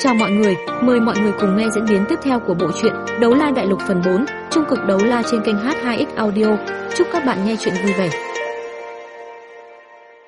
Chào mọi người, mời mọi người cùng nghe diễn biến tiếp theo của bộ truyện Đấu La Đại Lục phần 4, trung cực đấu la trên kênh H2X Audio. Chúc các bạn nghe truyện vui vẻ.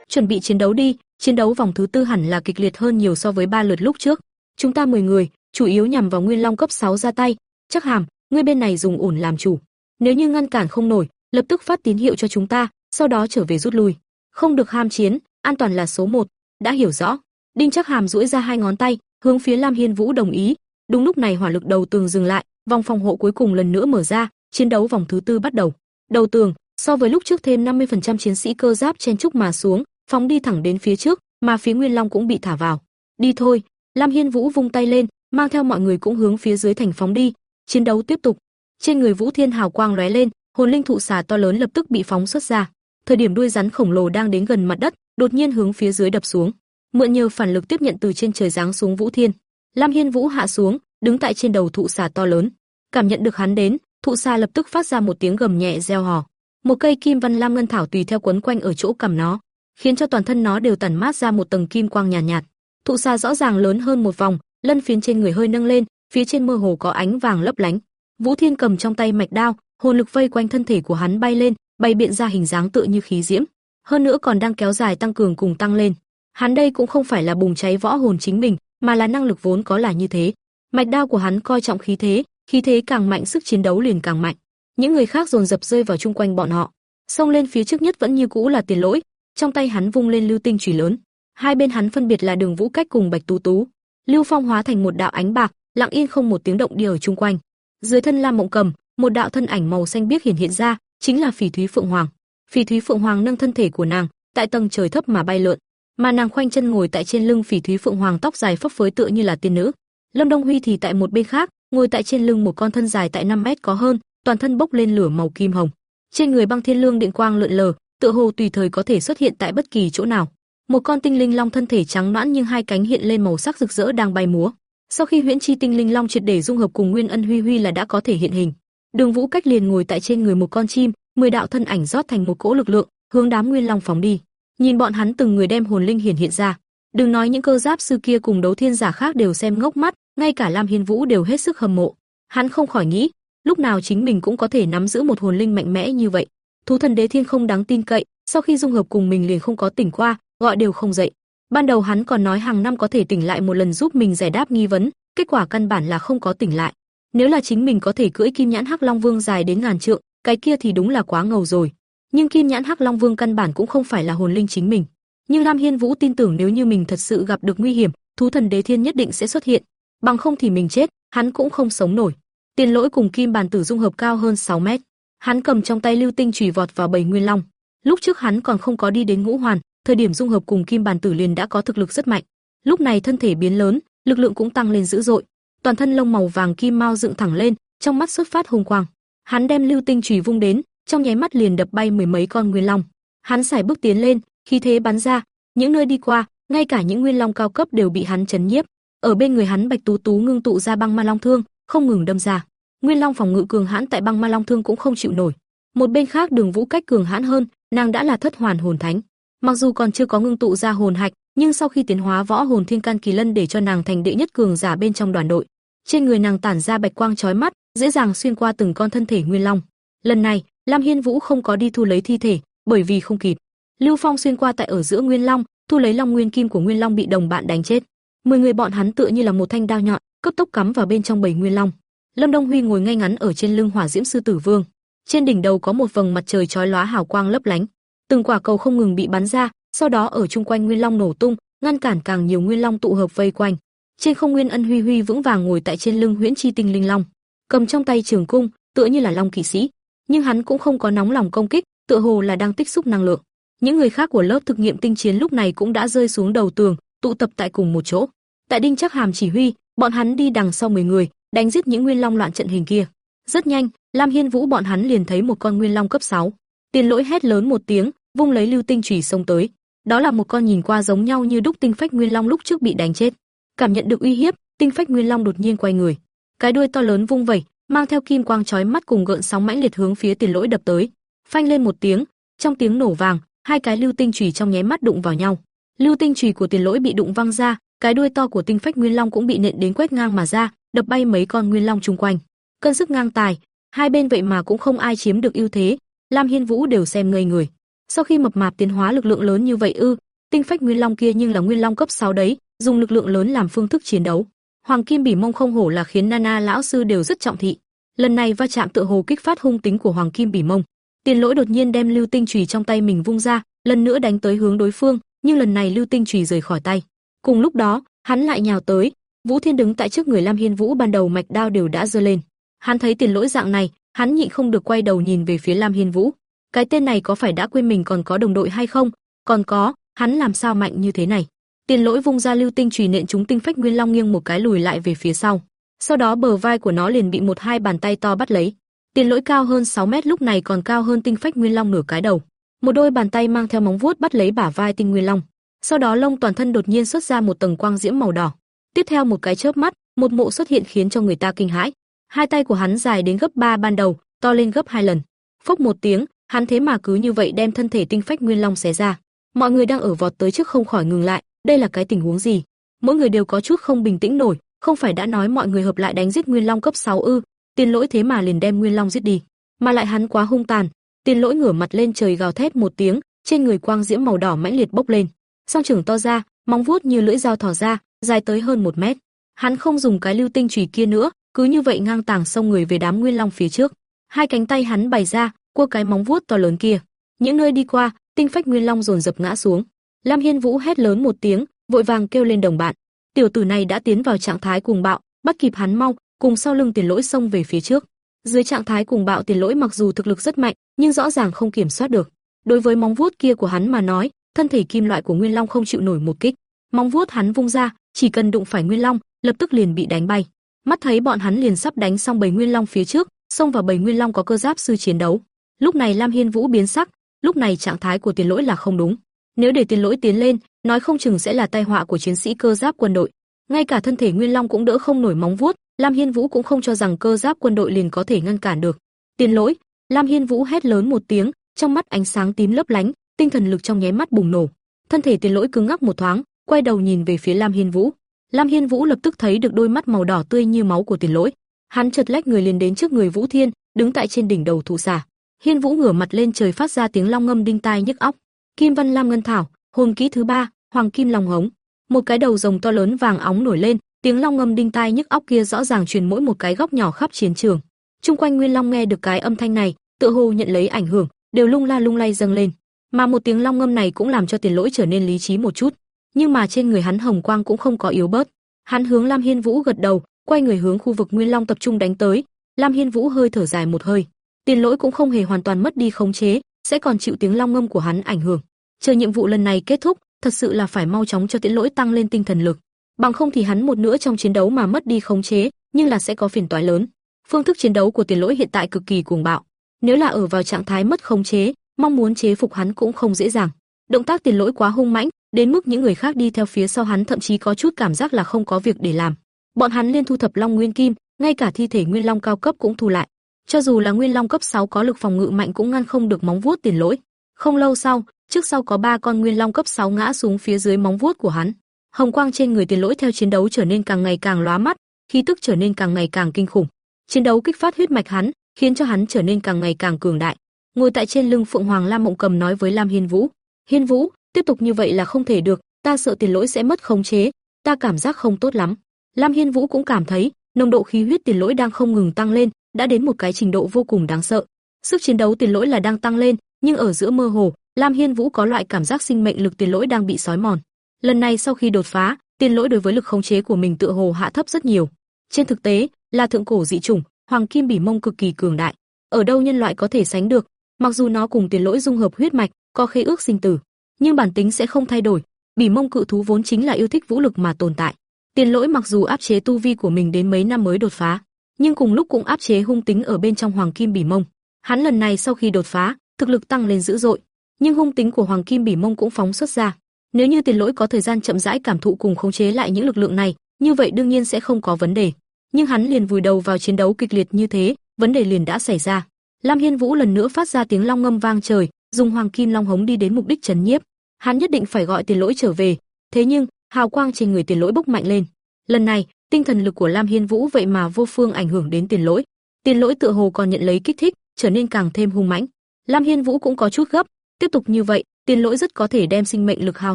Chuẩn bị chiến đấu đi, chiến đấu vòng thứ tư hẳn là kịch liệt hơn nhiều so với ba lượt lúc trước. Chúng ta 10 người, chủ yếu nhằm vào Nguyên Long cấp 6 ra tay, chắc hàm, ngươi bên này dùng ổn làm chủ. Nếu như ngăn cản không nổi, lập tức phát tín hiệu cho chúng ta, sau đó trở về rút lui. Không được ham chiến, an toàn là số 1, đã hiểu rõ. Đinh Chắc Hàm duỗi ra hai ngón tay, hướng phía Lam Hiên Vũ đồng ý. Đúng lúc này hỏa lực đầu tường dừng lại, vòng phòng hộ cuối cùng lần nữa mở ra, chiến đấu vòng thứ tư bắt đầu. Đầu tường, so với lúc trước thêm 50% chiến sĩ cơ giáp chen trúc mà xuống, phóng đi thẳng đến phía trước, mà phía Nguyên Long cũng bị thả vào. Đi thôi, Lam Hiên Vũ vung tay lên, mang theo mọi người cũng hướng phía dưới thành phóng đi. Chiến đấu tiếp tục. Trên người Vũ Thiên hào quang lóe lên, hồn linh thụ xà to lớn lập tức bị phóng xuất ra. Thời điểm đuôi rắn khổng lồ đang đến gần mặt đất, đột nhiên hướng phía dưới đập xuống mượn nhờ phản lực tiếp nhận từ trên trời giáng xuống Vũ Thiên. Lam Hiên Vũ hạ xuống, đứng tại trên đầu thụ xà to lớn. Cảm nhận được hắn đến, thụ xà lập tức phát ra một tiếng gầm nhẹ reo hò. Một cây kim văn lam ngân thảo tùy theo quấn quanh ở chỗ cầm nó, khiến cho toàn thân nó đều tản mát ra một tầng kim quang nhàn nhạt, nhạt. Thụ xà rõ ràng lớn hơn một vòng, lân phiến trên người hơi nâng lên, phía trên mơ hồ có ánh vàng lấp lánh. Vũ Thiên cầm trong tay mạch đao, hồn lực vây quanh thân thể của hắn bay lên, bay biện ra hình dáng tựa như khí diễm, hơn nữa còn đang kéo dài tăng cường cùng tăng lên. Hắn đây cũng không phải là bùng cháy võ hồn chính mình, mà là năng lực vốn có là như thế. Mạch đao của hắn coi trọng khí thế, khí thế càng mạnh sức chiến đấu liền càng mạnh. Những người khác dồn dập rơi vào chung quanh bọn họ. Xông lên phía trước nhất vẫn như cũ là Tiền Lỗi, trong tay hắn vung lên lưu tinh chùy lớn. Hai bên hắn phân biệt là Đường Vũ Cách cùng Bạch Tú Tú. Lưu Phong hóa thành một đạo ánh bạc, lặng yên không một tiếng động đi ở chung quanh. Dưới thân Lam Mộng Cầm, một đạo thân ảnh màu xanh biếc hiện hiện ra, chính là Phỉ Thúy Phượng Hoàng. Phỉ Thúy Phượng Hoàng nâng thân thể của nàng, tại tầng trời thấp mà bay lượn, mà nàng khoanh chân ngồi tại trên lưng phỉ thúy phượng hoàng tóc dài phấp phới tựa như là tiên nữ. Lâm Đông Huy thì tại một bên khác, ngồi tại trên lưng một con thân dài tại 5 mét có hơn, toàn thân bốc lên lửa màu kim hồng. Trên người băng thiên lương điện quang lượn lờ, tựa hồ tùy thời có thể xuất hiện tại bất kỳ chỗ nào. Một con tinh linh long thân thể trắng nõn nhưng hai cánh hiện lên màu sắc rực rỡ đang bay múa. Sau khi huyễn chi tinh linh long triệt để dung hợp cùng Nguyên Ân Huy Huy là đã có thể hiện hình. Đường Vũ cách liền ngồi tại trên người một con chim, mười đạo thân ảnh rót thành một cỗ lực lượng, hướng đám Nguyên Long phóng đi. Nhìn bọn hắn từng người đem hồn linh hiển hiện ra, đừng nói những cơ giáp sư kia cùng đấu thiên giả khác đều xem ngốc mắt, ngay cả Lam Hiên Vũ đều hết sức hâm mộ. Hắn không khỏi nghĩ, lúc nào chính mình cũng có thể nắm giữ một hồn linh mạnh mẽ như vậy. Thú thần đế thiên không đáng tin cậy, sau khi dung hợp cùng mình liền không có tỉnh qua, gọi đều không dậy. Ban đầu hắn còn nói hàng năm có thể tỉnh lại một lần giúp mình giải đáp nghi vấn, kết quả căn bản là không có tỉnh lại. Nếu là chính mình có thể cưỡi kim nhãn hắc long vương dài đến ngàn trượng, cái kia thì đúng là quá ngầu rồi nhưng Kim Nhãn Hắc Long Vương căn bản cũng không phải là hồn linh chính mình. Nhưng Lam Hiên Vũ tin tưởng nếu như mình thật sự gặp được nguy hiểm, thú thần đế thiên nhất định sẽ xuất hiện, bằng không thì mình chết, hắn cũng không sống nổi. Tiền Lỗi cùng Kim Bàn Tử dung hợp cao hơn 6 mét. Hắn cầm trong tay lưu tinh chùy vọt vào bầy nguyên long. Lúc trước hắn còn không có đi đến ngũ hoàn, thời điểm dung hợp cùng Kim Bàn Tử liền đã có thực lực rất mạnh. Lúc này thân thể biến lớn, lực lượng cũng tăng lên dữ dội. Toàn thân lông màu vàng kim mau dựng thẳng lên, trong mắt xuất phát hung quang. Hắn đem lưu tinh chùy vung đến, trong nháy mắt liền đập bay mười mấy con nguyên long. Hắn xài bước tiến lên, khí thế bắn ra, những nơi đi qua, ngay cả những nguyên long cao cấp đều bị hắn chấn nhiếp. Ở bên người hắn Bạch Tú Tú ngưng tụ ra băng ma long thương, không ngừng đâm ra. Nguyên long phòng ngự cường hãn tại băng ma long thương cũng không chịu nổi. Một bên khác Đường Vũ cách cường hãn hơn, nàng đã là thất hoàn hồn thánh. Mặc dù còn chưa có ngưng tụ ra hồn hạch, nhưng sau khi tiến hóa võ hồn thiên can kỳ lân để cho nàng thành đệ nhất cường giả bên trong đoàn đội, trên người nàng tản ra bạch quang chói mắt, dễ dàng xuyên qua từng con thân thể nguyên long. Lần này, Lam Hiên Vũ không có đi thu lấy thi thể, bởi vì không kịp. Lưu Phong xuyên qua tại ở giữa Nguyên Long, thu lấy Long Nguyên Kim của Nguyên Long bị đồng bạn đánh chết. Mười người bọn hắn tựa như là một thanh đao nhọn, cấp tốc cắm vào bên trong bầy Nguyên Long. Lâm Đông Huy ngồi ngay ngắn ở trên lưng Hỏa Diễm Sư Tử Vương. Trên đỉnh đầu có một vầng mặt trời chói lóa hào quang lấp lánh. Từng quả cầu không ngừng bị bắn ra, sau đó ở chung quanh Nguyên Long nổ tung, ngăn cản càng nhiều Nguyên Long tụ hợp vây quanh. Trên không Nguyên Ân Huy Huy vững vàng ngồi tại trên lưng Huyễn Chi Tinh Linh Long, cầm trong tay trường cung, tựa như là long kỵ sĩ nhưng hắn cũng không có nóng lòng công kích, tựa hồ là đang tích xúc năng lượng. Những người khác của lớp thực nghiệm tinh chiến lúc này cũng đã rơi xuống đầu tường, tụ tập tại cùng một chỗ. Tại Đinh Trác Hàm chỉ huy, bọn hắn đi đằng sau 10 người, đánh giết những nguyên long loạn trận hình kia. Rất nhanh, Lam Hiên Vũ bọn hắn liền thấy một con nguyên long cấp 6. Tiền Lỗi hét lớn một tiếng, vung lấy lưu tinh chủy xông tới. Đó là một con nhìn qua giống nhau như đúc tinh phách nguyên long lúc trước bị đánh chết. Cảm nhận được uy hiếp, tinh phách nguyên long đột nhiên quay người, cái đuôi to lớn vung vẩy, mang theo kim quang chói mắt cùng gợn sóng mãnh liệt hướng phía Tiền Lỗi đập tới. Phanh lên một tiếng, trong tiếng nổ vàng, hai cái lưu tinh chùy trong nháy mắt đụng vào nhau. Lưu tinh chùy của Tiền Lỗi bị đụng văng ra, cái đuôi to của tinh phách nguyên long cũng bị nện đến quét ngang mà ra, đập bay mấy con nguyên long chung quanh. Cân sức ngang tài, hai bên vậy mà cũng không ai chiếm được ưu thế, Lam Hiên Vũ đều xem ngây người. Sau khi mập mạp tiến hóa lực lượng lớn như vậy ư, tinh phách nguyên long kia nhưng là nguyên long cấp 6 đấy, dùng lực lượng lớn làm phương thức chiến đấu. Hoàng Kim Bỉ Mông không hổ là khiến Nana lão sư đều rất trọng thị. Lần này va chạm tựa hồ kích phát hung tính của Hoàng Kim Bỉ Mông. Tiền Lỗi đột nhiên đem Lưu Tinh chùy trong tay mình vung ra, lần nữa đánh tới hướng đối phương, nhưng lần này Lưu Tinh chùy rời khỏi tay. Cùng lúc đó, hắn lại nhào tới, Vũ Thiên đứng tại trước người Lam Hiên Vũ ban đầu mạch đao đều đã giơ lên. Hắn thấy Tiền Lỗi dạng này, hắn nhịn không được quay đầu nhìn về phía Lam Hiên Vũ. Cái tên này có phải đã quên mình còn có đồng đội hay không? Còn có, hắn làm sao mạnh như thế này? Tiền Lỗi vung ra lưu tinh chùy nện chúng tinh phách nguyên long nghiêng một cái lùi lại về phía sau. Sau đó bờ vai của nó liền bị một hai bàn tay to bắt lấy. Tiền Lỗi cao hơn 6 mét lúc này còn cao hơn tinh phách nguyên long nửa cái đầu. Một đôi bàn tay mang theo móng vuốt bắt lấy bả vai tinh nguyên long. Sau đó lông toàn thân đột nhiên xuất ra một tầng quang diễm màu đỏ. Tiếp theo một cái chớp mắt, một mộ xuất hiện khiến cho người ta kinh hãi. Hai tay của hắn dài đến gấp ba ban đầu, to lên gấp hai lần. Phốc một tiếng, hắn thế mà cứ như vậy đem thân thể tinh phách nguyên long xé ra. Mọi người đang ở vọt tới trước không khỏi ngừng lại, đây là cái tình huống gì? Mỗi người đều có chút không bình tĩnh nổi, không phải đã nói mọi người hợp lại đánh giết Nguyên Long cấp 6 ư? Tiền Lỗi thế mà liền đem Nguyên Long giết đi, mà lại hắn quá hung tàn. Tiền Lỗi ngửa mặt lên trời gào thét một tiếng, trên người quang diễm màu đỏ mãnh liệt bốc lên, song trưởng to ra, móng vuốt như lưỡi dao thò ra, dài tới hơn một mét. Hắn không dùng cái lưu tinh chùy kia nữa, cứ như vậy ngang tàng xông người về đám Nguyên Long phía trước. Hai cánh tay hắn bày ra, cua cái móng vuốt to lớn kia. Những nơi đi qua, tinh phách Nguyên Long dồn dập ngã xuống. Lam Hiên Vũ hét lớn một tiếng, vội vàng kêu lên đồng bạn. Tiểu tử này đã tiến vào trạng thái cuồng bạo, bắt kịp hắn mau, cùng sau lưng Tiền Lỗi xông về phía trước. Dưới trạng thái cuồng bạo Tiền Lỗi mặc dù thực lực rất mạnh, nhưng rõ ràng không kiểm soát được. Đối với móng vuốt kia của hắn mà nói, thân thể kim loại của Nguyên Long không chịu nổi một kích. Móng vuốt hắn vung ra, chỉ cần đụng phải Nguyên Long, lập tức liền bị đánh bay. Mắt thấy bọn hắn liền sắp đánh xong bầy Nguyên Long phía trước, xông vào bầy Nguyên Long có cơ giáp sư chiến đấu. Lúc này Lam Hiên Vũ biến sắc, lúc này trạng thái của Tiền Lỗi là không đúng. Nếu để tiền lỗi tiến lên, nói không chừng sẽ là tai họa của chiến sĩ cơ giáp quân đội. Ngay cả thân thể Nguyên Long cũng đỡ không nổi móng vuốt, Lam Hiên Vũ cũng không cho rằng cơ giáp quân đội liền có thể ngăn cản được. Tiền lỗi, Lam Hiên Vũ hét lớn một tiếng, trong mắt ánh sáng tím lấp lánh, tinh thần lực trong nháy mắt bùng nổ. Thân thể tiền lỗi cứng ngắc một thoáng, quay đầu nhìn về phía Lam Hiên Vũ. Lam Hiên Vũ lập tức thấy được đôi mắt màu đỏ tươi như máu của tiền lỗi. Hắn chợt lách người liền đến trước người Vũ Thiên, đứng tại trên đỉnh đầu thụ xà. Hiên Vũ ngửa mặt lên trời phát ra tiếng long ngâm đinh tai nhức óc. Kim Văn Lam Ngân Thảo, hồn kỹ thứ ba, Hoàng Kim Long Hống. Một cái đầu rồng to lớn vàng óng nổi lên, tiếng long ngâm đinh tai nhức óc kia rõ ràng truyền mỗi một cái góc nhỏ khắp chiến trường. Trung quanh Nguyên Long nghe được cái âm thanh này, tựa hồ nhận lấy ảnh hưởng, đều lung la lung lay dâng lên. Mà một tiếng long ngâm này cũng làm cho Tiền Lỗi trở nên lý trí một chút, nhưng mà trên người hắn hồng quang cũng không có yếu bớt. Hắn hướng Lam Hiên Vũ gật đầu, quay người hướng khu vực Nguyên Long tập trung đánh tới. Lam Hiên Vũ hơi thở dài một hơi. Tiền Lỗi cũng không hề hoàn toàn mất đi khống chế, sẽ còn chịu tiếng long ngâm của hắn ảnh hưởng. Chờ nhiệm vụ lần này kết thúc, thật sự là phải mau chóng cho Tiễn Lỗi tăng lên tinh thần lực, bằng không thì hắn một nữa trong chiến đấu mà mất đi khống chế, nhưng là sẽ có phiền toái lớn. Phương thức chiến đấu của Tiền Lỗi hiện tại cực kỳ cuồng bạo, nếu là ở vào trạng thái mất khống chế, mong muốn chế phục hắn cũng không dễ dàng. Động tác Tiền Lỗi quá hung mãnh, đến mức những người khác đi theo phía sau hắn thậm chí có chút cảm giác là không có việc để làm. Bọn hắn liên thu thập Long Nguyên Kim, ngay cả thi thể Nguyên Long cao cấp cũng thu lại. Cho dù là Nguyên Long cấp 6 có lực phòng ngự mạnh cũng ngăn không được móng vuốt Tiền Lỗi. Không lâu sau, trước sau có ba con nguyên long cấp 6 ngã xuống phía dưới móng vuốt của hắn. Hồng quang trên người Tiền Lỗi theo chiến đấu trở nên càng ngày càng lóa mắt, khí tức trở nên càng ngày càng kinh khủng. Chiến đấu kích phát huyết mạch hắn, khiến cho hắn trở nên càng ngày càng cường đại. Ngồi tại trên lưng Phượng Hoàng Lam Mộng Cầm nói với Lam Hiên Vũ, "Hiên Vũ, tiếp tục như vậy là không thể được, ta sợ Tiền Lỗi sẽ mất khống chế, ta cảm giác không tốt lắm." Lam Hiên Vũ cũng cảm thấy, nồng độ khí huyết Tiền Lỗi đang không ngừng tăng lên, đã đến một cái trình độ vô cùng đáng sợ. Sức chiến đấu Tiền Lỗi là đang tăng lên, nhưng ở giữa mơ hồ, Lam Hiên Vũ có loại cảm giác sinh mệnh lực tiền lỗi đang bị sói mòn. Lần này sau khi đột phá, tiền lỗi đối với lực khống chế của mình tựa hồ hạ thấp rất nhiều. Trên thực tế, là thượng cổ dị chủng, hoàng kim bỉ mông cực kỳ cường đại. Ở đâu nhân loại có thể sánh được? Mặc dù nó cùng tiền lỗi dung hợp huyết mạch, có khế ước sinh tử, nhưng bản tính sẽ không thay đổi. Bỉ mông cự thú vốn chính là yêu thích vũ lực mà tồn tại. Tiền lỗi mặc dù áp chế tu vi của mình đến mấy năm mới đột phá, nhưng cùng lúc cũng áp chế hung tính ở bên trong hoàng kim bỉ mông. Hắn lần này sau khi đột phá, thực lực tăng lên dữ dội, nhưng hung tính của Hoàng Kim Bỉ Mông cũng phóng xuất ra. Nếu như Tiền Lỗi có thời gian chậm rãi cảm thụ cùng khống chế lại những lực lượng này, như vậy đương nhiên sẽ không có vấn đề. Nhưng hắn liền vùi đầu vào chiến đấu kịch liệt như thế, vấn đề liền đã xảy ra. Lam Hiên Vũ lần nữa phát ra tiếng long ngâm vang trời, dùng Hoàng Kim Long hống đi đến mục đích chấn nhiếp. Hắn nhất định phải gọi Tiền Lỗi trở về, thế nhưng hào quang trên người Tiền Lỗi bốc mạnh lên. Lần này, tinh thần lực của Lam Hiên Vũ vậy mà vô phương ảnh hưởng đến Tiền Lỗi. Tiền Lỗi tựa hồ còn nhận lấy kích thích, trở nên càng thêm hung mãnh. Lam Hiên Vũ cũng có chút gấp, tiếp tục như vậy, Tiền Lỗi rất có thể đem sinh mệnh lực hao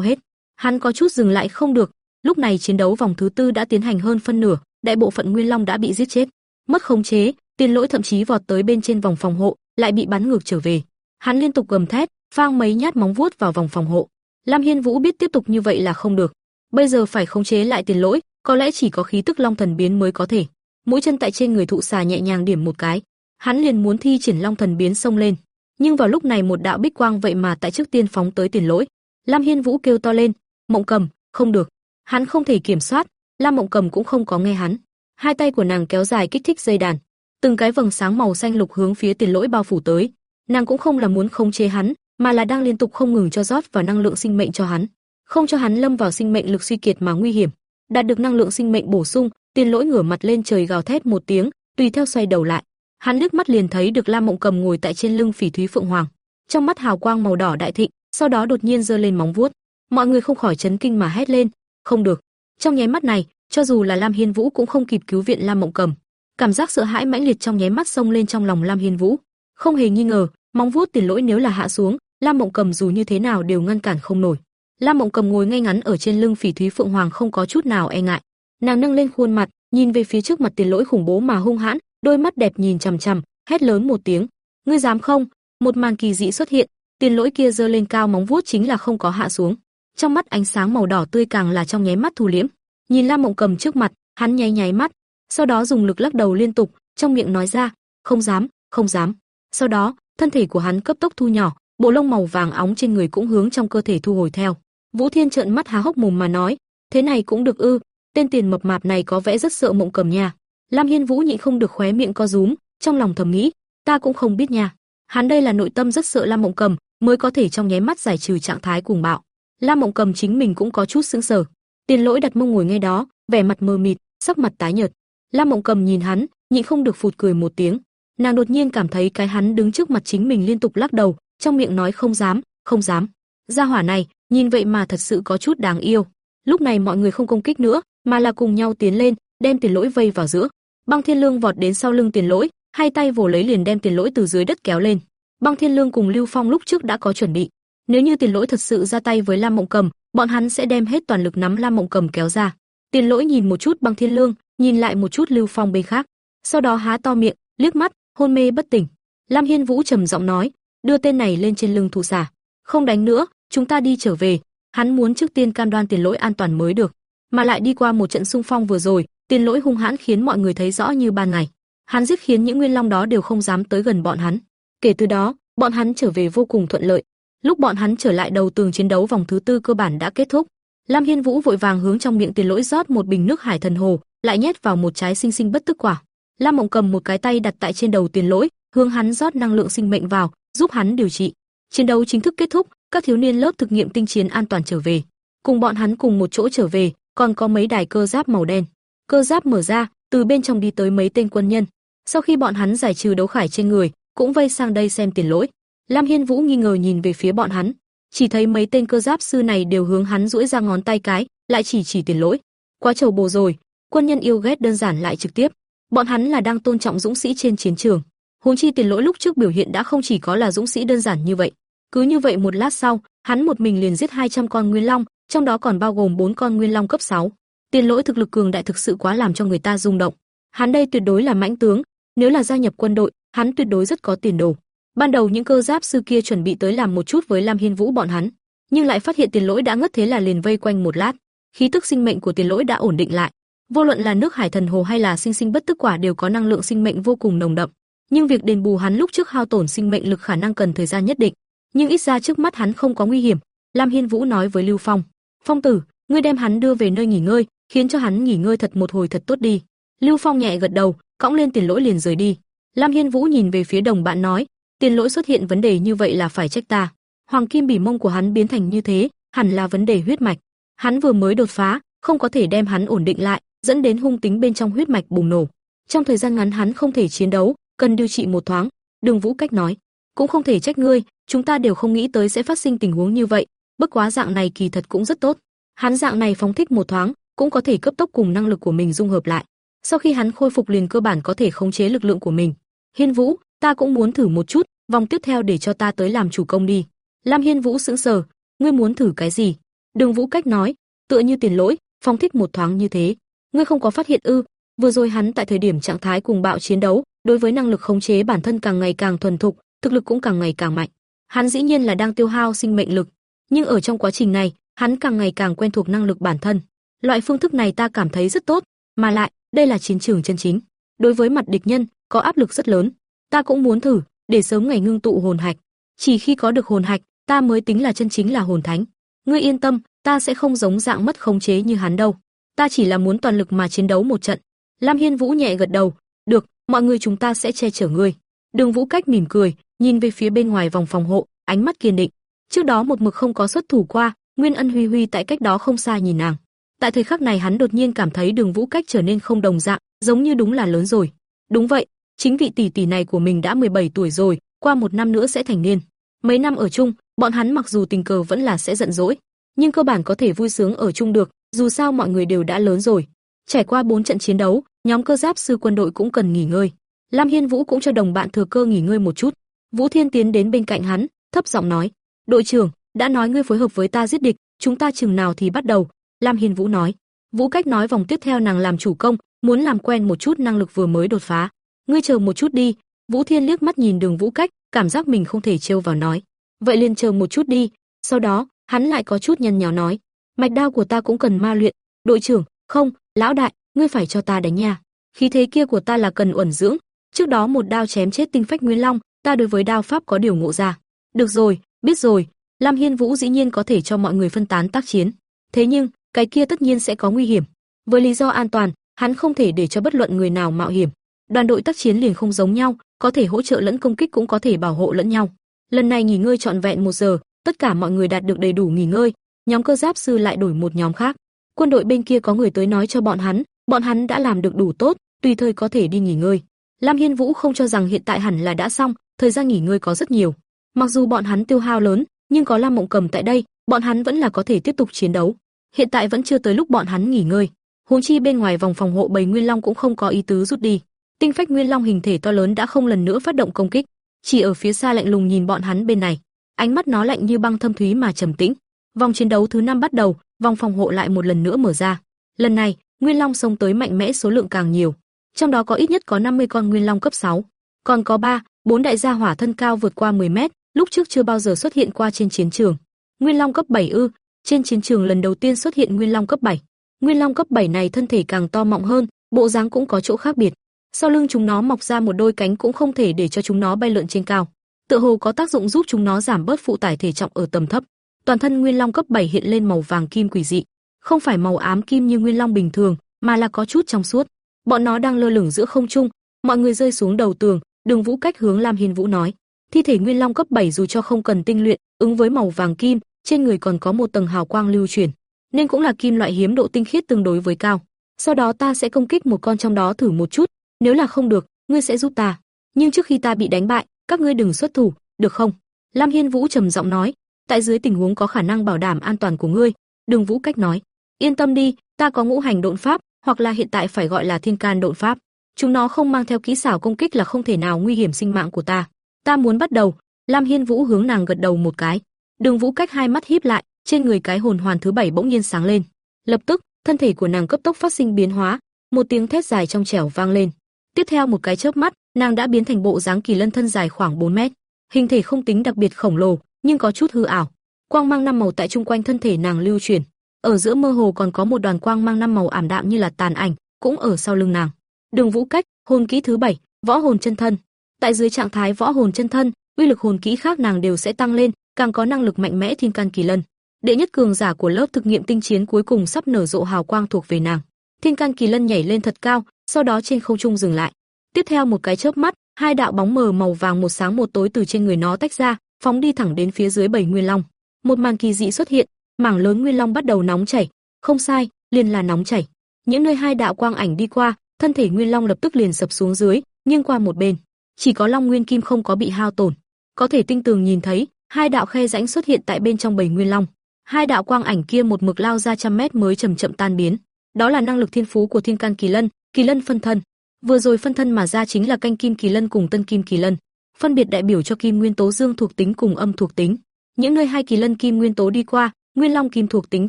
hết. Hắn có chút dừng lại không được, lúc này chiến đấu vòng thứ tư đã tiến hành hơn phân nửa, đại bộ phận Nguyên Long đã bị giết chết. Mất khống chế, Tiền Lỗi thậm chí vọt tới bên trên vòng phòng hộ, lại bị bắn ngược trở về. Hắn liên tục gầm thét, phang mấy nhát móng vuốt vào vòng phòng hộ. Lam Hiên Vũ biết tiếp tục như vậy là không được, bây giờ phải khống chế lại Tiền Lỗi, có lẽ chỉ có khí tức Long Thần biến mới có thể. Mũi chân tại trên người thụ xà nhẹ nhàng điểm một cái, hắn liền muốn thi triển Long Thần biến xông lên. Nhưng vào lúc này một đạo bích quang vậy mà tại trước tiên phóng tới Tiền Lỗi. Lam Hiên Vũ kêu to lên, "Mộng Cầm, không được." Hắn không thể kiểm soát, Lam Mộng Cầm cũng không có nghe hắn. Hai tay của nàng kéo dài kích thích dây đàn, từng cái vầng sáng màu xanh lục hướng phía Tiền Lỗi bao phủ tới. Nàng cũng không là muốn khống chế hắn, mà là đang liên tục không ngừng cho rót vào năng lượng sinh mệnh cho hắn, không cho hắn lâm vào sinh mệnh lực suy kiệt mà nguy hiểm. Đạt được năng lượng sinh mệnh bổ sung, Tiền Lỗi ngửa mặt lên trời gào thét một tiếng, tùy theo xoay đầu lại. Hắn liếc mắt liền thấy được Lam Mộng Cầm ngồi tại trên lưng Phỉ Thúy Phượng Hoàng, trong mắt hào quang màu đỏ đại thịnh, sau đó đột nhiên giơ lên móng vuốt. Mọi người không khỏi chấn kinh mà hét lên, không được. Trong nháy mắt này, cho dù là Lam Hiên Vũ cũng không kịp cứu viện Lam Mộng Cầm. Cảm giác sợ hãi mãnh liệt trong nháy mắt xông lên trong lòng Lam Hiên Vũ. Không hề nghi ngờ, móng vuốt tiền lỗi nếu là hạ xuống, Lam Mộng Cầm dù như thế nào đều ngăn cản không nổi. Lam Mộng Cầm ngồi ngay ngắn ở trên lưng Phỉ Thúy Phượng Hoàng không có chút nào e ngại. Nàng nâng lên khuôn mặt, nhìn về phía trước mặt tiền lỗi khủng bố mà hung hãn, đôi mắt đẹp nhìn chằm chằm, hét lớn một tiếng, "Ngươi dám không?" Một màn kỳ dị xuất hiện, tiền lỗi kia giơ lên cao móng vuốt chính là không có hạ xuống. Trong mắt ánh sáng màu đỏ tươi càng là trong nháy mắt thu liễm. Nhìn Lam Mộng Cầm trước mặt, hắn nháy nháy mắt, sau đó dùng lực lắc đầu liên tục, trong miệng nói ra, "Không dám, không dám." Sau đó, thân thể của hắn cấp tốc thu nhỏ, bộ lông màu vàng óng trên người cũng hướng trong cơ thể thu hồi theo. Vũ Thiên trợn mắt há hốc mồm mà nói, "Thế này cũng được ư? Tên tiền mập mạp này có vẻ rất sợ Mộng Cầm nha." Lam Hiên Vũ nhịn không được khóe miệng co rúm, trong lòng thầm nghĩ, ta cũng không biết nha. Hắn đây là nội tâm rất sợ Lam Mộng Cầm, mới có thể trong nháy mắt giải trừ trạng thái cuồng bạo. Lam Mộng Cầm chính mình cũng có chút sững sờ. Tiền Lỗi đặt mông ngồi ngay đó, vẻ mặt mờ mịt, sắc mặt tái nhợt. Lam Mộng Cầm nhìn hắn, nhịn không được phụt cười một tiếng. Nàng đột nhiên cảm thấy cái hắn đứng trước mặt chính mình liên tục lắc đầu, trong miệng nói không dám, không dám. Gia hỏa này, nhìn vậy mà thật sự có chút đáng yêu. Lúc này mọi người không công kích nữa, mà là cùng nhau tiến lên, đem Tiền Lỗi vây vào giữa. Băng Thiên Lương vọt đến sau lưng Tiền Lỗi, hai tay vồ lấy liền đem Tiền Lỗi từ dưới đất kéo lên. Băng Thiên Lương cùng Lưu Phong lúc trước đã có chuẩn bị, nếu như Tiền Lỗi thật sự ra tay với Lam Mộng Cầm, bọn hắn sẽ đem hết toàn lực nắm Lam Mộng Cầm kéo ra. Tiền Lỗi nhìn một chút Băng Thiên Lương, nhìn lại một chút Lưu Phong bên khác, sau đó há to miệng, liếc mắt, hôn mê bất tỉnh. Lam Hiên Vũ trầm giọng nói, đưa tên này lên trên lưng thủ xà, không đánh nữa, chúng ta đi trở về. Hắn muốn trước tiên cam đoan Tiền Lỗi an toàn mới được, mà lại đi qua một trận xung phong vừa rồi, Tiền Lỗi hung hãn khiến mọi người thấy rõ như ban ngày. Hắn giết khiến những nguyên long đó đều không dám tới gần bọn hắn. Kể từ đó, bọn hắn trở về vô cùng thuận lợi. Lúc bọn hắn trở lại đầu tường chiến đấu vòng thứ tư cơ bản đã kết thúc. Lam Hiên Vũ vội vàng hướng trong miệng Tiền Lỗi rót một bình nước Hải Thần Hồ, lại nhét vào một trái sinh sinh bất tức quả. Lam Mộng cầm một cái tay đặt tại trên đầu Tiền Lỗi, hướng hắn rót năng lượng sinh mệnh vào, giúp hắn điều trị. Chiến đấu chính thức kết thúc, các thiếu niên lớp thực nghiệm tinh chiến an toàn trở về. Cùng bọn hắn cùng một chỗ trở về, còn có mấy đài cơ giáp màu đen. Cơ giáp mở ra, từ bên trong đi tới mấy tên quân nhân. Sau khi bọn hắn giải trừ đấu khải trên người, cũng vây sang đây xem tiền lỗi. Lam Hiên Vũ nghi ngờ nhìn về phía bọn hắn, chỉ thấy mấy tên cơ giáp sư này đều hướng hắn duỗi ra ngón tay cái, lại chỉ chỉ tiền lỗi. Quá trầu bồ rồi, quân nhân yêu ghét đơn giản lại trực tiếp. Bọn hắn là đang tôn trọng dũng sĩ trên chiến trường. Huống chi tiền lỗi lúc trước biểu hiện đã không chỉ có là dũng sĩ đơn giản như vậy. Cứ như vậy một lát sau, hắn một mình liền giết 200 con nguyên long, trong đó còn bao gồm 4 con nguyên long cấp 6. Tiền lỗi thực lực cường đại thực sự quá làm cho người ta rung động. Hắn đây tuyệt đối là mãnh tướng, nếu là gia nhập quân đội, hắn tuyệt đối rất có tiền đồ. Ban đầu những cơ giáp sư kia chuẩn bị tới làm một chút với Lam Hiên Vũ bọn hắn, nhưng lại phát hiện Tiền Lỗi đã ngất thế là liền vây quanh một lát. Khí tức sinh mệnh của Tiền Lỗi đã ổn định lại. Vô luận là nước Hải Thần Hồ hay là sinh sinh bất tức quả đều có năng lượng sinh mệnh vô cùng nồng đậm, nhưng việc đền bù hắn lúc trước hao tổn sinh mệnh lực khả năng cần thời gian nhất định, nhưng ít ra trước mắt hắn không có nguy hiểm. Lam Hiên Vũ nói với Lưu Phong, "Phong tử, ngươi đem hắn đưa về nơi nghỉ ngơi, khiến cho hắn nghỉ ngơi thật một hồi thật tốt đi." Lưu Phong nhẹ gật đầu, cõng lên Tiền Lỗi liền rời đi. Lam Hiên Vũ nhìn về phía đồng bạn nói, tiền lỗi xuất hiện vấn đề như vậy là phải trách ta. Hoàng kim bỉ mông của hắn biến thành như thế, hẳn là vấn đề huyết mạch. Hắn vừa mới đột phá, không có thể đem hắn ổn định lại, dẫn đến hung tính bên trong huyết mạch bùng nổ. Trong thời gian ngắn hắn không thể chiến đấu, cần điều trị một thoáng. Đường Vũ cách nói, cũng không thể trách ngươi, chúng ta đều không nghĩ tới sẽ phát sinh tình huống như vậy, bất quá dạng này kỳ thật cũng rất tốt. Hắn dạng này phóng thích một thoáng, cũng có thể cấp tốc cùng năng lực của mình dung hợp lại. Sau khi hắn khôi phục liền cơ bản có thể khống chế lực lượng của mình. Hiên Vũ, ta cũng muốn thử một chút, vòng tiếp theo để cho ta tới làm chủ công đi. Lam Hiên Vũ sững sờ, ngươi muốn thử cái gì? Đường Vũ cách nói, tựa như tiền lỗi, phong thích một thoáng như thế. Ngươi không có phát hiện ư? Vừa rồi hắn tại thời điểm trạng thái cùng bạo chiến đấu, đối với năng lực khống chế bản thân càng ngày càng thuần thục, thực lực cũng càng ngày càng mạnh. Hắn dĩ nhiên là đang tiêu hao sinh mệnh lực, nhưng ở trong quá trình này, hắn càng ngày càng quen thuộc năng lực bản thân. Loại phương thức này ta cảm thấy rất tốt, mà lại, đây là chiến trường chân chính. Đối với mặt địch nhân, có áp lực rất lớn. Ta cũng muốn thử, để sớm ngày ngưng tụ hồn hạch. Chỉ khi có được hồn hạch, ta mới tính là chân chính là hồn thánh. Ngươi yên tâm, ta sẽ không giống dạng mất khống chế như hắn đâu. Ta chỉ là muốn toàn lực mà chiến đấu một trận. Lam Hiên Vũ nhẹ gật đầu, "Được, mọi người chúng ta sẽ che chở ngươi." Đường Vũ Cách mỉm cười, nhìn về phía bên ngoài vòng phòng hộ, ánh mắt kiên định. Trước đó một mực không có xuất thủ qua, Nguyên Ân Huy Huy tại cách đó không xa nhìn nàng. Tại thời khắc này hắn đột nhiên cảm thấy Đường Vũ Cách trở nên không đồng dạng, giống như đúng là lớn rồi. Đúng vậy, chính vị tỷ tỷ này của mình đã 17 tuổi rồi, qua một năm nữa sẽ thành niên. Mấy năm ở chung, bọn hắn mặc dù tình cờ vẫn là sẽ giận dỗi, nhưng cơ bản có thể vui sướng ở chung được, dù sao mọi người đều đã lớn rồi. Trải qua 4 trận chiến đấu, nhóm cơ giáp sư quân đội cũng cần nghỉ ngơi. Lam Hiên Vũ cũng cho đồng bạn thừa cơ nghỉ ngơi một chút. Vũ Thiên tiến đến bên cạnh hắn, thấp giọng nói: "Đội trưởng, đã nói ngươi phối hợp với ta giết địch, chúng ta chừng nào thì bắt đầu?" Lam Hiên Vũ nói. Vũ Cách nói vòng tiếp theo nàng làm chủ công, muốn làm quen một chút năng lực vừa mới đột phá. "Ngươi chờ một chút đi." Vũ Thiên liếc mắt nhìn Đường Vũ Cách, cảm giác mình không thể trêu vào nói. "Vậy liền chờ một chút đi." Sau đó, hắn lại có chút nhăn nhó nói: "Mạch đao của ta cũng cần ma luyện." "Đội trưởng, không, lão đại, ngươi phải cho ta đánh nha. Khí thế kia của ta là cần uẩn dưỡng, trước đó một đao chém chết tinh phách nguyên long, ta đối với đao pháp có điều ngộ ra. Được rồi, biết rồi, Lam Hiên Vũ dĩ nhiên có thể cho mọi người phân tán tác chiến. Thế nhưng, cái kia tất nhiên sẽ có nguy hiểm. Với lý do an toàn, hắn không thể để cho bất luận người nào mạo hiểm. Đoàn đội tác chiến liền không giống nhau, có thể hỗ trợ lẫn công kích cũng có thể bảo hộ lẫn nhau. Lần này nghỉ ngơi trọn vẹn một giờ, tất cả mọi người đạt được đầy đủ nghỉ ngơi, nhóm cơ giáp sư lại đổi một nhóm khác. Quân đội bên kia có người tới nói cho bọn hắn, bọn hắn đã làm được đủ tốt, tùy thời có thể đi nghỉ ngơi. Lam Hiên Vũ không cho rằng hiện tại hẳn là đã xong, thời gian nghỉ ngơi có rất nhiều. Mặc dù bọn hắn tiêu hao lớn, nhưng có Lam Mộng Cầm tại đây, bọn hắn vẫn là có thể tiếp tục chiến đấu. Hiện tại vẫn chưa tới lúc bọn hắn nghỉ ngơi. Huống chi bên ngoài vòng phòng hộ bầy Nguyên Long cũng không có ý tứ rút đi. Tinh phách Nguyên Long hình thể to lớn đã không lần nữa phát động công kích, chỉ ở phía xa lạnh lùng nhìn bọn hắn bên này. Ánh mắt nó lạnh như băng thâm thúy mà trầm tĩnh. Vòng chiến đấu thứ năm bắt đầu, vòng phòng hộ lại một lần nữa mở ra. Lần này, Nguyên Long xông tới mạnh mẽ số lượng càng nhiều. Trong đó có ít nhất có 50 con Nguyên Long cấp 6, còn có 3, 4 đại gia hỏa thân cao vượt qua 10 mét, lúc trước chưa bao giờ xuất hiện qua trên chiến trường. Nguyên Long cấp 7 ư? Trên chiến trường lần đầu tiên xuất hiện Nguyên Long cấp 7. Nguyên Long cấp 7 này thân thể càng to mọng hơn, bộ dáng cũng có chỗ khác biệt. Sau lưng chúng nó mọc ra một đôi cánh cũng không thể để cho chúng nó bay lượn trên cao. Tựa hồ có tác dụng giúp chúng nó giảm bớt phụ tải thể trọng ở tầm thấp. Toàn thân Nguyên Long cấp 7 hiện lên màu vàng kim quỷ dị, không phải màu ám kim như Nguyên Long bình thường, mà là có chút trong suốt. Bọn nó đang lơ lửng giữa không trung, mọi người rơi xuống đầu tường, Đường Vũ cách hướng Lam Hiên Vũ nói: "Thi thể Nguyên Long cấp 7 dù cho không cần tinh luyện, ứng với màu vàng kim, trên người còn có một tầng hào quang lưu chuyển, nên cũng là kim loại hiếm độ tinh khiết tương đối với cao. Sau đó ta sẽ công kích một con trong đó thử một chút, nếu là không được, ngươi sẽ giúp ta. Nhưng trước khi ta bị đánh bại, các ngươi đừng xuất thủ, được không?" Lam Hiên Vũ trầm giọng nói: "Tại dưới tình huống có khả năng bảo đảm an toàn của ngươi." Đường Vũ cách nói: "Yên tâm đi, ta có ngũ hành độn pháp, hoặc là hiện tại phải gọi là thiên can độn pháp. Chúng nó không mang theo kỹ xảo công kích là không thể nào nguy hiểm sinh mạng của ta. Ta muốn bắt đầu." Lam Hiên Vũ hướng nàng gật đầu một cái. Đường Vũ cách hai mắt híp lại, trên người cái hồn hoàn thứ bảy bỗng nhiên sáng lên. Lập tức, thân thể của nàng cấp tốc phát sinh biến hóa, một tiếng thét dài trong trẻo vang lên. Tiếp theo một cái chớp mắt, nàng đã biến thành bộ dáng kỳ lân thân dài khoảng 4 mét. Hình thể không tính đặc biệt khổng lồ, nhưng có chút hư ảo. Quang mang năm màu tại trung quanh thân thể nàng lưu chuyển, ở giữa mơ hồ còn có một đoàn quang mang năm màu ảm đạm như là tàn ảnh, cũng ở sau lưng nàng. Đường Vũ Cách, hồn kỹ thứ bảy, võ hồn chân thân. Tại dưới trạng thái võ hồn chân thân, uy lực hồn kỹ khác nàng đều sẽ tăng lên, càng có năng lực mạnh mẽ thiên can kỳ lân. Đệ nhất cường giả của lớp thực nghiệm tinh chiến cuối cùng sắp nở rộ hào quang thuộc về nàng. Thiên can kỳ lân nhảy lên thật cao, sau đó trên không trung dừng lại. Tiếp theo một cái chớp mắt, hai đạo bóng mờ màu vàng một sáng một tối từ trên người nó tách ra, phóng đi thẳng đến phía dưới bảy nguyên long. Một màn kỳ dị xuất hiện, mảng lớn nguyên long bắt đầu nóng chảy, không sai, liền là nóng chảy. Những nơi hai đạo quang ảnh đi qua, thân thể nguyên long lập tức liền sập xuống dưới, nghiêng qua một bên. Chỉ có long nguyên kim không có bị hao tổn, có thể tinh tường nhìn thấy hai đạo khe rãnh xuất hiện tại bên trong bầy nguyên long. Hai đạo quang ảnh kia một mực lao ra trăm mét mới chậm chậm tan biến. Đó là năng lực thiên phú của Thiên Can Kỳ Lân, Kỳ Lân phân thân. Vừa rồi phân thân mà ra chính là canh kim kỳ lân cùng tân kim kỳ lân, phân biệt đại biểu cho kim nguyên tố dương thuộc tính cùng âm thuộc tính. Những nơi hai kỳ lân kim nguyên tố đi qua, nguyên long kim thuộc tính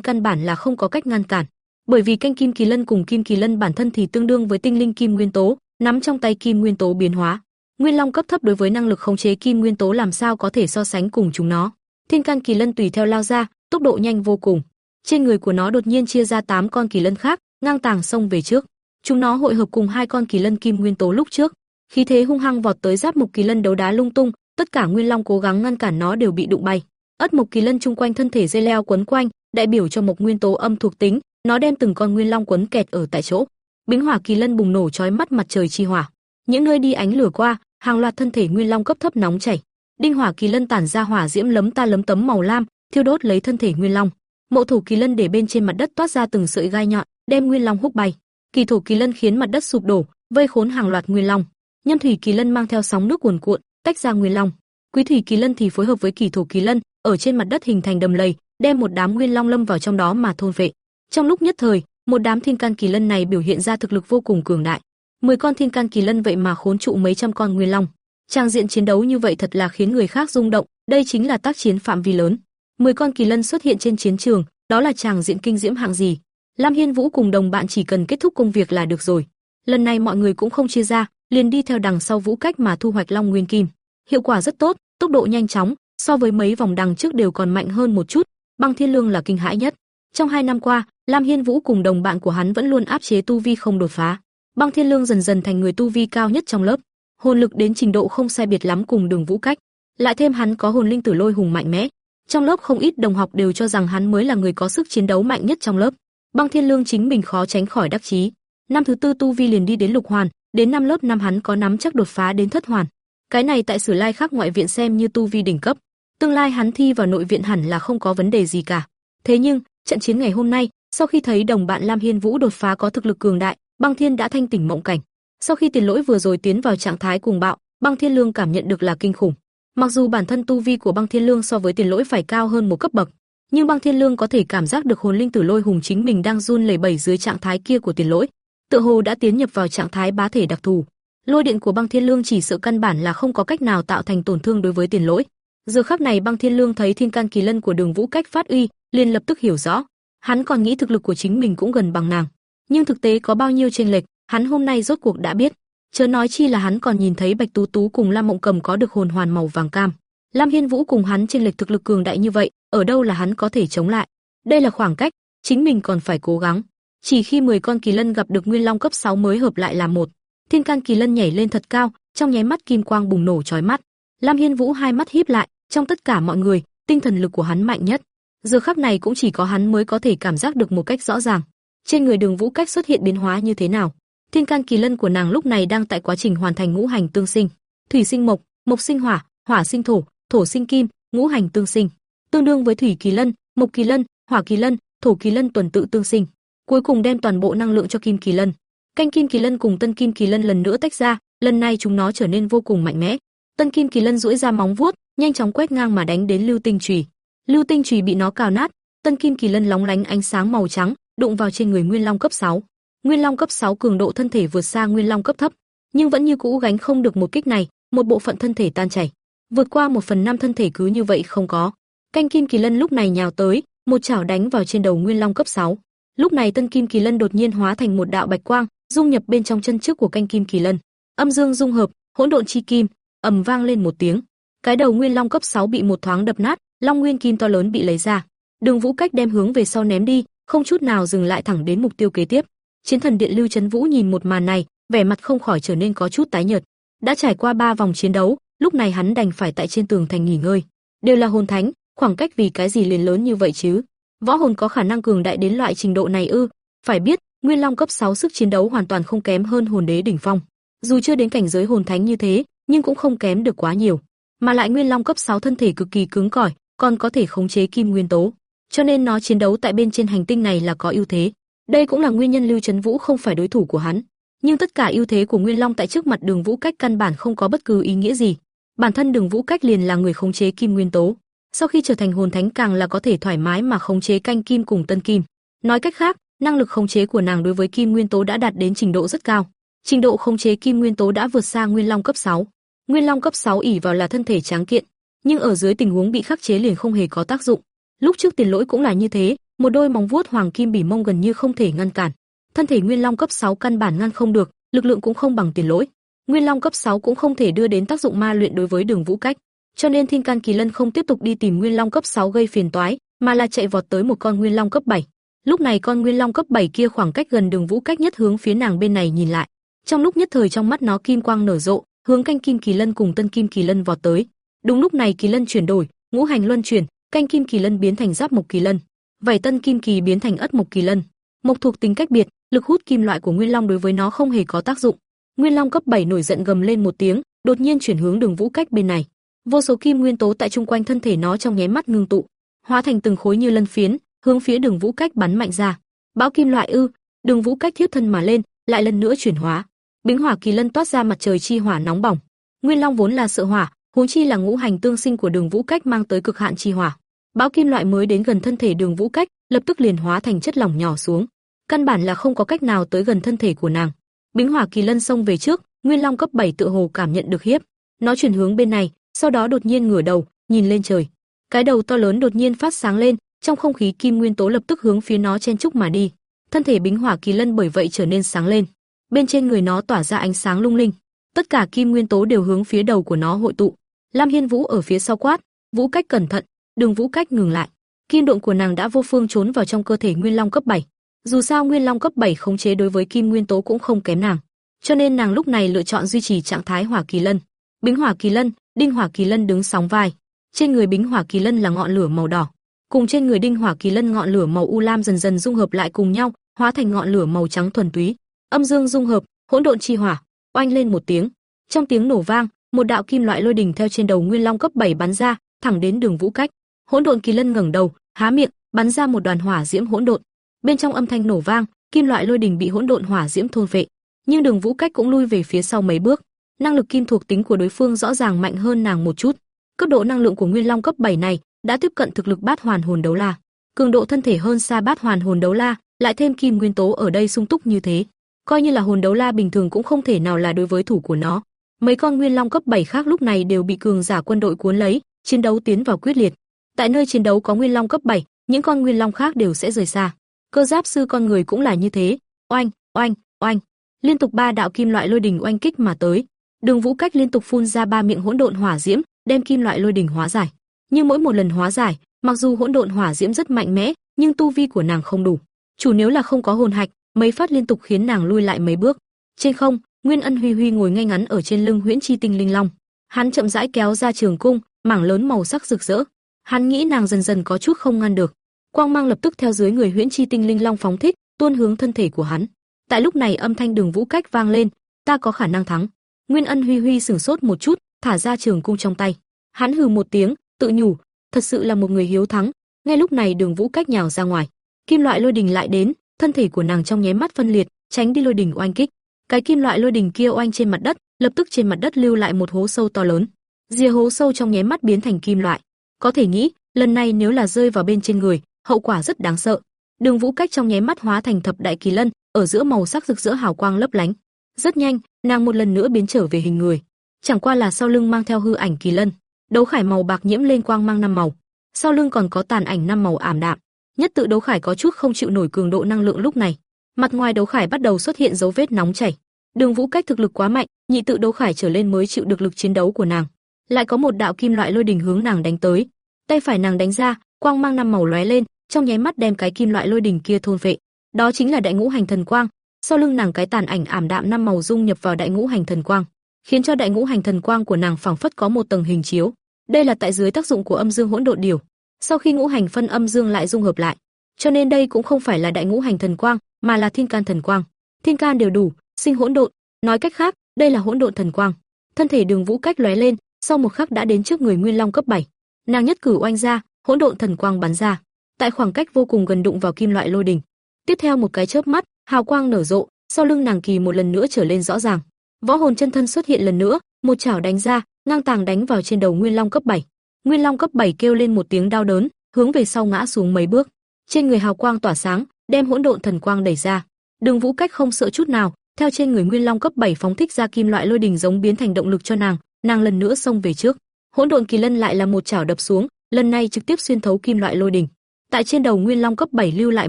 căn bản là không có cách ngăn cản, bởi vì canh kim kỳ lân cùng kim kỳ lân bản thân thì tương đương với tinh linh kim nguyên tố, nắm trong tay kim nguyên tố biến hóa. Nguyên long cấp thấp đối với năng lực khống chế kim nguyên tố làm sao có thể so sánh cùng chúng nó. Thiên can kỳ lân tùy theo lao ra, tốc độ nhanh vô cùng. Trên người của nó đột nhiên chia ra 8 con kỳ lân khác, ngang tàng xông về trước. Chúng nó hội hợp cùng hai con kỳ lân kim nguyên tố lúc trước, khí thế hung hăng vọt tới giáp mục kỳ lân đấu đá lung tung, tất cả nguyên long cố gắng ngăn cản nó đều bị đụng bay. Ất mục kỳ lân chung quanh thân thể dây leo quấn quanh, đại biểu cho một nguyên tố âm thuộc tính, nó đem từng con nguyên long quấn kẹt ở tại chỗ. Bính hỏa kỳ lân bùng nổ chói mắt mặt trời chi hỏa, những nơi đi ánh lửa qua, hàng loạt thân thể nguyên long cấp thấp nóng chảy. Đinh hỏa kỳ lân tản ra hỏa diễm lấm ta lấm tấm màu lam, thiêu đốt lấy thân thể nguyên long. Mộ thủ kỳ lân để bên trên mặt đất toát ra từng sợi gai nhọn, đem nguyên long húc bay. Kỳ thổ kỳ lân khiến mặt đất sụp đổ, vây khốn hàng loạt nguyên long. Nhâm thủy kỳ lân mang theo sóng nước cuồn cuộn, tách ra nguyên long. Quý thủy kỳ lân thì phối hợp với kỳ thổ kỳ lân, ở trên mặt đất hình thành đầm lầy, đem một đám nguyên long lâm vào trong đó mà thôn vệ Trong lúc nhất thời, một đám thiên can kỳ lân này biểu hiện ra thực lực vô cùng cường đại. Mười con thiên can kỳ lân vậy mà khốn trụ mấy trăm con nguyên long. Trang diện chiến đấu như vậy thật là khiến người khác rung động, đây chính là tác chiến phạm vi lớn. Mười con kỳ lân xuất hiện trên chiến trường, đó là tràng diện kinh diễm hạng gì? Lam Hiên Vũ cùng đồng bạn chỉ cần kết thúc công việc là được rồi. Lần này mọi người cũng không chia ra, liền đi theo đằng sau Vũ Cách mà thu hoạch Long Nguyên Kim. Hiệu quả rất tốt, tốc độ nhanh chóng, so với mấy vòng đằng trước đều còn mạnh hơn một chút. Băng Thiên Lương là kinh hãi nhất. Trong hai năm qua, Lam Hiên Vũ cùng đồng bạn của hắn vẫn luôn áp chế tu vi không đột phá. Băng Thiên Lương dần dần thành người tu vi cao nhất trong lớp, hồn lực đến trình độ không sai biệt lắm cùng Đường Vũ Cách, lại thêm hắn có hồn linh tử lôi hùng mạnh mẽ. Trong lớp không ít đồng học đều cho rằng hắn mới là người có sức chiến đấu mạnh nhất trong lớp. Băng Thiên Lương chính mình khó tránh khỏi đắc chí. Năm thứ tư tu vi liền đi đến lục hoàn, đến năm lớp năm hắn có nắm chắc đột phá đến thất hoàn. Cái này tại Sử Lai khác ngoại viện xem như tu vi đỉnh cấp. Tương lai hắn thi vào nội viện hẳn là không có vấn đề gì cả. Thế nhưng, trận chiến ngày hôm nay, sau khi thấy đồng bạn Lam Hiên Vũ đột phá có thực lực cường đại, Băng Thiên đã thanh tỉnh mộng cảnh. Sau khi Tiền Lỗi vừa rồi tiến vào trạng thái cuồng bạo, Băng Thiên Lương cảm nhận được là kinh khủng. Mặc dù bản thân tu vi của Băng Thiên Lương so với Tiền Lỗi phải cao hơn một cấp bậc, nhưng Băng Thiên Lương có thể cảm giác được hồn linh tử lôi hùng chính mình đang run lẩy bẩy dưới trạng thái kia của Tiền Lỗi, tựa hồ đã tiến nhập vào trạng thái bá thể đặc thù. Lôi điện của Băng Thiên Lương chỉ sợ căn bản là không có cách nào tạo thành tổn thương đối với Tiền Lỗi. Giờ khắc này Băng Thiên Lương thấy Thiên Can Kỳ Lân của Đường Vũ cách phát uy, liền lập tức hiểu rõ, hắn còn nghĩ thực lực của chính mình cũng gần bằng nàng, nhưng thực tế có bao nhiêu chênh lệch, hắn hôm nay rốt cuộc đã biết. Chớ nói chi là hắn còn nhìn thấy Bạch Tú Tú cùng Lam Mộng Cầm có được hồn hoàn màu vàng cam. Lam Hiên Vũ cùng hắn chênh lệch thực lực cường đại như vậy, ở đâu là hắn có thể chống lại. Đây là khoảng cách, chính mình còn phải cố gắng. Chỉ khi 10 con kỳ lân gặp được Nguyên Long cấp 6 mới hợp lại là một. Thiên can kỳ lân nhảy lên thật cao, trong nháy mắt kim quang bùng nổ chói mắt. Lam Hiên Vũ hai mắt híp lại, trong tất cả mọi người, tinh thần lực của hắn mạnh nhất. Giờ khắc này cũng chỉ có hắn mới có thể cảm giác được một cách rõ ràng. Trên người Đường Vũ cách xuất hiện biến hóa như thế nào? Thiên can kỳ lân của nàng lúc này đang tại quá trình hoàn thành ngũ hành tương sinh. Thủy sinh mộc, mộc sinh hỏa, hỏa sinh thổ, thổ sinh kim, ngũ hành tương sinh, tương đương với thủy kỳ lân, mộc kỳ lân, hỏa kỳ lân, thổ kỳ lân tuần tự tương sinh, cuối cùng đem toàn bộ năng lượng cho kim kỳ lân. Canh kim kỳ lân cùng tân kim kỳ lân lần nữa tách ra, lần này chúng nó trở nên vô cùng mạnh mẽ. Tân kim kỳ lân duỗi ra móng vuốt, nhanh chóng quét ngang mà đánh đến lưu tinh chùy. Lưu tinh chùy bị nó cào nát, tân kim kỳ lân lóng lánh ánh sáng màu trắng, đụng vào trên người Nguyên Long cấp 6. Nguyên Long cấp 6 cường độ thân thể vượt xa Nguyên Long cấp thấp, nhưng vẫn như cũ gánh không được một kích này, một bộ phận thân thể tan chảy. Vượt qua một phần năm thân thể cứ như vậy không có. Canh Kim Kỳ Lân lúc này nhào tới, một chảo đánh vào trên đầu Nguyên Long cấp 6. Lúc này Tân Kim Kỳ Lân đột nhiên hóa thành một đạo bạch quang, dung nhập bên trong chân trước của canh Kim Kỳ Lân. Âm dương dung hợp, hỗn độn chi kim, ầm vang lên một tiếng. Cái đầu Nguyên Long cấp 6 bị một thoáng đập nát, Long Nguyên kim to lớn bị lấy ra. Đường Vũ Cách đem hướng về sau ném đi, không chút nào dừng lại thẳng đến mục tiêu kế tiếp. Chiến thần điện Lưu Chấn Vũ nhìn một màn này, vẻ mặt không khỏi trở nên có chút tái nhợt. Đã trải qua ba vòng chiến đấu, lúc này hắn đành phải tại trên tường thành nghỉ ngơi. Đều là hồn thánh, khoảng cách vì cái gì liền lớn như vậy chứ? Võ hồn có khả năng cường đại đến loại trình độ này ư? Phải biết, Nguyên Long cấp 6 sức chiến đấu hoàn toàn không kém hơn hồn đế đỉnh phong. Dù chưa đến cảnh giới hồn thánh như thế, nhưng cũng không kém được quá nhiều. Mà lại Nguyên Long cấp 6 thân thể cực kỳ cứng cỏi, còn có thể khống chế kim nguyên tố, cho nên nó chiến đấu tại bên trên hành tinh này là có ưu thế. Đây cũng là nguyên nhân Lưu Chấn Vũ không phải đối thủ của hắn. Nhưng tất cả ưu thế của Nguyên Long tại trước mặt Đường Vũ Cách căn bản không có bất cứ ý nghĩa gì. Bản thân Đường Vũ Cách liền là người khống chế kim nguyên tố. sau khi trở thành hồn thánh càng là có thể thoải mái mà khống chế canh kim cùng tân kim. Nói cách khác, năng lực khống chế của nàng đối với kim nguyên tố đã đạt đến trình độ rất cao. Trình độ khống chế kim nguyên tố đã vượt xa Nguyên Long cấp 6. Nguyên Long cấp 6 ỷ vào là thân thể tráng kiện, nhưng ở dưới tình huống bị khắc chế liền không hề có tác dụng. Lúc trước Tiền Lỗi cũng là như thế, một đôi móng vuốt hoàng kim bỉ mông gần như không thể ngăn cản. Thân thể Nguyên Long cấp 6 căn bản ngăn không được, lực lượng cũng không bằng Tiền Lỗi. Nguyên Long cấp 6 cũng không thể đưa đến tác dụng ma luyện đối với Đường Vũ Cách, cho nên Thiên Can Kỳ Lân không tiếp tục đi tìm Nguyên Long cấp 6 gây phiền toái, mà là chạy vọt tới một con Nguyên Long cấp 7. Lúc này con Nguyên Long cấp 7 kia khoảng cách gần Đường Vũ Cách nhất hướng phía nàng bên này nhìn lại. Trong lúc nhất thời trong mắt nó kim quang nở rộ, hướng canh kim kỳ lân cùng tân kim kỳ lân vọt tới. Đúng lúc này kỳ lân chuyển đổi, ngũ hành luân chuyển, canh kim kỳ lân biến thành giáp mộc kỳ lân, vảy tân kim kỳ biến thành ất mộc kỳ lân. Mộc thuộc tính cách biệt, lực hút kim loại của Nguyên Long đối với nó không hề có tác dụng. Nguyên Long cấp 7 nổi giận gầm lên một tiếng, đột nhiên chuyển hướng Đường Vũ Cách bên này. Vô số kim nguyên tố tại trung quanh thân thể nó trong nháy mắt ngưng tụ, hóa thành từng khối như lân phiến, hướng phía Đường Vũ Cách bắn mạnh ra. Bão kim loại ư? Đường Vũ Cách thiếp thân mà lên, lại lần nữa chuyển hóa. Bính hỏa kỳ lân toát ra mặt trời chi hỏa nóng bỏng. Nguyên Long vốn là sợ hỏa, huống chi là ngũ hành tương sinh của Đường Vũ Cách mang tới cực hạn chi hỏa. Bão kim loại mới đến gần thân thể Đường Vũ Cách, lập tức liền hóa thành chất lỏng nhỏ xuống. Căn bản là không có cách nào tới gần thân thể của nàng. Bính hỏa kỳ lân xông về trước, Nguyên Long cấp 7 tựa hồ cảm nhận được hiếp, nó chuyển hướng bên này, sau đó đột nhiên ngửa đầu, nhìn lên trời. Cái đầu to lớn đột nhiên phát sáng lên, trong không khí kim nguyên tố lập tức hướng phía nó chen chúc mà đi. Thân thể Bính Hỏa Kỳ Lân bởi vậy trở nên sáng lên. Bên trên người nó tỏa ra ánh sáng lung linh, tất cả kim nguyên tố đều hướng phía đầu của nó hội tụ. Lam Hiên Vũ ở phía sau quát, "Vũ Cách cẩn thận!" Đường Vũ Cách ngừng lại. Kim độn của nàng đã vô phương trốn vào trong cơ thể Nguyên Long cấp 7. Dù sao Nguyên Long cấp 7 khống chế đối với kim nguyên tố cũng không kém nàng, cho nên nàng lúc này lựa chọn duy trì trạng thái Hỏa Kỳ Lân. Bính Hỏa Kỳ Lân, Đinh Hỏa Kỳ Lân đứng sóng vai. Trên người Bính Hỏa Kỳ Lân là ngọn lửa màu đỏ, cùng trên người Đinh Hỏa Kỳ Lân ngọn lửa màu u lam dần dần dung hợp lại cùng nhau, hóa thành ngọn lửa màu trắng thuần túy. Âm dương dung hợp, hỗn độn chi hỏa, oanh lên một tiếng. Trong tiếng nổ vang, một đạo kim loại lôi đỉnh theo trên đầu Nguyên Long cấp 7 bắn ra, thẳng đến Đường Vũ Cách. Hỗn độn kỳ lân ngẩng đầu, há miệng, bắn ra một đoàn hỏa diễm hỗn độn. Bên trong âm thanh nổ vang, kim loại lôi đỉnh bị hỗn độn hỏa diễm thôn vệ, nhưng Đường Vũ Cách cũng lui về phía sau mấy bước. Năng lực kim thuộc tính của đối phương rõ ràng mạnh hơn nàng một chút. Cấp độ năng lượng của Nguyên Long cấp 7 này đã tiếp cận thực lực bát hoàn hồn đấu la, cường độ thân thể hơn xa bát hoàn hồn đấu la, lại thêm kim nguyên tố ở đây sung túc như thế, coi như là hồn đấu la bình thường cũng không thể nào là đối với thủ của nó. Mấy con nguyên long cấp 7 khác lúc này đều bị cường giả quân đội cuốn lấy, chiến đấu tiến vào quyết liệt. Tại nơi chiến đấu có nguyên long cấp 7, những con nguyên long khác đều sẽ rời xa. Cơ giáp sư con người cũng là như thế, oanh, oanh, oanh, liên tục ba đạo kim loại lôi đỉnh oanh kích mà tới. Đường Vũ Cách liên tục phun ra ba miệng hỗn độn hỏa diễm, đem kim loại lôi đỉnh hóa giải. Nhưng mỗi một lần hóa giải, mặc dù hỗn độn hỏa diễm rất mạnh mẽ, nhưng tu vi của nàng không đủ. Chủ nếu là không có hồn hạch, mấy phát liên tục khiến nàng lui lại mấy bước. Trên không, Nguyên Ân Huy Huy ngồi ngay ngắn ở trên lưng Huyễn Chi Tinh Linh Long. Hắn chậm rãi kéo ra trường cung, mảng lớn màu sắc rực rỡ. Hắn nghĩ nàng dần dần có chút không ngăn được. Quang mang lập tức theo dưới người Huyễn Chi Tinh Linh Long phóng thích, tuôn hướng thân thể của hắn. Tại lúc này âm thanh Đường Vũ Cách vang lên, ta có khả năng thắng. Nguyên Ân Huy Huy sửng sốt một chút, thả ra trường cung trong tay. Hắn hừ một tiếng, tự nhủ, thật sự là một người hiếu thắng. Ngay lúc này Đường Vũ Cách nhào ra ngoài, kim loại lôi đình lại đến, thân thể của nàng trong nháy mắt phân liệt, tránh đi lôi đình oanh kích. Cái kim loại lôi đỉnh kia oanh trên mặt đất, lập tức trên mặt đất lưu lại một hố sâu to lớn. Rìa hố sâu trong nháy mắt biến thành kim loại. Có thể nghĩ, lần này nếu là rơi vào bên trên người, hậu quả rất đáng sợ. Đường Vũ Cách trong nháy mắt hóa thành thập đại kỳ lân, ở giữa màu sắc rực rỡ hào quang lấp lánh. Rất nhanh, nàng một lần nữa biến trở về hình người. Chẳng qua là sau lưng mang theo hư ảnh kỳ lân, đấu khải màu bạc nhiễm lên quang mang năm màu. Sau lưng còn có tàn ảnh năm màu ảm đạm. Nhất tự đấu khải có chút không chịu nổi cường độ năng lượng lúc này. Mặt ngoài đấu khải bắt đầu xuất hiện dấu vết nóng chảy. Đường Vũ Cách thực lực quá mạnh, nhị tự đấu khải trở lên mới chịu được lực chiến đấu của nàng. Lại có một đạo kim loại lôi đình hướng nàng đánh tới. Tay phải nàng đánh ra, quang mang năm màu lóe lên, trong nháy mắt đem cái kim loại lôi đình kia thôn vệ. Đó chính là đại ngũ hành thần quang. Sau lưng nàng cái tàn ảnh ảm đạm năm màu dung nhập vào đại ngũ hành thần quang, khiến cho đại ngũ hành thần quang của nàng phảng phất có một tầng hình chiếu. Đây là tại dưới tác dụng của âm dương hỗn độn điều. Sau khi ngũ hành phân âm dương lại dung hợp lại, cho nên đây cũng không phải là đại ngũ hành thần quang, mà là thiên can thần quang. Thiên can đều đủ, sinh hỗn độn, nói cách khác, đây là hỗn độn thần quang. Thân thể Đường Vũ cách lóe lên, sau một khắc đã đến trước người Nguyên Long cấp 7. Nàng nhất cử oanh ra, hỗn độn thần quang bắn ra, tại khoảng cách vô cùng gần đụng vào kim loại lôi đỉnh. Tiếp theo một cái chớp mắt, hào quang nở rộ, sau lưng nàng kỳ một lần nữa trở lên rõ ràng. Võ hồn chân thân xuất hiện lần nữa, một chảo đánh ra, ngang tàng đánh vào trên đầu Nguyên Long cấp 7. Nguyên Long cấp 7 kêu lên một tiếng đau đớn, hướng về sau ngã xuống mấy bước. Trên người hào quang tỏa sáng, đem hỗn độn thần quang đẩy ra. Đường Vũ Cách không sợ chút nào, theo trên người Nguyên Long cấp 7 phóng thích ra kim loại lôi đình giống biến thành động lực cho nàng, nàng lần nữa xông về trước. Hỗn độn kỳ lân lại là một chảo đập xuống, lần này trực tiếp xuyên thấu kim loại lôi đình. Tại trên đầu Nguyên Long cấp 7 lưu lại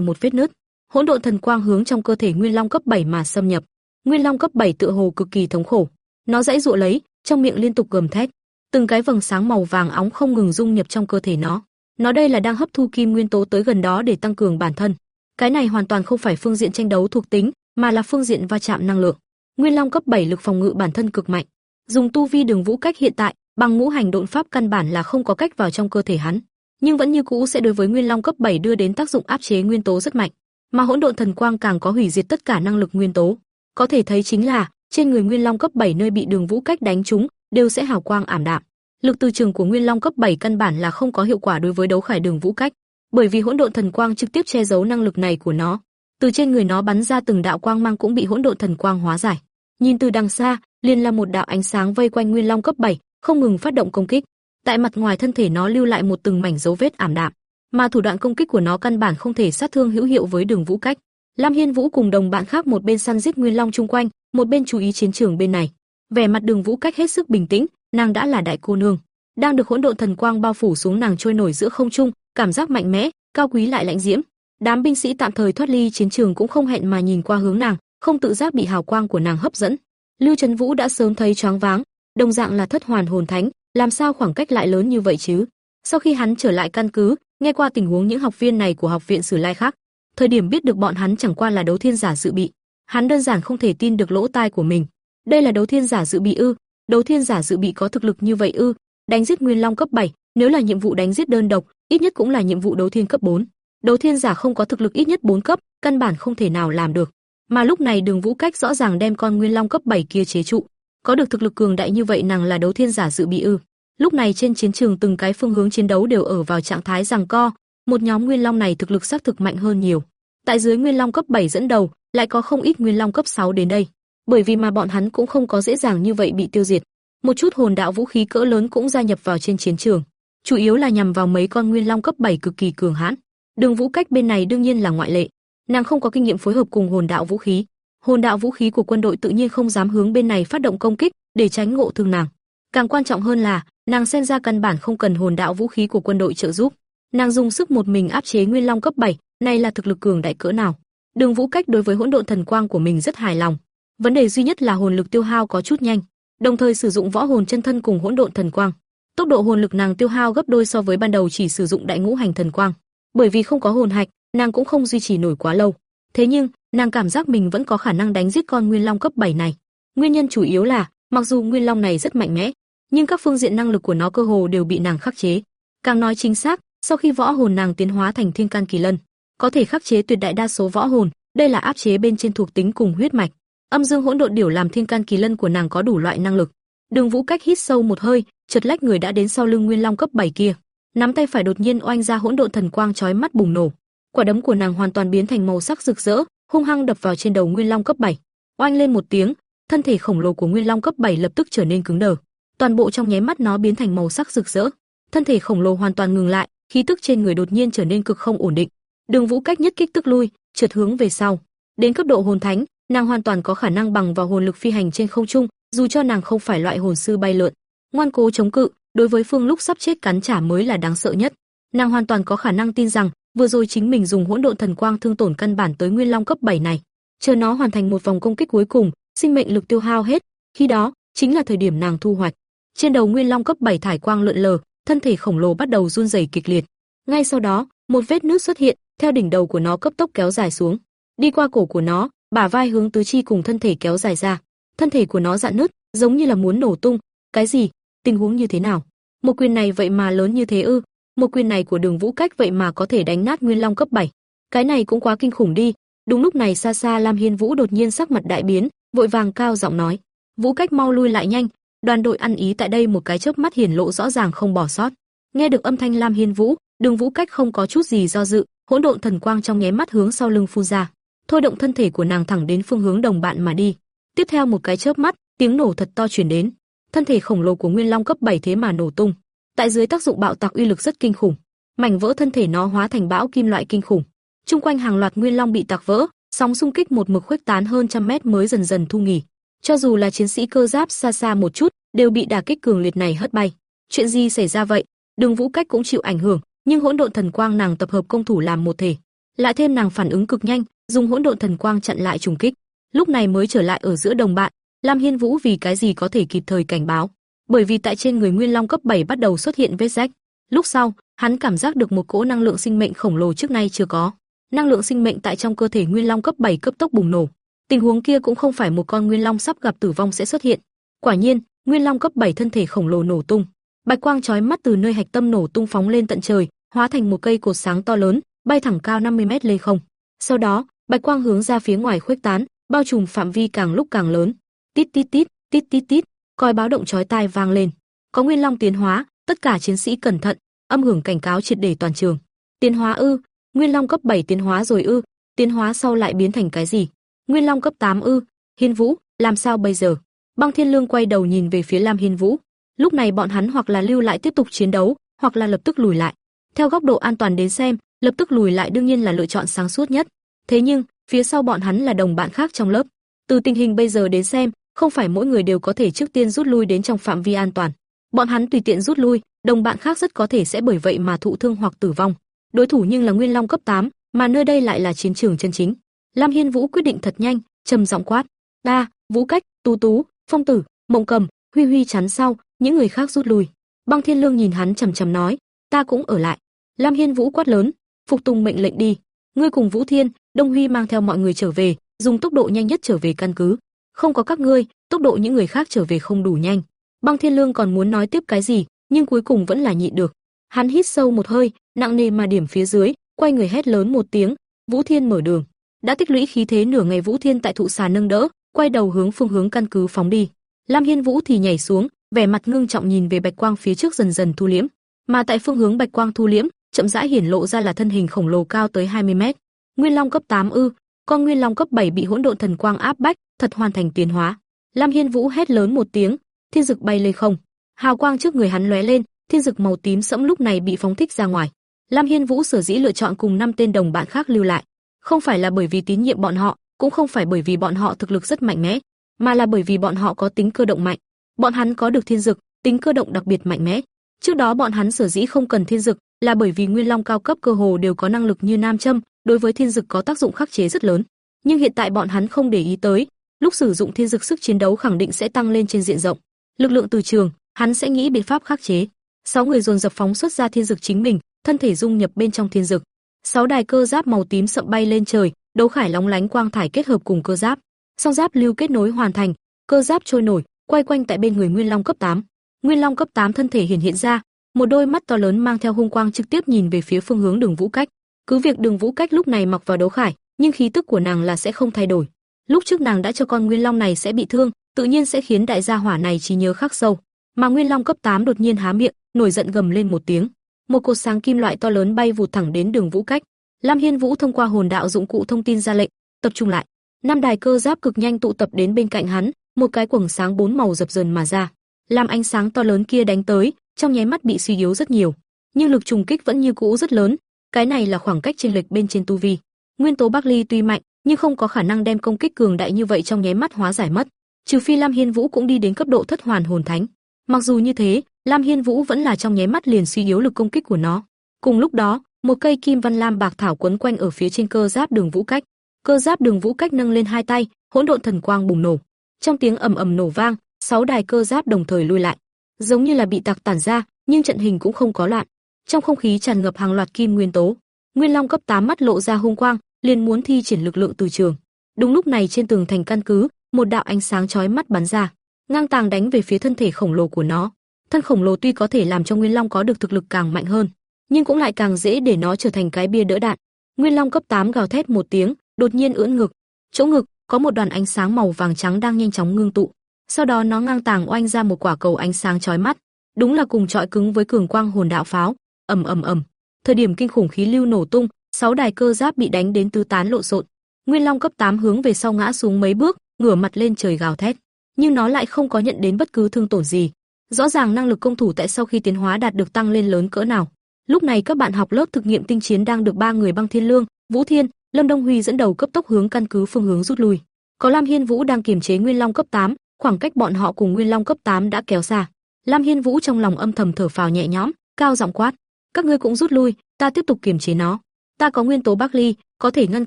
một vết nứt. Hỗn độn thần quang hướng trong cơ thể Nguyên Long cấp 7 mà xâm nhập. Nguyên Long cấp 7 tựa hồ cực kỳ thống khổ. Nó dãy dụa lấy, trong miệng liên tục gầm thét. Từng cái vầng sáng màu vàng óng không ngừng dung nhập trong cơ thể nó. Nó đây là đang hấp thu kim nguyên tố tới gần đó để tăng cường bản thân. Cái này hoàn toàn không phải phương diện tranh đấu thuộc tính, mà là phương diện va chạm năng lượng. Nguyên Long cấp 7 lực phòng ngự bản thân cực mạnh. Dùng tu vi đường vũ cách hiện tại, bằng ngũ hành độn pháp căn bản là không có cách vào trong cơ thể hắn, nhưng vẫn như cũ sẽ đối với Nguyên Long cấp 7 đưa đến tác dụng áp chế nguyên tố rất mạnh, mà hỗn độn thần quang càng có hủy diệt tất cả năng lực nguyên tố. Có thể thấy chính là, trên người Nguyên Long cấp 7 nơi bị Đường Vũ cách đánh trúng, đều sẽ hào quang ảm đạm. Lực từ trường của Nguyên Long cấp 7 căn bản là không có hiệu quả đối với đấu khải Đường Vũ cách, bởi vì hỗn độn thần quang trực tiếp che giấu năng lực này của nó. Từ trên người nó bắn ra từng đạo quang mang cũng bị hỗn độn thần quang hóa giải. Nhìn từ đằng xa, liền là một đạo ánh sáng vây quanh Nguyên Long cấp 7, không ngừng phát động công kích. Tại mặt ngoài thân thể nó lưu lại một từng mảnh dấu vết ảm đạm, mà thủ đoạn công kích của nó căn bản không thể sát thương hữu hiệu với Đường Vũ Cách. Lam Hiên Vũ cùng đồng bạn khác một bên săn giết Nguyên Long chung quanh, một bên chú ý chiến trường bên này. Vẻ mặt Đường Vũ Cách hết sức bình tĩnh, nàng đã là đại cô nương, đang được hỗn độn thần quang bao phủ xuống nàng trôi nổi giữa không trung, cảm giác mạnh mẽ, cao quý lại lãnh diễm. Đám binh sĩ tạm thời thoát ly chiến trường cũng không hẹn mà nhìn qua hướng nàng, không tự giác bị hào quang của nàng hấp dẫn. Lưu Trấn Vũ đã sớm thấy choáng váng, đồng dạng là thất hoàn hồn thánh, làm sao khoảng cách lại lớn như vậy chứ? Sau khi hắn trở lại căn cứ, nghe qua tình huống những học viên này của học viện Sử Lai khác, thời điểm biết được bọn hắn chẳng qua là đấu thiên giả dự bị, hắn đơn giản không thể tin được lỗ tai của mình. Đây là đấu thiên giả dự bị ư? Đấu thiên giả dự bị có thực lực như vậy ư? Đánh giết Nguyên Long cấp 7, nếu là nhiệm vụ đánh giết đơn độc, ít nhất cũng là nhiệm vụ đấu thiên cấp 4. Đấu thiên giả không có thực lực ít nhất 4 cấp, căn bản không thể nào làm được. Mà lúc này Đường Vũ Cách rõ ràng đem con Nguyên Long cấp 7 kia chế trụ, có được thực lực cường đại như vậy nàng là đấu thiên giả dự bị ư? Lúc này trên chiến trường từng cái phương hướng chiến đấu đều ở vào trạng thái giằng co, một nhóm Nguyên Long này thực lực xác thực mạnh hơn nhiều. Tại dưới Nguyên Long cấp 7 dẫn đầu, lại có không ít Nguyên Long cấp 6 đến đây, bởi vì mà bọn hắn cũng không có dễ dàng như vậy bị tiêu diệt. Một chút hồn đạo vũ khí cỡ lớn cũng gia nhập vào trên chiến trường, chủ yếu là nhằm vào mấy con Nguyên Long cấp 7 cực kỳ cường hãn. Đường Vũ Cách bên này đương nhiên là ngoại lệ, nàng không có kinh nghiệm phối hợp cùng hồn đạo vũ khí, hồn đạo vũ khí của quân đội tự nhiên không dám hướng bên này phát động công kích để tránh ngộ thương nàng. Càng quan trọng hơn là, nàng xem ra căn bản không cần hồn đạo vũ khí của quân đội trợ giúp. Nàng dùng sức một mình áp chế Nguyên Long cấp 7, này là thực lực cường đại cỡ nào. Đường Vũ Cách đối với hỗn độn thần quang của mình rất hài lòng. Vấn đề duy nhất là hồn lực tiêu hao có chút nhanh, đồng thời sử dụng võ hồn chân thân cùng hỗn độn thần quang. Tốc độ hồn lực nàng tiêu hao gấp đôi so với ban đầu chỉ sử dụng đại ngũ hành thần quang. Bởi vì không có hồn hạch, nàng cũng không duy trì nổi quá lâu. Thế nhưng, nàng cảm giác mình vẫn có khả năng đánh giết con Nguyên Long cấp 7 này. Nguyên nhân chủ yếu là, mặc dù Nguyên Long này rất mạnh mẽ, nhưng các phương diện năng lực của nó cơ hồ đều bị nàng khắc chế. Càng nói chính xác, sau khi võ hồn nàng tiến hóa thành Thiên Can Kỳ Lân, có thể khắc chế tuyệt đại đa số võ hồn, đây là áp chế bên trên thuộc tính cùng huyết mạch. Âm Dương Hỗn Độn Điểu làm Thiên Can Kỳ Lân của nàng có đủ loại năng lực. Đường Vũ Cách hít sâu một hơi, chợt lách người đã đến sau lưng Nguyên Long cấp 7 kia, nắm tay phải đột nhiên oanh ra hỗn độn thần quang chói mắt bùng nổ. Quả đấm của nàng hoàn toàn biến thành màu sắc rực rỡ, hung hăng đập vào trên đầu Nguyên Long cấp 7. Oanh lên một tiếng, thân thể khổng lồ của Nguyên Long cấp 7 lập tức trở nên cứng đờ. Toàn bộ trong nháy mắt nó biến thành màu sắc rực rỡ. Thân thể khổng lồ hoàn toàn ngừng lại, khí tức trên người đột nhiên trở nên cực không ổn định. Đường Vũ cách nhất kích tức lui, trượt hướng về sau. Đến cấp độ hồn thánh, nàng hoàn toàn có khả năng bằng vào hồn lực phi hành trên không trung, dù cho nàng không phải loại hồn sư bay lượn. Ngoan cố chống cự, đối với Phương lúc sắp chết cắn trả mới là đáng sợ nhất. Nàng hoàn toàn có khả năng tin rằng, vừa rồi chính mình dùng hỗn độn thần quang thương tổn căn bản tới Nguyên Long cấp 7 này. Chờ nó hoàn thành một vòng công kích cuối cùng, sinh mệnh lực tiêu hao hết, khi đó chính là thời điểm nàng thu hoạch. Trên đầu Nguyên Long cấp 7 thải quang lượn lờ, thân thể khổng lồ bắt đầu run rẩy kịch liệt. Ngay sau đó, một vết nứt xuất hiện, theo đỉnh đầu của nó cấp tốc kéo dài xuống, đi qua cổ của nó, bả vai hướng tứ chi cùng thân thể kéo dài ra. Thân thể của nó dạn nứt, giống như là muốn nổ tung. Cái gì? Tình huống như thế nào? Một quyền này vậy mà lớn như thế ư? Một quyền này của Đường Vũ Cách vậy mà có thể đánh nát Nguyên Long cấp 7. Cái này cũng quá kinh khủng đi. Đúng lúc này xa xa Lam Hiên Vũ đột nhiên sắc mặt đại biến, vội vàng cao giọng nói: "Vũ Cách mau lui lại nhanh." Đoàn đội ăn ý tại đây một cái chớp mắt hiển lộ rõ ràng không bỏ sót. Nghe được âm thanh Lam Hiên Vũ, Đường Vũ Cách không có chút gì do dự, hỗn độn thần quang trong nháy mắt hướng sau lưng phun ra, thôi động thân thể của nàng thẳng đến phương hướng đồng bạn mà đi. Tiếp theo một cái chớp mắt, tiếng nổ thật to truyền đến. Thân thể khổng lồ của Nguyên Long cấp 7 thế mà nổ tung. tại dưới tác dụng bạo tạc uy lực rất kinh khủng. Mảnh vỡ thân thể nó hóa thành bão kim loại kinh khủng. Trung quanh hàng loạt nguyên long bị tạc vỡ, sóng xung kích một mực khuếch tán hơn trăm mét mới dần dần thu nghỉ. Cho dù là chiến sĩ cơ giáp xa xa một chút, đều bị đả kích cường liệt này hất bay. Chuyện gì xảy ra vậy? Đường Vũ Cách cũng chịu ảnh hưởng, nhưng hỗn độn thần quang nàng tập hợp công thủ làm một thể, lại thêm nàng phản ứng cực nhanh, dùng hỗn độn thần quang chặn lại trùng kích, lúc này mới trở lại ở giữa đồng bạn. Lam Hiên Vũ vì cái gì có thể kịp thời cảnh báo? Bởi vì tại trên người Nguyên Long cấp 7 bắt đầu xuất hiện vết rách. Lúc sau, hắn cảm giác được một cỗ năng lượng sinh mệnh khổng lồ trước nay chưa có. Năng lượng sinh mệnh tại trong cơ thể Nguyên Long cấp 7 cấp tốc bùng nổ. Tình huống kia cũng không phải một con Nguyên Long sắp gặp tử vong sẽ xuất hiện. Quả nhiên, Nguyên Long cấp 7 thân thể khổng lồ nổ tung. Bạch quang chói mắt từ nơi hạch tâm nổ tung phóng lên tận trời, hóa thành một cây cột sáng to lớn, bay thẳng cao 50 mét lên không. Sau đó, bạch quang hướng ra phía ngoài khuếch tán, bao trùm phạm vi càng lúc càng lớn. Tít tít tít, tít tít tít, còi báo động chói tai vang lên. Có Nguyên Long tiến hóa, tất cả chiến sĩ cẩn thận, âm hưởng cảnh cáo triệt để toàn trường. Tiến hóa ư? Nguyên Long cấp 7 tiến hóa rồi ư? Tiến hóa sau lại biến thành cái gì? Nguyên Long cấp 8 ư? Hiên Vũ, làm sao bây giờ? Băng Thiên Lương quay đầu nhìn về phía Lam Hiên Vũ. Lúc này bọn hắn hoặc là lưu lại tiếp tục chiến đấu, hoặc là lập tức lùi lại. Theo góc độ an toàn đến xem, lập tức lùi lại đương nhiên là lựa chọn sáng suốt nhất. Thế nhưng, phía sau bọn hắn là đồng bạn khác trong lớp. Từ tình hình bây giờ đến xem, không phải mỗi người đều có thể trước tiên rút lui đến trong phạm vi an toàn. Bọn hắn tùy tiện rút lui, đồng bạn khác rất có thể sẽ bởi vậy mà thụ thương hoặc tử vong. Đối thủ nhưng là Nguyên Long cấp 8, mà nơi đây lại là chiến trường chân chính. Lam Hiên Vũ quyết định thật nhanh, trầm giọng quát: "Đa, Vũ Cách, Tú Tú, Phong Tử, Mộng Cầm, Huy Huy chắn sau, những người khác rút lui." Băng Thiên Lương nhìn hắn trầm trầm nói: "Ta cũng ở lại." Lam Hiên Vũ quát lớn: "Phục tùng mệnh lệnh đi, ngươi cùng Vũ Thiên, Đông Huy mang theo mọi người trở về, dùng tốc độ nhanh nhất trở về căn cứ. Không có các ngươi, tốc độ những người khác trở về không đủ nhanh." Băng Thiên Lương còn muốn nói tiếp cái gì, nhưng cuối cùng vẫn là nhịn được. Hắn hít sâu một hơi, nặng nề mà điểm phía dưới, quay người hét lớn một tiếng, Vũ Thiên mở đường. Đã tích lũy khí thế nửa ngày Vũ Thiên tại thụ xà nâng đỡ, quay đầu hướng phương hướng căn cứ phóng đi. Lam Hiên Vũ thì nhảy xuống, vẻ mặt ngưng trọng nhìn về bạch quang phía trước dần dần thu liễm, mà tại phương hướng bạch quang thu liễm, chậm rãi hiển lộ ra là thân hình khổng lồ cao tới 20 mét. Nguyên Long cấp 8 ư? Con Nguyên Long cấp 7 bị hỗn độn thần quang áp bách, thật hoàn thành tiến hóa. Lam Hiên Vũ hét lớn một tiếng, thiên dực bay lên không. Hào quang trước người hắn lóe lên, thiên dực màu tím sẫm lúc này bị phóng thích ra ngoài. Lam Hiên Vũ sở dĩ lựa chọn cùng năm tên đồng bạn khác lưu lại, không phải là bởi vì tín nhiệm bọn họ, cũng không phải bởi vì bọn họ thực lực rất mạnh mẽ, mà là bởi vì bọn họ có tính cơ động mạnh. Bọn hắn có được thiên dực, tính cơ động đặc biệt mạnh mẽ. Trước đó bọn hắn sở dĩ không cần thiên dực, là bởi vì nguyên long cao cấp cơ hồ đều có năng lực như nam châm, đối với thiên dực có tác dụng khắc chế rất lớn. Nhưng hiện tại bọn hắn không để ý tới, lúc sử dụng thiên dực sức chiến đấu khẳng định sẽ tăng lên trên diện rộng. Lực lượng từ trường, hắn sẽ nghĩ biện pháp khắc chế. Sáu người dồn dập phóng xuất ra thiên dực chính mình, thân thể dung nhập bên trong thiên dực. Sáu đài cơ giáp màu tím sậm bay lên trời, đấu khải lóng lánh quang thải kết hợp cùng cơ giáp. Song giáp lưu kết nối hoàn thành, cơ giáp trôi nổi, quay quanh tại bên người Nguyên Long cấp 8. Nguyên Long cấp 8 thân thể hiện hiện ra, một đôi mắt to lớn mang theo hung quang trực tiếp nhìn về phía phương hướng Đường Vũ Cách. Cứ việc Đường Vũ Cách lúc này mặc vào đấu khải, nhưng khí tức của nàng là sẽ không thay đổi. Lúc trước nàng đã cho con Nguyên Long này sẽ bị thương, tự nhiên sẽ khiến đại gia hỏa này trí nhớ khắc sâu. Mà Nguyên Long cấp 8 đột nhiên há miệng, nổi giận gầm lên một tiếng. Một cột sáng kim loại to lớn bay vụt thẳng đến Đường Vũ Cách. Lam Hiên Vũ thông qua hồn đạo dụng cụ thông tin ra lệnh, tập trung lại. Năm đài cơ giáp cực nhanh tụ tập đến bên cạnh hắn, một cái quầng sáng bốn màu dập dờn mà ra. Làm ánh sáng to lớn kia đánh tới, trong nháy mắt bị suy yếu rất nhiều, nhưng lực trùng kích vẫn như cũ rất lớn, cái này là khoảng cách chênh lệch bên trên tu vi. Nguyên tố Bắc Ly tuy mạnh, nhưng không có khả năng đem công kích cường đại như vậy trong nháy mắt hóa giải mất, trừ phi Lam Hiên Vũ cũng đi đến cấp độ thất hoàn hồn thánh. Mặc dù như thế, Lam Hiên Vũ vẫn là trong nháy mắt liền suy yếu lực công kích của nó. Cùng lúc đó, một cây kim văn lam bạc thảo quấn quanh ở phía trên cơ giáp Đường Vũ Cách. Cơ giáp Đường Vũ Cách nâng lên hai tay, hỗn độn thần quang bùng nổ. Trong tiếng ầm ầm nổ vang, sáu đài cơ giáp đồng thời lui lại, giống như là bị tạc tản ra, nhưng trận hình cũng không có loạn. Trong không khí tràn ngập hàng loạt kim nguyên tố. Nguyên Long cấp 8 mắt lộ ra hung quang, liền muốn thi triển lực lượng từ trường. Đúng lúc này trên tường thành căn cứ, một đạo ánh sáng chói mắt bắn ra, ngang tàng đánh về phía thân thể khổng lồ của nó. Thân khổng lồ tuy có thể làm cho Nguyên Long có được thực lực càng mạnh hơn, nhưng cũng lại càng dễ để nó trở thành cái bia đỡ đạn. Nguyên Long cấp 8 gào thét một tiếng, đột nhiên ưỡn ngực, chỗ ngực có một đoàn ánh sáng màu vàng trắng đang nhanh chóng ngưng tụ. Sau đó nó ngang tàng oanh ra một quả cầu ánh sáng chói mắt, đúng là cùng trọi cứng với cường quang hồn đạo pháo, ầm ầm ầm. Thời điểm kinh khủng khí lưu nổ tung, sáu đài cơ giáp bị đánh đến tứ tán lộn xộn. Nguyên Long cấp 8 hướng về sau ngã xuống mấy bước, ngửa mặt lên trời gào thét, nhưng nó lại không có nhận đến bất cứ thương tổn gì. Rõ ràng năng lực công thủ tại sau khi tiến hóa đạt được tăng lên lớn cỡ nào. Lúc này các bạn học lớp thực nghiệm tinh chiến đang được ba người băng thiên lương, Vũ Thiên, Lâm Đông Huy dẫn đầu cấp tốc hướng căn cứ phương hướng rút lui. Có Lam Hiên Vũ đang kiềm chế Nguyên Long cấp 8, khoảng cách bọn họ cùng Nguyên Long cấp 8 đã kéo xa. Lam Hiên Vũ trong lòng âm thầm thở phào nhẹ nhõm, cao giọng quát: "Các ngươi cũng rút lui, ta tiếp tục kiềm chế nó. Ta có nguyên tố Bắc Ly, có thể ngăn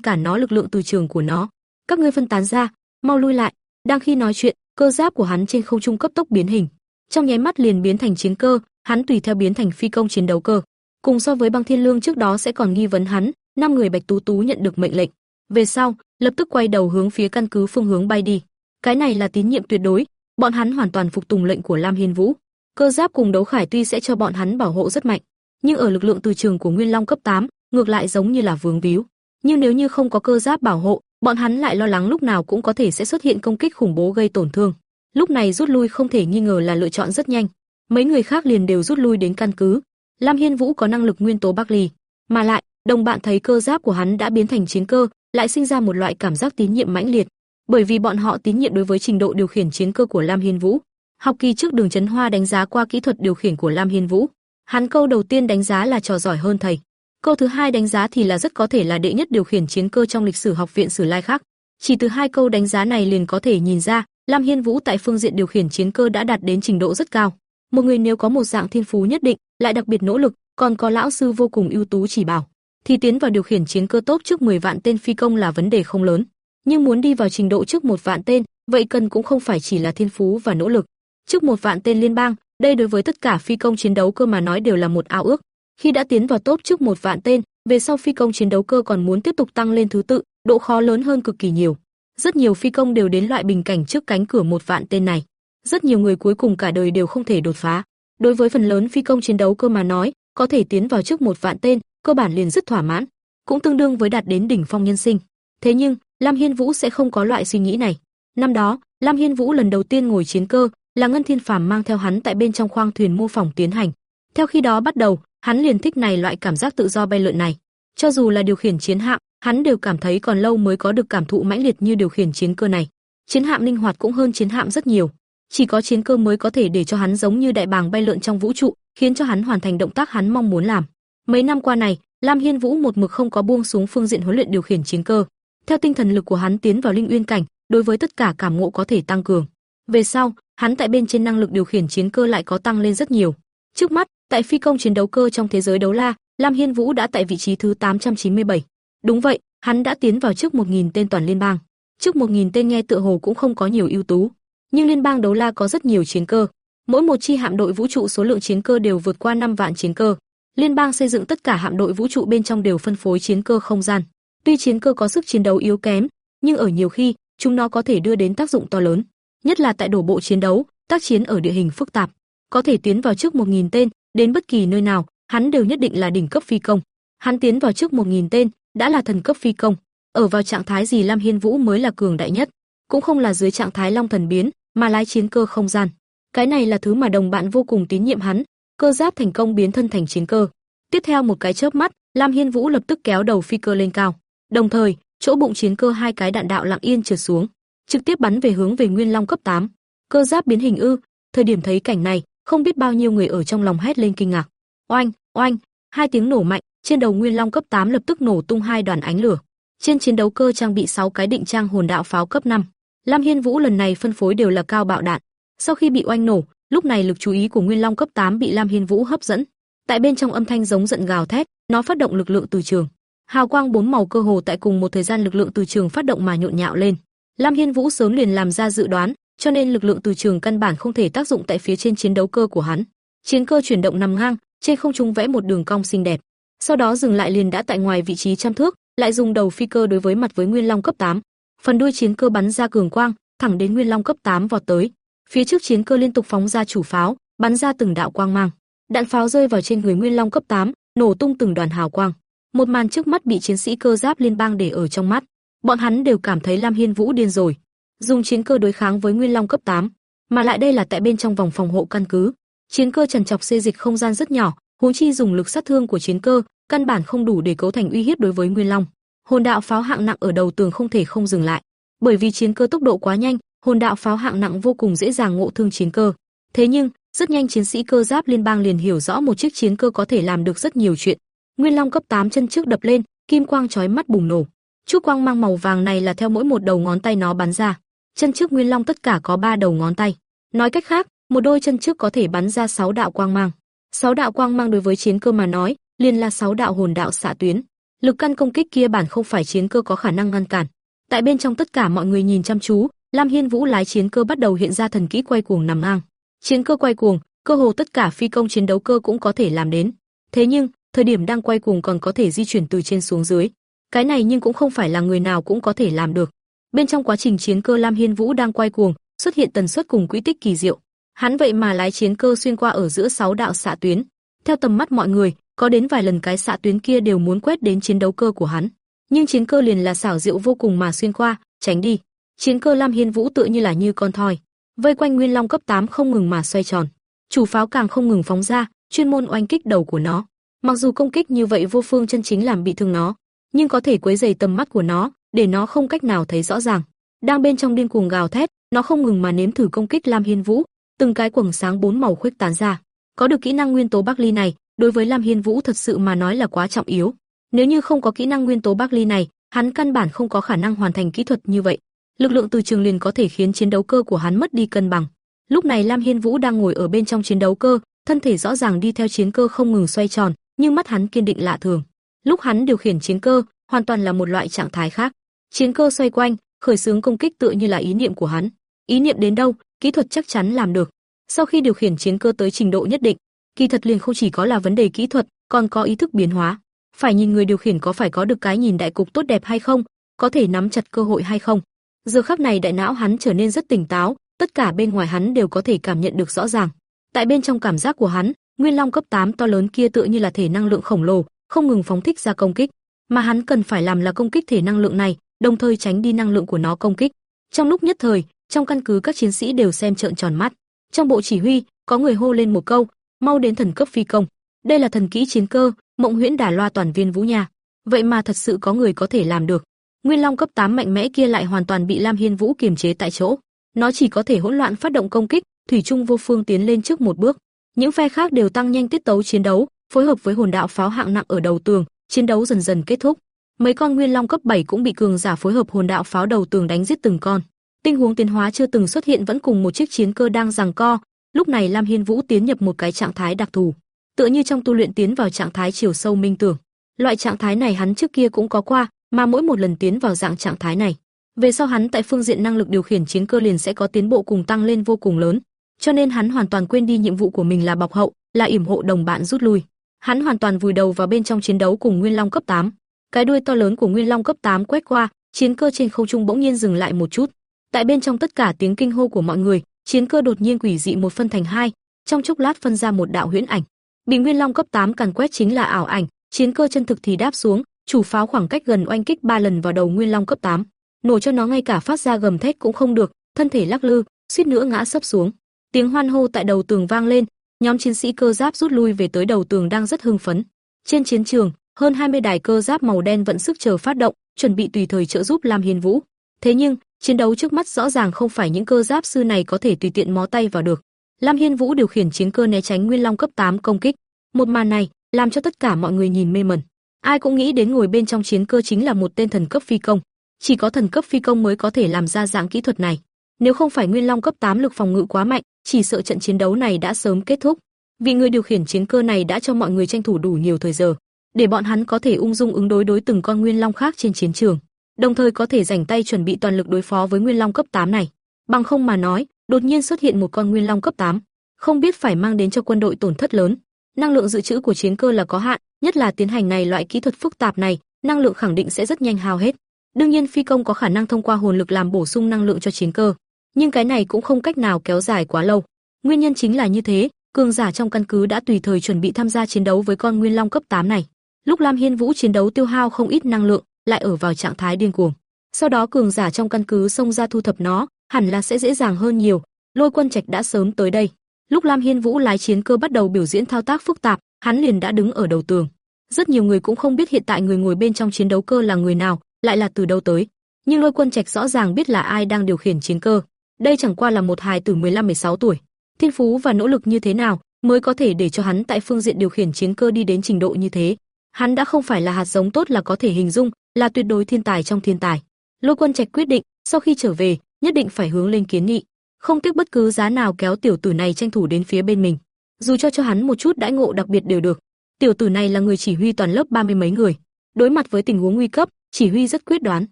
cản nó lực lượng từ trường của nó. Các ngươi phân tán ra, mau lui lại." Đang khi nói chuyện, cơ giáp của hắn trên không trung cấp tốc biến hình, trong nháy mắt liền biến thành chiến cơ, hắn tùy theo biến thành phi công chiến đấu cơ. Cùng so với Băng Thiên Lương trước đó sẽ còn nghi vấn hắn, năm người Bạch Tú Tú nhận được mệnh lệnh, về sau, lập tức quay đầu hướng phía căn cứ phương hướng bay đi. Cái này là tín nhiệm tuyệt đối, bọn hắn hoàn toàn phục tùng lệnh của Lam Hiên Vũ. Cơ giáp cùng đấu khải tuy sẽ cho bọn hắn bảo hộ rất mạnh, nhưng ở lực lượng từ trường của Nguyên Long cấp 8, ngược lại giống như là vướng víu. Nhưng nếu như không có cơ giáp bảo hộ, bọn hắn lại lo lắng lúc nào cũng có thể sẽ xuất hiện công kích khủng bố gây tổn thương. Lúc này rút lui không thể nghi ngờ là lựa chọn rất nhanh. Mấy người khác liền đều rút lui đến căn cứ. Lam Hiên Vũ có năng lực nguyên tố Bắc Ly, mà lại, đồng bạn thấy cơ giáp của hắn đã biến thành chiến cơ, lại sinh ra một loại cảm giác tín nhiệm mãnh liệt, bởi vì bọn họ tín nhiệm đối với trình độ điều khiển chiến cơ của Lam Hiên Vũ. Học kỳ trước Đường Chấn Hoa đánh giá qua kỹ thuật điều khiển của Lam Hiên Vũ. Hắn câu đầu tiên đánh giá là trò giỏi hơn thầy. Câu thứ hai đánh giá thì là rất có thể là đệ nhất điều khiển chiến cơ trong lịch sử học viện Sử Lai khác. Chỉ từ hai câu đánh giá này liền có thể nhìn ra, Lam Hiên Vũ tại phương diện điều khiển chiến cơ đã đạt đến trình độ rất cao. Một người nếu có một dạng thiên phú nhất định, lại đặc biệt nỗ lực, còn có lão sư vô cùng ưu tú chỉ bảo, thì tiến vào điều khiển chiến cơ tốt trước 10 vạn tên phi công là vấn đề không lớn. Nhưng muốn đi vào trình độ trước một vạn tên, vậy cần cũng không phải chỉ là thiên phú và nỗ lực. Trước một vạn tên liên bang, đây đối với tất cả phi công chiến đấu cơ mà nói đều là một ao ước. Khi đã tiến vào top trước một vạn tên, về sau phi công chiến đấu cơ còn muốn tiếp tục tăng lên thứ tự, độ khó lớn hơn cực kỳ nhiều. Rất nhiều phi công đều đến loại bình cảnh trước cánh cửa một vạn tên này. Rất nhiều người cuối cùng cả đời đều không thể đột phá. Đối với phần lớn phi công chiến đấu cơ mà nói, có thể tiến vào trước một vạn tên, cơ bản liền rất thỏa mãn, cũng tương đương với đạt đến đỉnh phong nhân sinh. Thế nhưng, Lam Hiên Vũ sẽ không có loại suy nghĩ này. Năm đó, Lam Hiên Vũ lần đầu tiên ngồi chiến cơ, là Ngân Thiên Phàm mang theo hắn tại bên trong khoang thuyền mô phỏng tiến hành. Theo khi đó bắt đầu, hắn liền thích này loại cảm giác tự do bay lượn này. Cho dù là điều khiển chiến hạm, hắn đều cảm thấy còn lâu mới có được cảm thụ mãnh liệt như điều khiển chiến cơ này. Chiến hạm linh hoạt cũng hơn chiến hạm rất nhiều, chỉ có chiến cơ mới có thể để cho hắn giống như đại bàng bay lượn trong vũ trụ, khiến cho hắn hoàn thành động tác hắn mong muốn làm. Mấy năm qua này, Lam Hiên Vũ một mực không có buông xuống phương diện huấn luyện điều khiển chiến cơ. Theo tinh thần lực của hắn tiến vào linh uyên cảnh, đối với tất cả cảm ngộ có thể tăng cường. Về sau, hắn tại bên trên năng lực điều khiển chiến cơ lại có tăng lên rất nhiều. Trước mắt, tại phi công chiến đấu cơ trong thế giới đấu la, Lam Hiên Vũ đã tại vị trí thứ 897. Đúng vậy, hắn đã tiến vào trước 1000 tên toàn liên bang. Trước 1000 tên nghe tựa hồ cũng không có nhiều ưu tú, nhưng liên bang đấu la có rất nhiều chiến cơ. Mỗi một chi hạm đội vũ trụ số lượng chiến cơ đều vượt qua 5 vạn chiến cơ. Liên bang xây dựng tất cả hạm đội vũ trụ bên trong đều phân phối chiến cơ không gian. Tuy chiến cơ có sức chiến đấu yếu kém, nhưng ở nhiều khi, chúng nó có thể đưa đến tác dụng to lớn, nhất là tại đổ bộ chiến đấu, tác chiến ở địa hình phức tạp, có thể tiến vào trước 1000 tên, đến bất kỳ nơi nào, hắn đều nhất định là đỉnh cấp phi công. Hắn tiến vào trước 1000 tên, đã là thần cấp phi công, ở vào trạng thái gì Lam Hiên Vũ mới là cường đại nhất, cũng không là dưới trạng thái long thần biến, mà lái chiến cơ không gian. Cái này là thứ mà đồng bạn vô cùng tín nhiệm hắn, cơ giáp thành công biến thân thành chiến cơ. Tiếp theo một cái chớp mắt, Lam Hiên Vũ lập tức kéo đầu phi cơ lên cao, đồng thời, chỗ bụng chiến cơ hai cái đạn đạo lặng yên trượt xuống, trực tiếp bắn về hướng về Nguyên Long cấp 8. Cơ giáp biến hình ư? Thời điểm thấy cảnh này, không biết bao nhiêu người ở trong lòng hét lên kinh ngạc. Oanh, oanh, hai tiếng nổ mạnh, trên đầu Nguyên Long cấp 8 lập tức nổ tung hai đoàn ánh lửa. Trên chiến đấu cơ trang bị 6 cái định trang hồn đạo pháo cấp 5. Lam Hiên Vũ lần này phân phối đều là cao bạo đạn. Sau khi bị oanh nổ, lúc này lực chú ý của Nguyên Long cấp 8 bị Lam Hiên Vũ hấp dẫn. Tại bên trong âm thanh giống giận gào thét, nó phát động lực lượng từ trường. Hào quang bốn màu cơ hồ tại cùng một thời gian lực lượng từ trường phát động mà nhộn nhạo lên. Lam Hiên Vũ sớm liền làm ra dự đoán, cho nên lực lượng từ trường căn bản không thể tác dụng tại phía trên chiến đấu cơ của hắn. Chiến cơ chuyển động nằm ngang, trên không trung vẽ một đường cong xinh đẹp. Sau đó dừng lại liền đã tại ngoài vị trí trăm thước, lại dùng đầu phi cơ đối với mặt với Nguyên Long cấp 8. Phần đuôi chiến cơ bắn ra cường quang, thẳng đến Nguyên Long cấp 8 vọt tới. Phía trước chiến cơ liên tục phóng ra chủ pháo, bắn ra từng đạo quang mang. Đạn pháo rơi vào trên người Nguyên Long cấp 8, nổ tung từng đoàn hào quang. Một màn trước mắt bị chiến sĩ cơ giáp liên bang để ở trong mắt. Bọn hắn đều cảm thấy Lam Hiên Vũ điên rồi, dùng chiến cơ đối kháng với Nguyên Long cấp 8, mà lại đây là tại bên trong vòng phòng hộ căn cứ. Chiến cơ trần chọc xê dịch không gian rất nhỏ, huống chi dùng lực sát thương của chiến cơ, căn bản không đủ để cấu thành uy hiếp đối với Nguyên Long. Hồn đạo pháo hạng nặng ở đầu tường không thể không dừng lại, bởi vì chiến cơ tốc độ quá nhanh, hồn đạo pháo hạng nặng vô cùng dễ dàng ngộ thương chiến cơ. Thế nhưng, Rất nhanh chiến sĩ cơ giáp liên bang liền hiểu rõ một chiếc chiến cơ có thể làm được rất nhiều chuyện. Nguyên Long cấp 8 chân trước đập lên, kim quang chói mắt bùng nổ. Chút quang mang màu vàng này là theo mỗi một đầu ngón tay nó bắn ra. Chân trước Nguyên Long tất cả có 3 đầu ngón tay. Nói cách khác, một đôi chân trước có thể bắn ra 6 đạo quang mang. 6 đạo quang mang đối với chiến cơ mà nói, liền là 6 đạo hồn đạo xạ tuyến. Lực căn công kích kia bản không phải chiến cơ có khả năng ngăn cản. Tại bên trong tất cả mọi người nhìn chăm chú, Lam Hiên Vũ lái chiến cơ bắt đầu hiện ra thần kỹ quay cuồng nằm ngang. Chiến cơ quay cuồng, cơ hồ tất cả phi công chiến đấu cơ cũng có thể làm đến. Thế nhưng, thời điểm đang quay cuồng còn có thể di chuyển từ trên xuống dưới. Cái này nhưng cũng không phải là người nào cũng có thể làm được. Bên trong quá trình chiến cơ Lam Hiên Vũ đang quay cuồng, xuất hiện tần suất cùng quỹ tích kỳ diệu. Hắn vậy mà lái chiến cơ xuyên qua ở giữa sáu đạo xạ tuyến. Theo tầm mắt mọi người, có đến vài lần cái xạ tuyến kia đều muốn quét đến chiến đấu cơ của hắn, nhưng chiến cơ liền là xảo diệu vô cùng mà xuyên qua, tránh đi. Chiến cơ Lam Hiên Vũ tựa như là như con thoi, vây quanh Nguyên Long cấp 8 không ngừng mà xoay tròn. Chủ pháo càng không ngừng phóng ra, chuyên môn oanh kích đầu của nó. Mặc dù công kích như vậy vô phương chân chính làm bị thương nó, nhưng có thể quấy rầy tầm mắt của nó, để nó không cách nào thấy rõ ràng. Đang bên trong điên cuồng gào thét, nó không ngừng mà nếm thử công kích Lam Hiên Vũ, từng cái quầng sáng bốn màu khuếch tán ra. Có được kỹ năng nguyên tố Bắc Ly này, đối với Lam Hiên Vũ thật sự mà nói là quá trọng yếu. Nếu như không có kỹ năng nguyên tố Bắc Ly này, hắn căn bản không có khả năng hoàn thành kỹ thuật như vậy. Lực lượng từ trường liền có thể khiến chiến đấu cơ của hắn mất đi cân bằng. Lúc này Lam Hiên Vũ đang ngồi ở bên trong chiến đấu cơ, thân thể rõ ràng đi theo chiến cơ không ngừng xoay tròn, nhưng mắt hắn kiên định lạ thường. Lúc hắn điều khiển chiến cơ, hoàn toàn là một loại trạng thái khác. Chiến cơ xoay quanh, khởi xướng công kích tựa như là ý niệm của hắn. Ý niệm đến đâu, kỹ thuật chắc chắn làm được. Sau khi điều khiển chiến cơ tới trình độ nhất định, kỳ thật liền không chỉ có là vấn đề kỹ thuật, còn có ý thức biến hóa. Phải nhìn người điều khiển có phải có được cái nhìn đại cục tốt đẹp hay không, có thể nắm chặt cơ hội hay không. Giờ khắc này đại não hắn trở nên rất tỉnh táo, tất cả bên ngoài hắn đều có thể cảm nhận được rõ ràng. Tại bên trong cảm giác của hắn, Nguyên Long cấp 8 to lớn kia tựa như là thể năng lượng khổng lồ, không ngừng phóng thích ra công kích, mà hắn cần phải làm là công kích thể năng lượng này, đồng thời tránh đi năng lượng của nó công kích. Trong lúc nhất thời, trong căn cứ các chiến sĩ đều xem trợn tròn mắt. Trong bộ chỉ huy, có người hô lên một câu, mau đến thần cấp phi công. Đây là thần kỹ chiến cơ, Mộng Huyễn Đả Loa toàn viên Vũ nhà. Vậy mà thật sự có người có thể làm được. Nguyên Long cấp 8 mạnh mẽ kia lại hoàn toàn bị Lam Hiên Vũ kiềm chế tại chỗ. Nó chỉ có thể hỗn loạn phát động công kích, thủy trung vô phương tiến lên trước một bước. Những phe khác đều tăng nhanh tiết tấu chiến đấu, phối hợp với hồn đạo pháo hạng nặng ở đầu tường, chiến đấu dần dần kết thúc. Mấy con Nguyên Long cấp 7 cũng bị cường giả phối hợp hồn đạo pháo đầu tường đánh giết từng con. Tình huống tiến hóa chưa từng xuất hiện vẫn cùng một chiếc chiến cơ đang giằng co, lúc này Lam Hiên Vũ tiến nhập một cái trạng thái đặc thù, tựa như trong tu luyện tiến vào trạng thái chiều sâu minh tưởng. Loại trạng thái này hắn trước kia cũng có qua, mà mỗi một lần tiến vào dạng trạng thái này, về sau hắn tại phương diện năng lực điều khiển chiến cơ liền sẽ có tiến bộ cùng tăng lên vô cùng lớn, cho nên hắn hoàn toàn quên đi nhiệm vụ của mình là bọc hậu, là yểm hộ đồng bạn rút lui. Hắn hoàn toàn vùi đầu vào bên trong chiến đấu cùng Nguyên Long cấp 8. Cái đuôi to lớn của Nguyên Long cấp 8 quét qua, chiến cơ trên không trung bỗng nhiên dừng lại một chút. Tại bên trong tất cả tiếng kinh hô của mọi người, chiến cơ đột nhiên quỷ dị một phân thành hai, trong chốc lát phân ra một đạo huyễn ảnh. Bị Nguyên Long cấp 8 càn quét chính là ảo ảnh, chiến cơ chân thực thì đáp xuống, chủ pháo khoảng cách gần oanh kích ba lần vào đầu Nguyên Long cấp 8, nổ cho nó ngay cả phát ra gầm thét cũng không được, thân thể lắc lư, suýt nữa ngã sấp xuống. Tiếng hoan hô tại đầu tường vang lên, nhóm chiến sĩ cơ giáp rút lui về tới đầu tường đang rất hưng phấn. Trên chiến trường, hơn 20 đài cơ giáp màu đen vẫn sức chờ phát động, chuẩn bị tùy thời trợ giúp Lam Hiên Vũ. Thế nhưng, chiến đấu trước mắt rõ ràng không phải những cơ giáp sư này có thể tùy tiện mó tay vào được. Lam Hiên Vũ điều khiển chiến cơ né tránh Nguyên Long cấp 8 công kích. Một màn này làm cho tất cả mọi người nhìn mê mẩn. Ai cũng nghĩ đến ngồi bên trong chiến cơ chính là một tên thần cấp phi công, chỉ có thần cấp phi công mới có thể làm ra dạng kỹ thuật này. Nếu không phải Nguyên Long cấp 8 lực phòng ngự quá mạnh, chỉ sợ trận chiến đấu này đã sớm kết thúc. Vì người điều khiển chiến cơ này đã cho mọi người tranh thủ đủ nhiều thời giờ, để bọn hắn có thể ung dung ứng đối đối từng con Nguyên Long khác trên chiến trường, đồng thời có thể rảnh tay chuẩn bị toàn lực đối phó với Nguyên Long cấp 8 này. Bằng không mà nói, đột nhiên xuất hiện một con Nguyên Long cấp 8, không biết phải mang đến cho quân đội tổn thất lớn. Năng lượng dự trữ của chiến cơ là có hạn, nhất là tiến hành này loại kỹ thuật phức tạp này, năng lượng khẳng định sẽ rất nhanh hao hết. Đương nhiên phi công có khả năng thông qua hồn lực làm bổ sung năng lượng cho chiến cơ, nhưng cái này cũng không cách nào kéo dài quá lâu. Nguyên nhân chính là như thế, cường giả trong căn cứ đã tùy thời chuẩn bị tham gia chiến đấu với con Nguyên Long cấp 8 này. Lúc Lam Hiên Vũ chiến đấu tiêu hao không ít năng lượng, lại ở vào trạng thái điên cuồng. Sau đó cường giả trong căn cứ xông ra thu thập nó, hẳn là sẽ dễ dàng hơn nhiều. Lôi Quân Trạch đã sớm tới đây. Lúc Lam Hiên Vũ lái chiến cơ bắt đầu biểu diễn thao tác phức tạp, hắn liền đã đứng ở đầu tường. Rất nhiều người cũng không biết hiện tại người ngồi bên trong chiến đấu cơ là người nào, lại là từ đâu tới. Nhưng Lôi Quân Trạch rõ ràng biết là ai đang điều khiển chiến cơ. Đây chẳng qua là một hài tử 15-16 tuổi. thiên phú và nỗ lực như thế nào mới có thể để cho hắn tại phương diện điều khiển chiến cơ đi đến trình độ như thế. Hắn đã không phải là hạt giống tốt là có thể hình dung, là tuyệt đối thiên tài trong thiên tài. Lôi Quân Trạch quyết định, sau khi trở về, nhất định phải hướng lên kiến nghị, không tiếc bất cứ giá nào kéo tiểu tử này tranh thủ đến phía bên mình. Dù cho cho hắn một chút đãi ngộ đặc biệt đều được. Tiểu tử này là người chỉ huy toàn lớp ba mươi mấy người, đối mặt với tình huống nguy cấp, chỉ huy rất quyết đoán.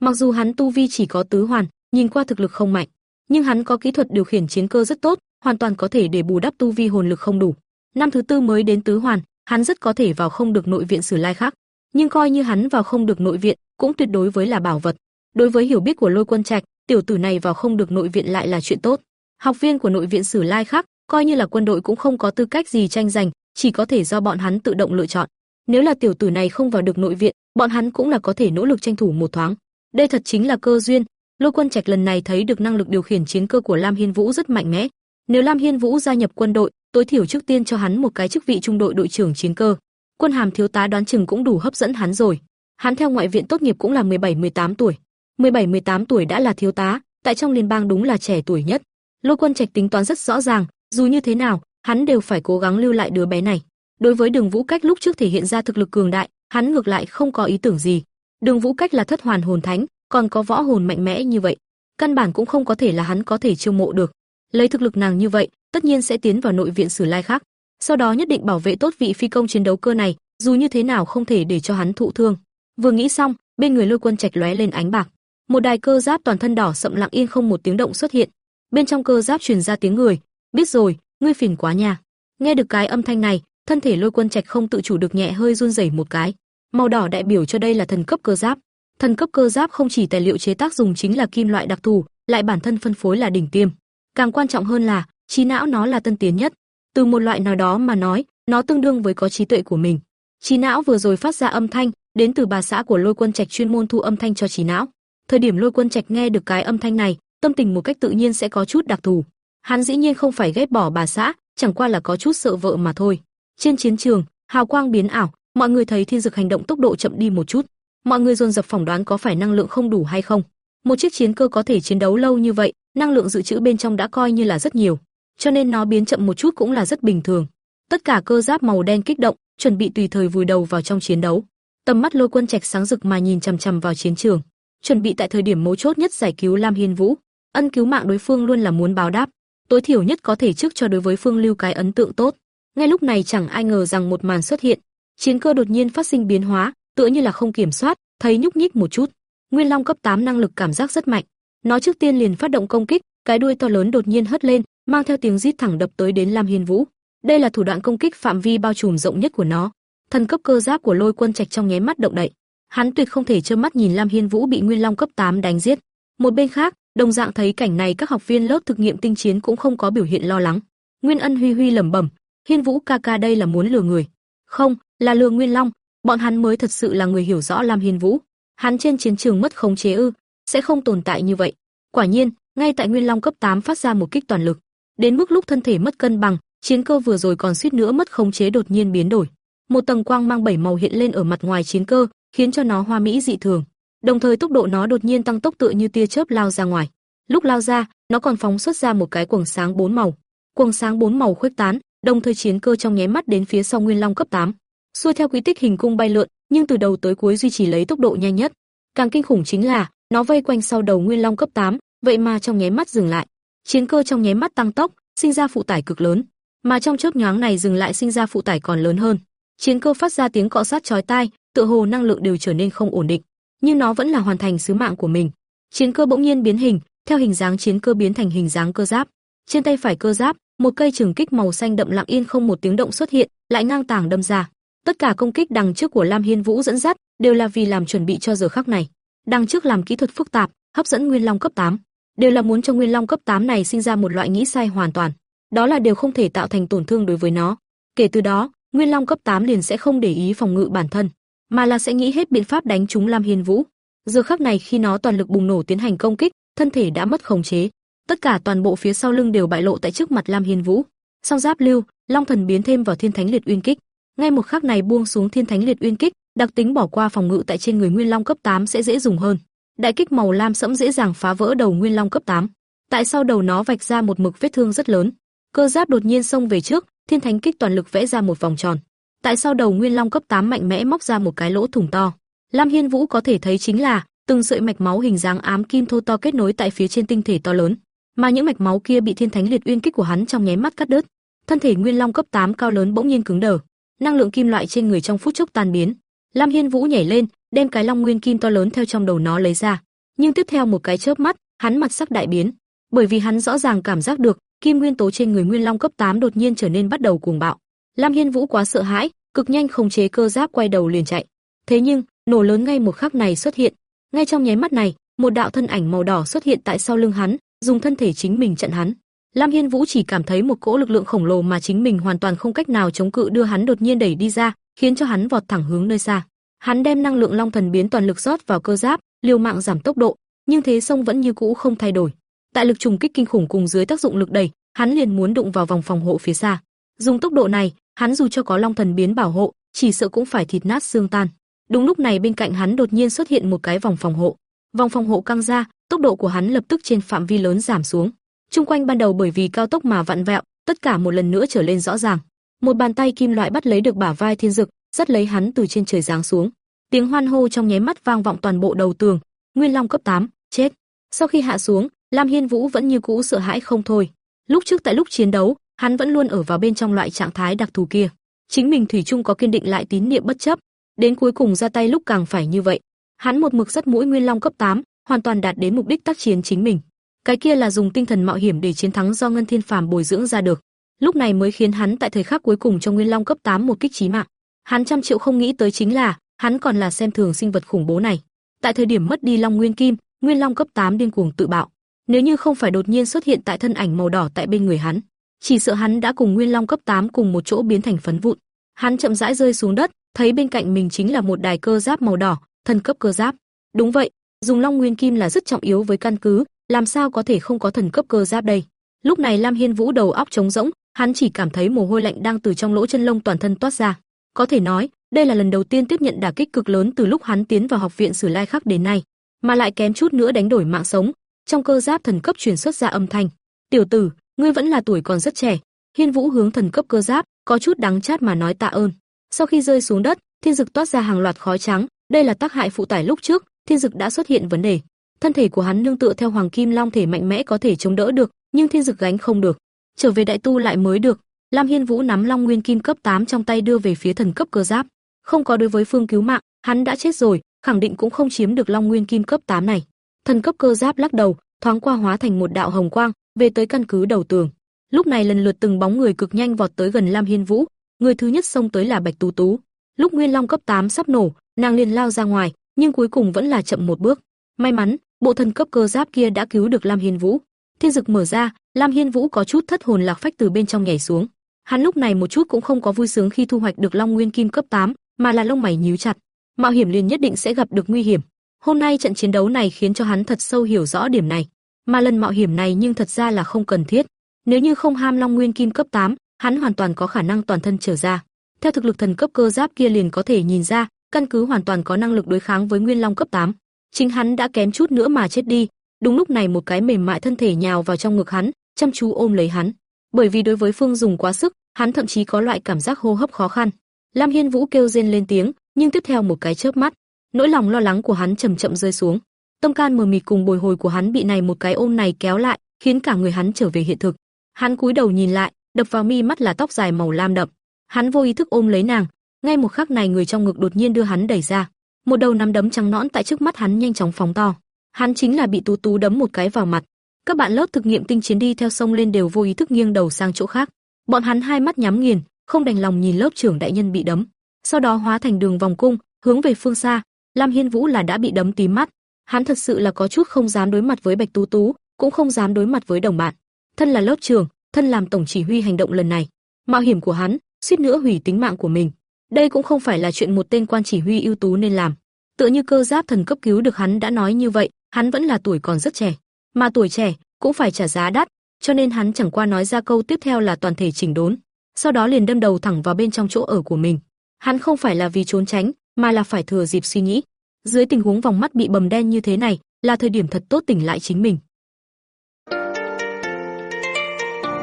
Mặc dù hắn tu vi chỉ có tứ hoàn, nhìn qua thực lực không mạnh, nhưng hắn có kỹ thuật điều khiển chiến cơ rất tốt, hoàn toàn có thể để bù đắp tu vi hồn lực không đủ. Năm thứ tư mới đến tứ hoàn, hắn rất có thể vào không được nội viện Sử Lai khác, nhưng coi như hắn vào không được nội viện, cũng tuyệt đối với là bảo vật. Đối với hiểu biết của Lôi Quân Trạch, tiểu tử này vào không được nội viện lại là chuyện tốt. Học viên của nội viện Sử Lai khác, coi như là quân đội cũng không có tư cách gì tranh giành, chỉ có thể do bọn hắn tự động lựa chọn. Nếu là tiểu tử này không vào được nội viện, bọn hắn cũng là có thể nỗ lực tranh thủ một thoáng. Đây thật chính là cơ duyên. Lôi Quân Trạch lần này thấy được năng lực điều khiển chiến cơ của Lam Hiên Vũ rất mạnh mẽ. Nếu Lam Hiên Vũ gia nhập quân đội, tối thiểu trước tiên cho hắn một cái chức vị trung đội đội trưởng chiến cơ. Quân hàm thiếu tá đoán chừng cũng đủ hấp dẫn hắn rồi. Hắn theo ngoại viện tốt nghiệp cũng là 17-18 tuổi. 17-18 tuổi đã là thiếu tá, tại trong liên bang đúng là trẻ tuổi nhất. Lôi Quân Trạch tính toán rất rõ ràng, dù như thế nào, hắn đều phải cố gắng lưu lại đứa bé này. Đối với Đường Vũ Cách lúc trước thể hiện ra thực lực cường đại, hắn ngược lại không có ý tưởng gì. Đường Vũ Cách là thất hoàn hồn thánh, còn có võ hồn mạnh mẽ như vậy, căn bản cũng không có thể là hắn có thể chiêu mộ được. Lấy thực lực nàng như vậy, tất nhiên sẽ tiến vào nội viện Sử Lai khác. Sau đó nhất định bảo vệ tốt vị phi công chiến đấu cơ này, dù như thế nào không thể để cho hắn thụ thương. Vừa nghĩ xong, bên người Lôi Quân Trạch lóe lên ánh bạc. Một đài cơ giáp toàn thân đỏ sậm lặng yên không một tiếng động xuất hiện. Bên trong cơ giáp truyền ra tiếng người, "Biết rồi, ngươi phiền quá nha." Nghe được cái âm thanh này, thân thể Lôi Quân Trạch không tự chủ được nhẹ hơi run rẩy một cái. Màu đỏ đại biểu cho đây là thần cấp cơ giáp. Thần cấp cơ giáp không chỉ tài liệu chế tác dùng chính là kim loại đặc thù, lại bản thân phân phối là đỉnh tiêm. Càng quan trọng hơn là, trí não nó là tân tiến nhất. Từ một loại nào đó mà nói, nó tương đương với có trí tuệ của mình. Trí não vừa rồi phát ra âm thanh, đến từ bà xã của Lôi Quân Trạch chuyên môn thu âm thanh cho trí não. Thời điểm Lôi Quân Trạch nghe được cái âm thanh này, tâm tình một cách tự nhiên sẽ có chút đặc thù. Hắn dĩ nhiên không phải ghét bỏ bà xã, chẳng qua là có chút sợ vợ mà thôi. Trên chiến trường, hào quang biến ảo, mọi người thấy thiên dực hành động tốc độ chậm đi một chút. Mọi người dồn dập phỏng đoán có phải năng lượng không đủ hay không. Một chiếc chiến cơ có thể chiến đấu lâu như vậy, năng lượng dự trữ bên trong đã coi như là rất nhiều, cho nên nó biến chậm một chút cũng là rất bình thường. Tất cả cơ giáp màu đen kích động, chuẩn bị tùy thời vùi đầu vào trong chiến đấu. Tầm mắt Lôi Quân Trạch sáng rực mà nhìn chằm chằm vào chiến trường, chuẩn bị tại thời điểm mấu chốt nhất giải cứu Lam Hiên Vũ. Ân cứu mạng đối phương luôn là muốn báo đáp, tối thiểu nhất có thể trước cho đối với phương lưu cái ấn tượng tốt. Ngay lúc này chẳng ai ngờ rằng một màn xuất hiện, chiến cơ đột nhiên phát sinh biến hóa, tựa như là không kiểm soát, thấy nhúc nhích một chút. Nguyên Long cấp 8 năng lực cảm giác rất mạnh. Nó trước tiên liền phát động công kích, cái đuôi to lớn đột nhiên hất lên, mang theo tiếng rít thẳng đập tới đến Lam Hiên Vũ. Đây là thủ đoạn công kích phạm vi bao trùm rộng nhất của nó. Thần cấp cơ giáp của Lôi Quân Trạch trong nháy mắt động đậy. Hắn tuyệt không thể trơ mắt nhìn Lam Hiên Vũ bị Nguyên Long cấp 8 đánh giết. Một bên khác, đồng dạng thấy cảnh này các học viên lớp thực nghiệm tinh chiến cũng không có biểu hiện lo lắng. Nguyên Ân Huy Huy lẩm bẩm, Hiên Vũ ca ca đây là muốn lừa người. Không, là lừa Nguyên Long, bọn hắn mới thật sự là người hiểu rõ Lam Hiên Vũ. Hắn trên chiến trường mất khống chế ư, sẽ không tồn tại như vậy. Quả nhiên, ngay tại Nguyên Long cấp 8 phát ra một kích toàn lực, đến mức lúc thân thể mất cân bằng, chiến cơ vừa rồi còn suýt nữa mất khống chế đột nhiên biến đổi. Một tầng quang mang bảy màu hiện lên ở mặt ngoài chiến cơ, khiến cho nó hoa mỹ dị thường. Đồng thời tốc độ nó đột nhiên tăng tốc tựa như tia chớp lao ra ngoài. Lúc lao ra, nó còn phóng xuất ra một cái quầng sáng bốn màu. Quầng sáng bốn màu khuếch tán, đồng thời chiến cơ trong nháy mắt đến phía sau Nguyên Long cấp 8 xuôi theo quỹ tích hình cung bay lượn, nhưng từ đầu tới cuối duy trì lấy tốc độ nhanh nhất. Càng kinh khủng chính là, nó vây quanh sau đầu Nguyên Long cấp 8, vậy mà trong nháy mắt dừng lại. Chiến cơ trong nháy mắt tăng tốc, sinh ra phụ tải cực lớn, mà trong chớp nhoáng này dừng lại sinh ra phụ tải còn lớn hơn. Chiến cơ phát ra tiếng cọ sát chói tai, tựa hồ năng lượng đều trở nên không ổn định, nhưng nó vẫn là hoàn thành sứ mạng của mình. Chiến cơ bỗng nhiên biến hình, theo hình dáng chiến cơ biến thành hình dáng cơ giáp. Trên tay phải cơ giáp, một cây trường kích màu xanh đậm lặng yên không một tiếng động xuất hiện, lại ngang tàng đâm ra. Tất cả công kích đằng trước của Lam Hiên Vũ dẫn dắt đều là vì làm chuẩn bị cho giờ khắc này. Đằng trước làm kỹ thuật phức tạp, hấp dẫn Nguyên Long cấp 8, đều là muốn cho Nguyên Long cấp 8 này sinh ra một loại nghĩ sai hoàn toàn. Đó là đều không thể tạo thành tổn thương đối với nó. Kể từ đó, Nguyên Long cấp 8 liền sẽ không để ý phòng ngự bản thân, mà là sẽ nghĩ hết biện pháp đánh trúng Lam Hiên Vũ. Giờ khắc này khi nó toàn lực bùng nổ tiến hành công kích, thân thể đã mất khống chế, tất cả toàn bộ phía sau lưng đều bại lộ tại trước mặt Lam Hiên Vũ. Song giáp lưu, Long thần biến thêm vào Thiên Thánh Liệt Uyên kích, ngay một khắc này buông xuống Thiên Thánh Liệt Uyên kích, đặc tính bỏ qua phòng ngự tại trên người Nguyên Long cấp 8 sẽ dễ dùng hơn. Đại kích màu lam sẫm dễ dàng phá vỡ đầu Nguyên Long cấp 8. Tại sau đầu nó vạch ra một mực vết thương rất lớn. Cơ giáp đột nhiên xông về trước, Thiên Thánh kích toàn lực vẽ ra một vòng tròn. Tại sau đầu Nguyên Long cấp 8 mạnh mẽ móc ra một cái lỗ thủng to. Lam Hiên Vũ có thể thấy chính là từng sợi mạch máu hình dáng ám kim thô to kết nối tại phía trên tinh thể to lớn, mà những mạch máu kia bị Thiên Thánh liệt uyên kích của hắn trong nháy mắt cắt đứt. Thân thể Nguyên Long cấp 8 cao lớn bỗng nhiên cứng đờ, năng lượng kim loại trên người trong phút chốc tan biến. Lam Hiên Vũ nhảy lên, đem cái Long Nguyên kim to lớn theo trong đầu nó lấy ra. Nhưng tiếp theo một cái chớp mắt, hắn mặt sắc đại biến, bởi vì hắn rõ ràng cảm giác được, kim nguyên tố trên người Nguyên Long cấp 8 đột nhiên trở nên bắt đầu cuồng bạo. Lam Hiên Vũ quá sợ hãi, cực nhanh khống chế cơ giáp quay đầu liền chạy. Thế nhưng, nổ lớn ngay một khắc này xuất hiện. Ngay trong nháy mắt này, một đạo thân ảnh màu đỏ xuất hiện tại sau lưng hắn, dùng thân thể chính mình chặn hắn. Lam Hiên Vũ chỉ cảm thấy một cỗ lực lượng khổng lồ mà chính mình hoàn toàn không cách nào chống cự đưa hắn đột nhiên đẩy đi ra, khiến cho hắn vọt thẳng hướng nơi xa. Hắn đem năng lượng long thần biến toàn lực rót vào cơ giáp, liều mạng giảm tốc độ, nhưng thế sông vẫn như cũ không thay đổi. Tại lực trùng kích kinh khủng cùng dưới tác dụng lực đẩy, hắn liền muốn đụng vào vòng phòng hộ phía xa. Dùng tốc độ này, hắn dù cho có long thần biến bảo hộ, chỉ sợ cũng phải thịt nát xương tan. Đúng lúc này bên cạnh hắn đột nhiên xuất hiện một cái vòng phòng hộ. Vòng phòng hộ căng ra, tốc độ của hắn lập tức trên phạm vi lớn giảm xuống. Trung quanh ban đầu bởi vì cao tốc mà vặn vẹo, tất cả một lần nữa trở lên rõ ràng. Một bàn tay kim loại bắt lấy được bả vai Thiên Dực, rất lấy hắn từ trên trời giáng xuống. Tiếng hoan hô trong nháy mắt vang vọng toàn bộ đầu tường. Nguyên Long cấp 8, chết. Sau khi hạ xuống, Lam Hiên Vũ vẫn như cũ sợ hãi không thôi. Lúc trước tại lúc chiến đấu, hắn vẫn luôn ở vào bên trong loại trạng thái đặc thù kia. Chính mình thủy chung có kiên định lại tín niệm bất chấp, đến cuối cùng ra tay lúc càng phải như vậy. Hắn một mực rất mũi Nguyên Long cấp 8, hoàn toàn đạt đến mục đích tác chiến chính mình. Cái kia là dùng tinh thần mạo hiểm để chiến thắng do Ngân Thiên Phàm bồi dưỡng ra được. Lúc này mới khiến hắn tại thời khắc cuối cùng cho Nguyên Long cấp 8 một kích chí mạng. Hắn trăm triệu không nghĩ tới chính là, hắn còn là xem thường sinh vật khủng bố này. Tại thời điểm mất đi Long Nguyên Kim, Nguyên Long cấp 8 điên cuồng tự bạo. Nếu như không phải đột nhiên xuất hiện tại thân ảnh màu đỏ tại bên người hắn, chỉ sợ hắn đã cùng Nguyên Long cấp 8 cùng một chỗ biến thành phấn vụn. Hắn chậm rãi rơi xuống đất, thấy bên cạnh mình chính là một đài cơ giáp màu đỏ, thần cấp cơ giáp. Đúng vậy, dùng Long Nguyên Kim là rất trọng yếu với căn cứ, làm sao có thể không có thần cấp cơ giáp đây? Lúc này Lam Hiên Vũ đầu óc trống rỗng, hắn chỉ cảm thấy mồ hôi lạnh đang từ trong lỗ chân lông toàn thân toát ra. Có thể nói, đây là lần đầu tiên tiếp nhận đả kích cực lớn từ lúc hắn tiến vào học viện Sử Lai Khắc đến nay, mà lại kém chút nữa đánh đổi mạng sống. Trong cơ giáp thần cấp truyền xuất ra âm thanh, "Tiểu tử, ngươi vẫn là tuổi còn rất trẻ." Hiên Vũ hướng thần cấp cơ giáp, có chút đắng chát mà nói tạ ơn. Sau khi rơi xuống đất, thiên dực toát ra hàng loạt khói trắng, đây là tác hại phụ tải lúc trước, thiên dực đã xuất hiện vấn đề. Thân thể của hắn nương tựa theo hoàng kim long thể mạnh mẽ có thể chống đỡ được, nhưng thiên dực gánh không được. Trở về đại tu lại mới được. Lam Hiên Vũ nắm Long Nguyên Kim cấp 8 trong tay đưa về phía thần cấp cơ giáp. Không có đối với phương cứu mạng, hắn đã chết rồi, khẳng định cũng không chiếm được Long Nguyên Kim cấp 8 này. Thần cấp cơ giáp lắc đầu, thoáng qua hóa thành một đạo hồng quang, về tới căn cứ đầu tường. Lúc này lần lượt từng bóng người cực nhanh vọt tới gần Lam Hiên Vũ, người thứ nhất xông tới là Bạch Tú Tú. Lúc Nguyên Long cấp 8 sắp nổ, nàng liền lao ra ngoài, nhưng cuối cùng vẫn là chậm một bước. May mắn, bộ thần cấp cơ giáp kia đã cứu được Lam Hiên Vũ. Thiên dực mở ra, Lam Hiên Vũ có chút thất hồn lạc phách từ bên trong nhảy xuống. Hắn lúc này một chút cũng không có vui sướng khi thu hoạch được Long Nguyên Kim cấp 8, mà là lông mày nhíu chặt. Mạo hiểm liền nhất định sẽ gặp được nguy hiểm. Hôm nay trận chiến đấu này khiến cho hắn thật sâu hiểu rõ điểm này, mà lần mạo hiểm này nhưng thật ra là không cần thiết. Nếu như không ham Long Nguyên Kim cấp 8, hắn hoàn toàn có khả năng toàn thân trở ra. Theo thực lực thần cấp cơ giáp kia liền có thể nhìn ra, căn cứ hoàn toàn có năng lực đối kháng với Nguyên Long cấp 8. Chính hắn đã kém chút nữa mà chết đi. Đúng lúc này một cái mềm mại thân thể nhào vào trong ngực hắn, chăm chú ôm lấy hắn. Bởi vì đối với Phương dùng quá sức, hắn thậm chí có loại cảm giác hô hấp khó khăn. Lam Hiên Vũ kêu rên lên tiếng, nhưng tiếp theo một cái chớp mắt, nỗi lòng lo lắng của hắn chậm chậm rơi xuống. Tâm can mờ mịt cùng bồi hồi của hắn bị này một cái ôm này kéo lại, khiến cả người hắn trở về hiện thực. Hắn cúi đầu nhìn lại, đập vào mi mắt là tóc dài màu lam đậm. Hắn vô ý thức ôm lấy nàng, ngay một khắc này người trong ngực đột nhiên đưa hắn đẩy ra. Một đầu nắm đấm trắng nõn tại trước mắt hắn nhanh chóng phóng to. Hắn chính là bị Tú Tú đấm một cái vào mặt. Các bạn lớp thực nghiệm tinh chiến đi theo sông lên đều vô ý thức nghiêng đầu sang chỗ khác. Bọn hắn hai mắt nhắm nghiền, không đành lòng nhìn lớp trưởng đại nhân bị đấm. Sau đó hóa thành đường vòng cung, hướng về phương xa. Lam Hiên Vũ là đã bị đấm tím mắt. Hắn thật sự là có chút không dám đối mặt với Bạch Tú Tú, cũng không dám đối mặt với đồng bạn. Thân là lớp trưởng, thân làm tổng chỉ huy hành động lần này, mạo hiểm của hắn, suýt nữa hủy tính mạng của mình. Đây cũng không phải là chuyện một tên quan chỉ huy ưu tú nên làm. Tựa như cơ giáp thần cấp cứu được hắn đã nói như vậy, hắn vẫn là tuổi còn rất trẻ, mà tuổi trẻ cũng phải trả giá đắt, cho nên hắn chẳng qua nói ra câu tiếp theo là toàn thể chỉnh đốn, sau đó liền đâm đầu thẳng vào bên trong chỗ ở của mình. Hắn không phải là vì trốn tránh, mà là phải thừa dịp suy nghĩ. Dưới tình huống vòng mắt bị bầm đen như thế này, là thời điểm thật tốt tỉnh lại chính mình.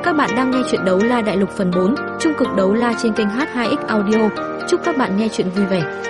Các bạn đang nghe chuyện đấu la đại lục phần 4, trung cực đấu la trên kênh H2X Audio. Chúc các bạn nghe chuyện vui vẻ.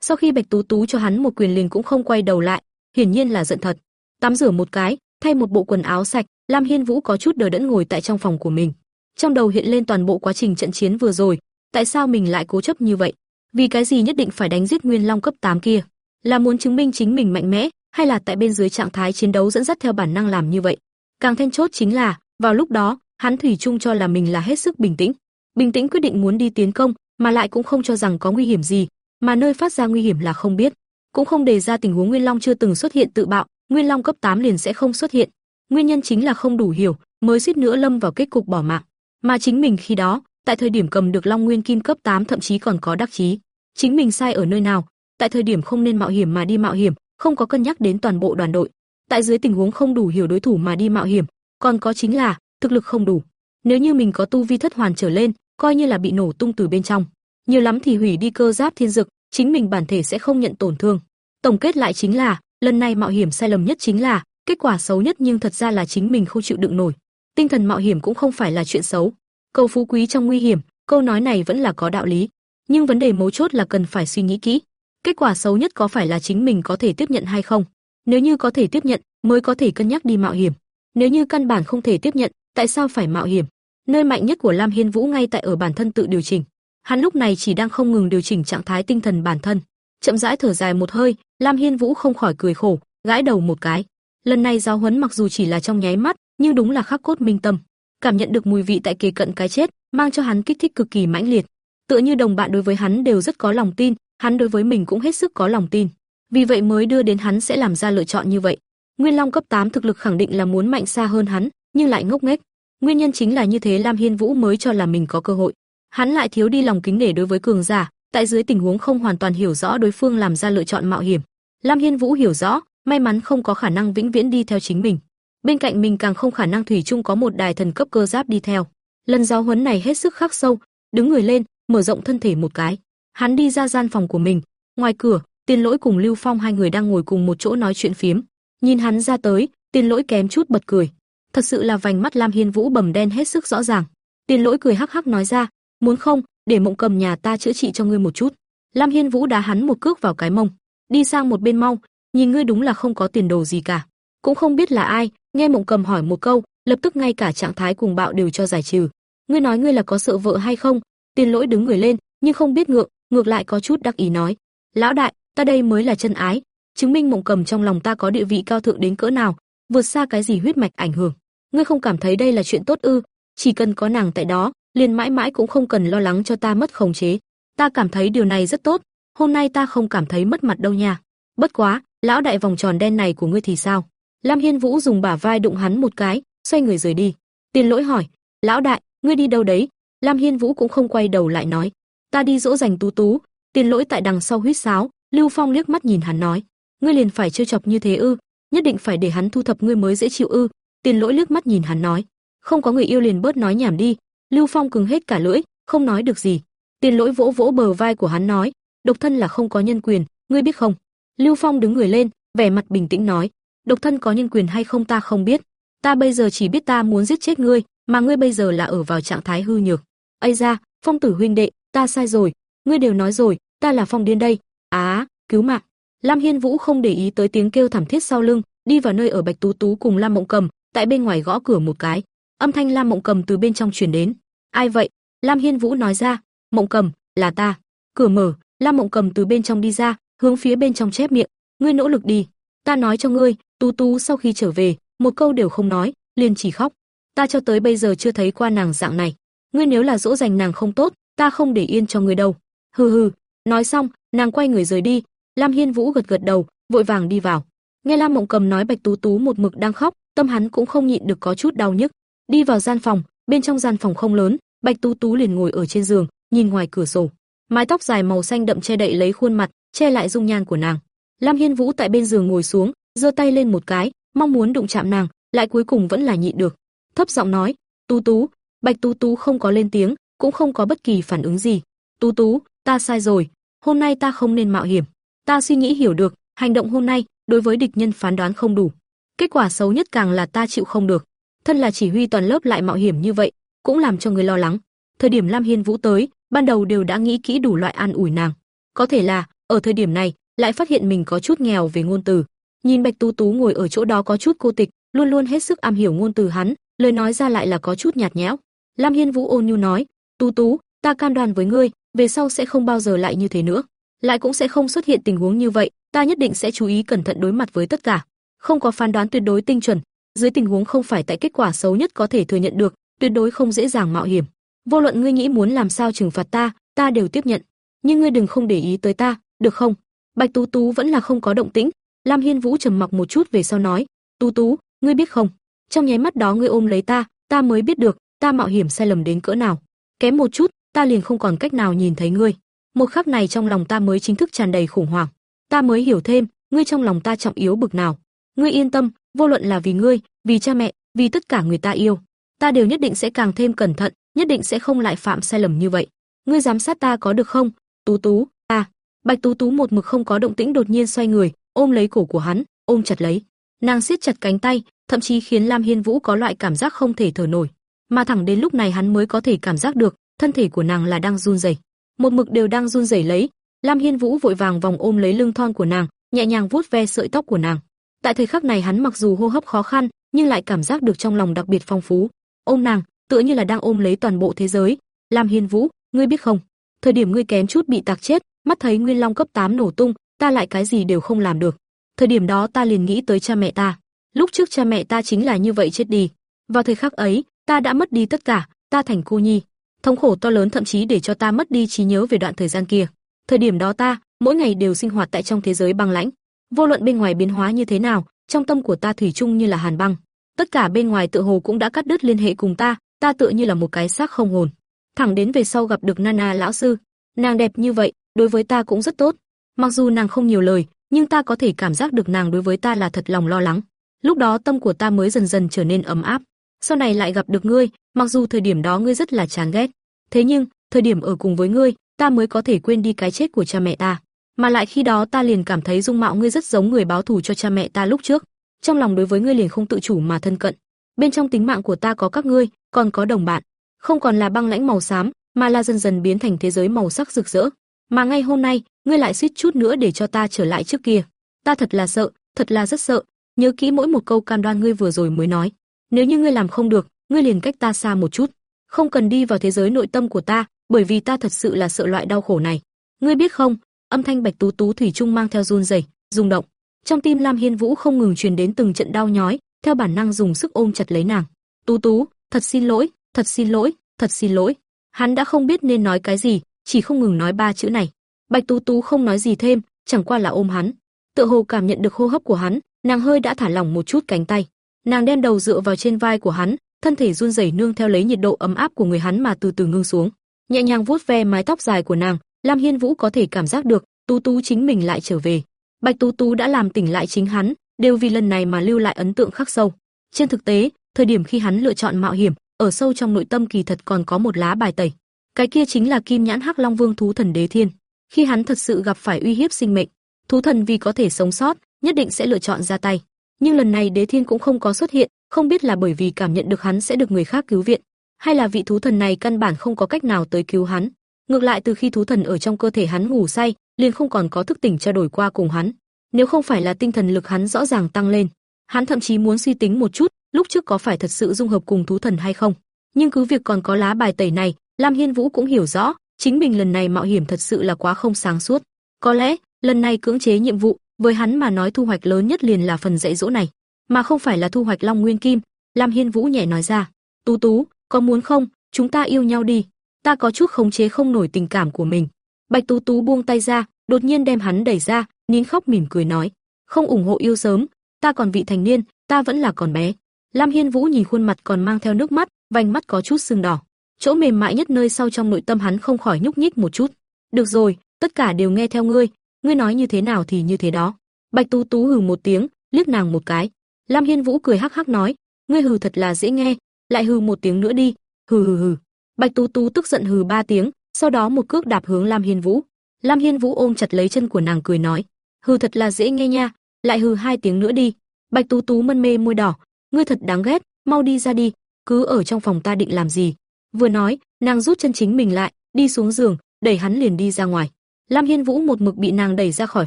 Sau khi Bạch Tú Tú cho hắn một quyền liền cũng không quay đầu lại, hiển nhiên là giận thật. Tắm rửa một cái, thay một bộ quần áo sạch, Lam Hiên Vũ có chút đờ đẫn ngồi tại trong phòng của mình. Trong đầu hiện lên toàn bộ quá trình trận chiến vừa rồi, tại sao mình lại cố chấp như vậy? Vì cái gì nhất định phải đánh giết Nguyên Long cấp 8 kia? Là muốn chứng minh chính mình mạnh mẽ, hay là tại bên dưới trạng thái chiến đấu dẫn dắt theo bản năng làm như vậy? Càng then chốt chính là, vào lúc đó, hắn thủy chung cho là mình là hết sức bình tĩnh, bình tĩnh quyết định muốn đi tiến công, mà lại cũng không cho rằng có nguy hiểm gì, mà nơi phát ra nguy hiểm là không biết, cũng không đề ra tình huống Nguyên Long chưa từng xuất hiện tự bạo, Nguyên Long cấp 8 liền sẽ không xuất hiện. Nguyên nhân chính là không đủ hiểu, mới suýt nữa lâm vào kết cục bỏ mạng. Mà chính mình khi đó, tại thời điểm cầm được Long Nguyên Kim cấp 8 thậm chí còn có đắc chí. Chính mình sai ở nơi nào? Tại thời điểm không nên mạo hiểm mà đi mạo hiểm, không có cân nhắc đến toàn bộ đoàn đội. Tại dưới tình huống không đủ hiểu đối thủ mà đi mạo hiểm, còn có chính là thực lực không đủ. Nếu như mình có tu vi thất hoàn trở lên, coi như là bị nổ tung từ bên trong, nhiều lắm thì hủy đi cơ giáp thiên dực, chính mình bản thể sẽ không nhận tổn thương. Tổng kết lại chính là, lần này mạo hiểm sai lầm nhất chính là, kết quả xấu nhất nhưng thật ra là chính mình không chịu đựng nổi. Tinh thần mạo hiểm cũng không phải là chuyện xấu. Cầu phú quý trong nguy hiểm, câu nói này vẫn là có đạo lý, nhưng vấn đề mấu chốt là cần phải suy nghĩ kỹ. Kết quả xấu nhất có phải là chính mình có thể tiếp nhận hay không? Nếu như có thể tiếp nhận, mới có thể cân nhắc đi mạo hiểm. Nếu như căn bản không thể tiếp nhận, tại sao phải mạo hiểm? Nơi mạnh nhất của Lam Hiên Vũ ngay tại ở bản thân tự điều chỉnh. Hắn lúc này chỉ đang không ngừng điều chỉnh trạng thái tinh thần bản thân. Chậm rãi thở dài một hơi, Lam Hiên Vũ không khỏi cười khổ, gãi đầu một cái. Lần này giáo huấn mặc dù chỉ là trong nháy mắt, nhưng đúng là khắc cốt minh tâm. Cảm nhận được mùi vị tại kề cận cái chết, mang cho hắn kích thích cực kỳ mãnh liệt. Tựa như đồng bạn đối với hắn đều rất có lòng tin, hắn đối với mình cũng hết sức có lòng tin. Vì vậy mới đưa đến hắn sẽ làm ra lựa chọn như vậy. Nguyên Long cấp 8 thực lực khẳng định là muốn mạnh xa hơn hắn, nhưng lại ngốc nghếch. Nguyên nhân chính là như thế Lam Hiên Vũ mới cho là mình có cơ hội. Hắn lại thiếu đi lòng kính nể đối với cường giả, tại dưới tình huống không hoàn toàn hiểu rõ đối phương làm ra lựa chọn mạo hiểm. Lam Hiên Vũ hiểu rõ, may mắn không có khả năng vĩnh viễn đi theo chính mình. Bên cạnh mình càng không khả năng thủy chung có một đài thần cấp cơ giáp đi theo. Lần giáo huấn này hết sức khắc sâu, đứng người lên, mở rộng thân thể một cái. Hắn đi ra gian phòng của mình, ngoài cửa, Tiền Lỗi cùng Lưu Phong hai người đang ngồi cùng một chỗ nói chuyện phiếm. Nhìn hắn ra tới, Tiền Lỗi kém chút bật cười. Thật sự là vành mắt Lam Hiên Vũ bầm đen hết sức rõ ràng. Tiền Lỗi cười hắc hắc nói ra, muốn không, để Mộng Cầm nhà ta chữa trị cho ngươi một chút. Lam Hiên Vũ đá hắn một cước vào cái mông, đi sang một bên mau, nhìn ngươi đúng là không có tiền đồ gì cả. Cũng không biết là ai, nghe Mộng Cầm hỏi một câu, lập tức ngay cả trạng thái cùng bạo đều cho giải trừ. Ngươi nói ngươi là có sợ vợ hay không? Tiền Lỗi đứng người lên, nhưng không biết ngượng, ngược lại có chút đắc ý nói: "Lão đại, ta đây mới là chân ái, chứng minh Mộng Cầm trong lòng ta có địa vị cao thượng đến cỡ nào, vượt xa cái gì huyết mạch ảnh hưởng. Ngươi không cảm thấy đây là chuyện tốt ư? Chỉ cần có nàng tại đó, liền mãi mãi cũng không cần lo lắng cho ta mất khống chế. Ta cảm thấy điều này rất tốt, hôm nay ta không cảm thấy mất mặt đâu nha. Bất quá, lão đại vòng tròn đen này của ngươi thì sao? Lam Hiên Vũ dùng bả vai đụng hắn một cái, xoay người rời đi. Tiền Lỗi hỏi, lão đại, ngươi đi đâu đấy? Lam Hiên Vũ cũng không quay đầu lại nói, ta đi dỗ dành Tú Tú. Tiền Lỗi tại đằng sau huýt sáo, Lưu Phong liếc mắt nhìn hắn nói, ngươi liền phải trêu chọc như thế ư? Nhất định phải để hắn thu thập ngươi mới dễ chịu ư? Tiền Lỗi liếc mắt nhìn hắn nói, không có người yêu liền bớt nói nhảm đi, Lưu Phong cứng hết cả lưỡi, không nói được gì. Tiền Lỗi vỗ vỗ bờ vai của hắn nói, độc thân là không có nhân quyền, ngươi biết không? Lưu Phong đứng người lên, vẻ mặt bình tĩnh nói, độc thân có nhân quyền hay không ta không biết, ta bây giờ chỉ biết ta muốn giết chết ngươi, mà ngươi bây giờ là ở vào trạng thái hư nhược. Ây ra, Phong tử huynh đệ, ta sai rồi, ngươi đều nói rồi, ta là Phong điên đây. Á, cứu mạng. Lam Hiên Vũ không để ý tới tiếng kêu thảm thiết sau lưng, đi vào nơi ở Bạch Tú Tú cùng Lam Mộng Cầm, tại bên ngoài gõ cửa một cái. Âm thanh Lam Mộng Cầm từ bên trong truyền đến. "Ai vậy?" Lam Hiên Vũ nói ra, "Mộng Cầm, là ta." Cửa mở, Lam Mộng Cầm từ bên trong đi ra, hướng phía bên trong chép miệng, "Ngươi nỗ lực đi, ta nói cho ngươi, Tú Tú sau khi trở về, một câu đều không nói, liền chỉ khóc. Ta cho tới bây giờ chưa thấy qua nàng dạng này. Ngươi nếu là dỗ dành nàng không tốt, ta không để yên cho ngươi đâu." Hừ hừ, nói xong, nàng quay người rời đi. Lam Hiên Vũ gật gật đầu, vội vàng đi vào. Nghe Lam Mộng Cầm nói Bạch Tú Tú một mực đang khóc, tâm hắn cũng không nhịn được có chút đau nhức. Đi vào gian phòng, bên trong gian phòng không lớn, Bạch Tú Tú liền ngồi ở trên giường, nhìn ngoài cửa sổ. Mái tóc dài màu xanh đậm che đậy lấy khuôn mặt, che lại dung nhan của nàng. Lam Hiên Vũ tại bên giường ngồi xuống, giơ tay lên một cái, mong muốn đụng chạm nàng, lại cuối cùng vẫn là nhịn được. Thấp giọng nói, "Tú Tú." Bạch Tú Tú không có lên tiếng, cũng không có bất kỳ phản ứng gì. "Tú Tú, ta sai rồi, hôm nay ta không nên mạo hiểm. Ta suy nghĩ hiểu được, hành động hôm nay đối với địch nhân phán đoán không đủ. Kết quả xấu nhất càng là ta chịu không được. Thân là chỉ huy toàn lớp lại mạo hiểm như vậy, cũng làm cho người lo lắng. Thời điểm Lam Hiên Vũ tới, ban đầu đều đã nghĩ kỹ đủ loại an ủi nàng. Có thể là, ở thời điểm này, lại phát hiện mình có chút nghèo về ngôn từ. Nhìn Bạch Tú Tú ngồi ở chỗ đó có chút cô tịch, luôn luôn hết sức am hiểu ngôn từ hắn, lời nói ra lại là có chút nhạt nhẽo. Lam Hiên Vũ ôn nhu nói, "Tú Tú, ta cam đoan với ngươi, về sau sẽ không bao giờ lại như thế nữa, lại cũng sẽ không xuất hiện tình huống như vậy, ta nhất định sẽ chú ý cẩn thận đối mặt với tất cả, không có phán đoán tuyệt đối tinh chuẩn, dưới tình huống không phải tại kết quả xấu nhất có thể thừa nhận được, tuyệt đối không dễ dàng mạo hiểm. Vô luận ngươi nghĩ muốn làm sao trừng phạt ta, ta đều tiếp nhận, nhưng ngươi đừng không để ý tới ta, được không?" Bạch Tú Tú vẫn là không có động tĩnh, Lam Hiên Vũ trầm mặc một chút về sau nói, "Tú Tú, ngươi biết không, trong nháy mắt đó ngươi ôm lấy ta, ta mới biết được, ta mạo hiểm sai lầm đến cỡ nào. Kém một chút, ta liền không còn cách nào nhìn thấy ngươi. Một khắc này trong lòng ta mới chính thức tràn đầy khủng hoảng. Ta mới hiểu thêm, ngươi trong lòng ta trọng yếu bực nào. Ngươi yên tâm, vô luận là vì ngươi, vì cha mẹ, vì tất cả người ta yêu, ta đều nhất định sẽ càng thêm cẩn thận, nhất định sẽ không lại phạm sai lầm như vậy. Ngươi giám sát ta có được không? Tú Tú, ta. Bạch Tú Tú một mực không có động tĩnh đột nhiên xoay người, ôm lấy cổ của hắn, ôm chặt lấy. Nàng siết chặt cánh tay, thậm chí khiến Lam Hiên Vũ có loại cảm giác không thể thở nổi, mà thẳng đến lúc này hắn mới có thể cảm giác được, thân thể của nàng là đang run rẩy. Một mực đều đang run rẩy lấy, Lam Hiên Vũ vội vàng vòng ôm lấy lưng thon của nàng, nhẹ nhàng vuốt ve sợi tóc của nàng. Tại thời khắc này hắn mặc dù hô hấp khó khăn, nhưng lại cảm giác được trong lòng đặc biệt phong phú. Ôm nàng, tựa như là đang ôm lấy toàn bộ thế giới. Lam Hiên Vũ, ngươi biết không, thời điểm ngươi kém chút bị tạc chết, mắt thấy Nguyên Long cấp 8 nổ tung, ta lại cái gì đều không làm được. Thời điểm đó ta liền nghĩ tới cha mẹ ta. Lúc trước cha mẹ ta chính là như vậy chết đi. Vào thời khắc ấy, ta đã mất đi tất cả, ta thành cô nhi. Thống khổ to lớn thậm chí để cho ta mất đi trí nhớ về đoạn thời gian kia. Thời điểm đó ta, mỗi ngày đều sinh hoạt tại trong thế giới băng lãnh. Vô luận bên ngoài biến hóa như thế nào, trong tâm của ta thủy chung như là hàn băng. Tất cả bên ngoài tự hồ cũng đã cắt đứt liên hệ cùng ta, ta tựa như là một cái xác không hồn. Thẳng đến về sau gặp được Nana lão sư, nàng đẹp như vậy, đối với ta cũng rất tốt. Mặc dù nàng không nhiều lời, nhưng ta có thể cảm giác được nàng đối với ta là thật lòng lo lắng. Lúc đó tâm của ta mới dần dần trở nên ấm áp. Sau này lại gặp được ngươi, mặc dù thời điểm đó ngươi rất là chán ghét, thế nhưng, thời điểm ở cùng với ngươi, ta mới có thể quên đi cái chết của cha mẹ ta. Mà lại khi đó ta liền cảm thấy dung mạo ngươi rất giống người báo thù cho cha mẹ ta lúc trước. Trong lòng đối với ngươi liền không tự chủ mà thân cận. Bên trong tính mạng của ta có các ngươi, còn có đồng bạn, không còn là băng lãnh màu xám, mà là dần dần biến thành thế giới màu sắc rực rỡ. Mà ngay hôm nay, ngươi lại suýt chút nữa để cho ta trở lại trước kia. Ta thật là sợ, thật là rất sợ, nhớ kỹ mỗi một câu cam đoan ngươi vừa rồi mới nói. Nếu như ngươi làm không được, ngươi liền cách ta xa một chút, không cần đi vào thế giới nội tâm của ta, bởi vì ta thật sự là sợ loại đau khổ này. Ngươi biết không? Âm thanh Bạch Tú Tú thủy chung mang theo run rẩy, rung động. Trong tim Lam Hiên Vũ không ngừng truyền đến từng trận đau nhói, theo bản năng dùng sức ôm chặt lấy nàng. "Tú Tú, thật xin lỗi, thật xin lỗi, thật xin lỗi." Hắn đã không biết nên nói cái gì, chỉ không ngừng nói ba chữ này. Bạch Tú Tú không nói gì thêm, chẳng qua là ôm hắn. Tựa hồ cảm nhận được hô hấp của hắn, nàng hơi đã thả lỏng một chút cánh tay. Nàng đem đầu dựa vào trên vai của hắn, thân thể run rẩy nương theo lấy nhiệt độ ấm áp của người hắn mà từ từ ngưng xuống. Nhẹ nhàng vuốt ve mái tóc dài của nàng, Lam Hiên Vũ có thể cảm giác được, Tú Tú chính mình lại trở về. Bạch Tú Tú đã làm tỉnh lại chính hắn, đều vì lần này mà lưu lại ấn tượng khắc sâu. Trên thực tế, thời điểm khi hắn lựa chọn mạo hiểm, ở sâu trong nội tâm kỳ thật còn có một lá bài tẩy. Cái kia chính là Kim Nhãn Hắc Long Vương thú thần Đế Thiên. Khi hắn thật sự gặp phải uy hiếp sinh mệnh, thú thần vì có thể sống sót, nhất định sẽ lựa chọn ra tay. Nhưng lần này Đế Thiên cũng không có xuất hiện, không biết là bởi vì cảm nhận được hắn sẽ được người khác cứu viện, hay là vị thú thần này căn bản không có cách nào tới cứu hắn. Ngược lại từ khi thú thần ở trong cơ thể hắn ngủ say, liền không còn có thức tỉnh trao đổi qua cùng hắn. Nếu không phải là tinh thần lực hắn rõ ràng tăng lên, hắn thậm chí muốn suy tính một chút, lúc trước có phải thật sự dung hợp cùng thú thần hay không. Nhưng cứ việc còn có lá bài tẩy này, Lam Hiên Vũ cũng hiểu rõ, chính mình lần này mạo hiểm thật sự là quá không sáng suốt. Có lẽ, lần này cưỡng chế nhiệm vụ, với hắn mà nói thu hoạch lớn nhất liền là phần dạy dỗ này, mà không phải là thu hoạch Long Nguyên Kim. Lam Hiên Vũ nhẹ nói ra, "Tú Tú, có muốn không, chúng ta yêu nhau đi." Ta có chút khống chế không nổi tình cảm của mình. Bạch Tú Tú buông tay ra, đột nhiên đem hắn đẩy ra, nín khóc mỉm cười nói, "Không ủng hộ yêu sớm, ta còn vị thành niên, ta vẫn là còn bé." Lam Hiên Vũ nhìn khuôn mặt còn mang theo nước mắt, vành mắt có chút sưng đỏ. Chỗ mềm mại nhất nơi sau trong nội tâm hắn không khỏi nhúc nhích một chút. "Được rồi, tất cả đều nghe theo ngươi, ngươi nói như thế nào thì như thế đó." Bạch Tú Tú hừ một tiếng, liếc nàng một cái. Lam Hiên Vũ cười hắc hắc nói, ngươi hừ thật là dễ nghe, lại hừ một tiếng nữa đi. Hừ hừ hừ. Bạch Tú Tú tức giận hừ ba tiếng, sau đó một cước đạp hướng Lam Hiên Vũ. Lam Hiên Vũ ôm chặt lấy chân của nàng cười nói, hừ thật là dễ nghe nha, lại hừ hai tiếng nữa đi. Bạch Tú Tú mân mê môi đỏ, ngươi thật đáng ghét, mau đi ra đi, cứ ở trong phòng ta định làm gì? Vừa nói, nàng rút chân chính mình lại, đi xuống giường, đẩy hắn liền đi ra ngoài. Lam Hiên Vũ một mực bị nàng đẩy ra khỏi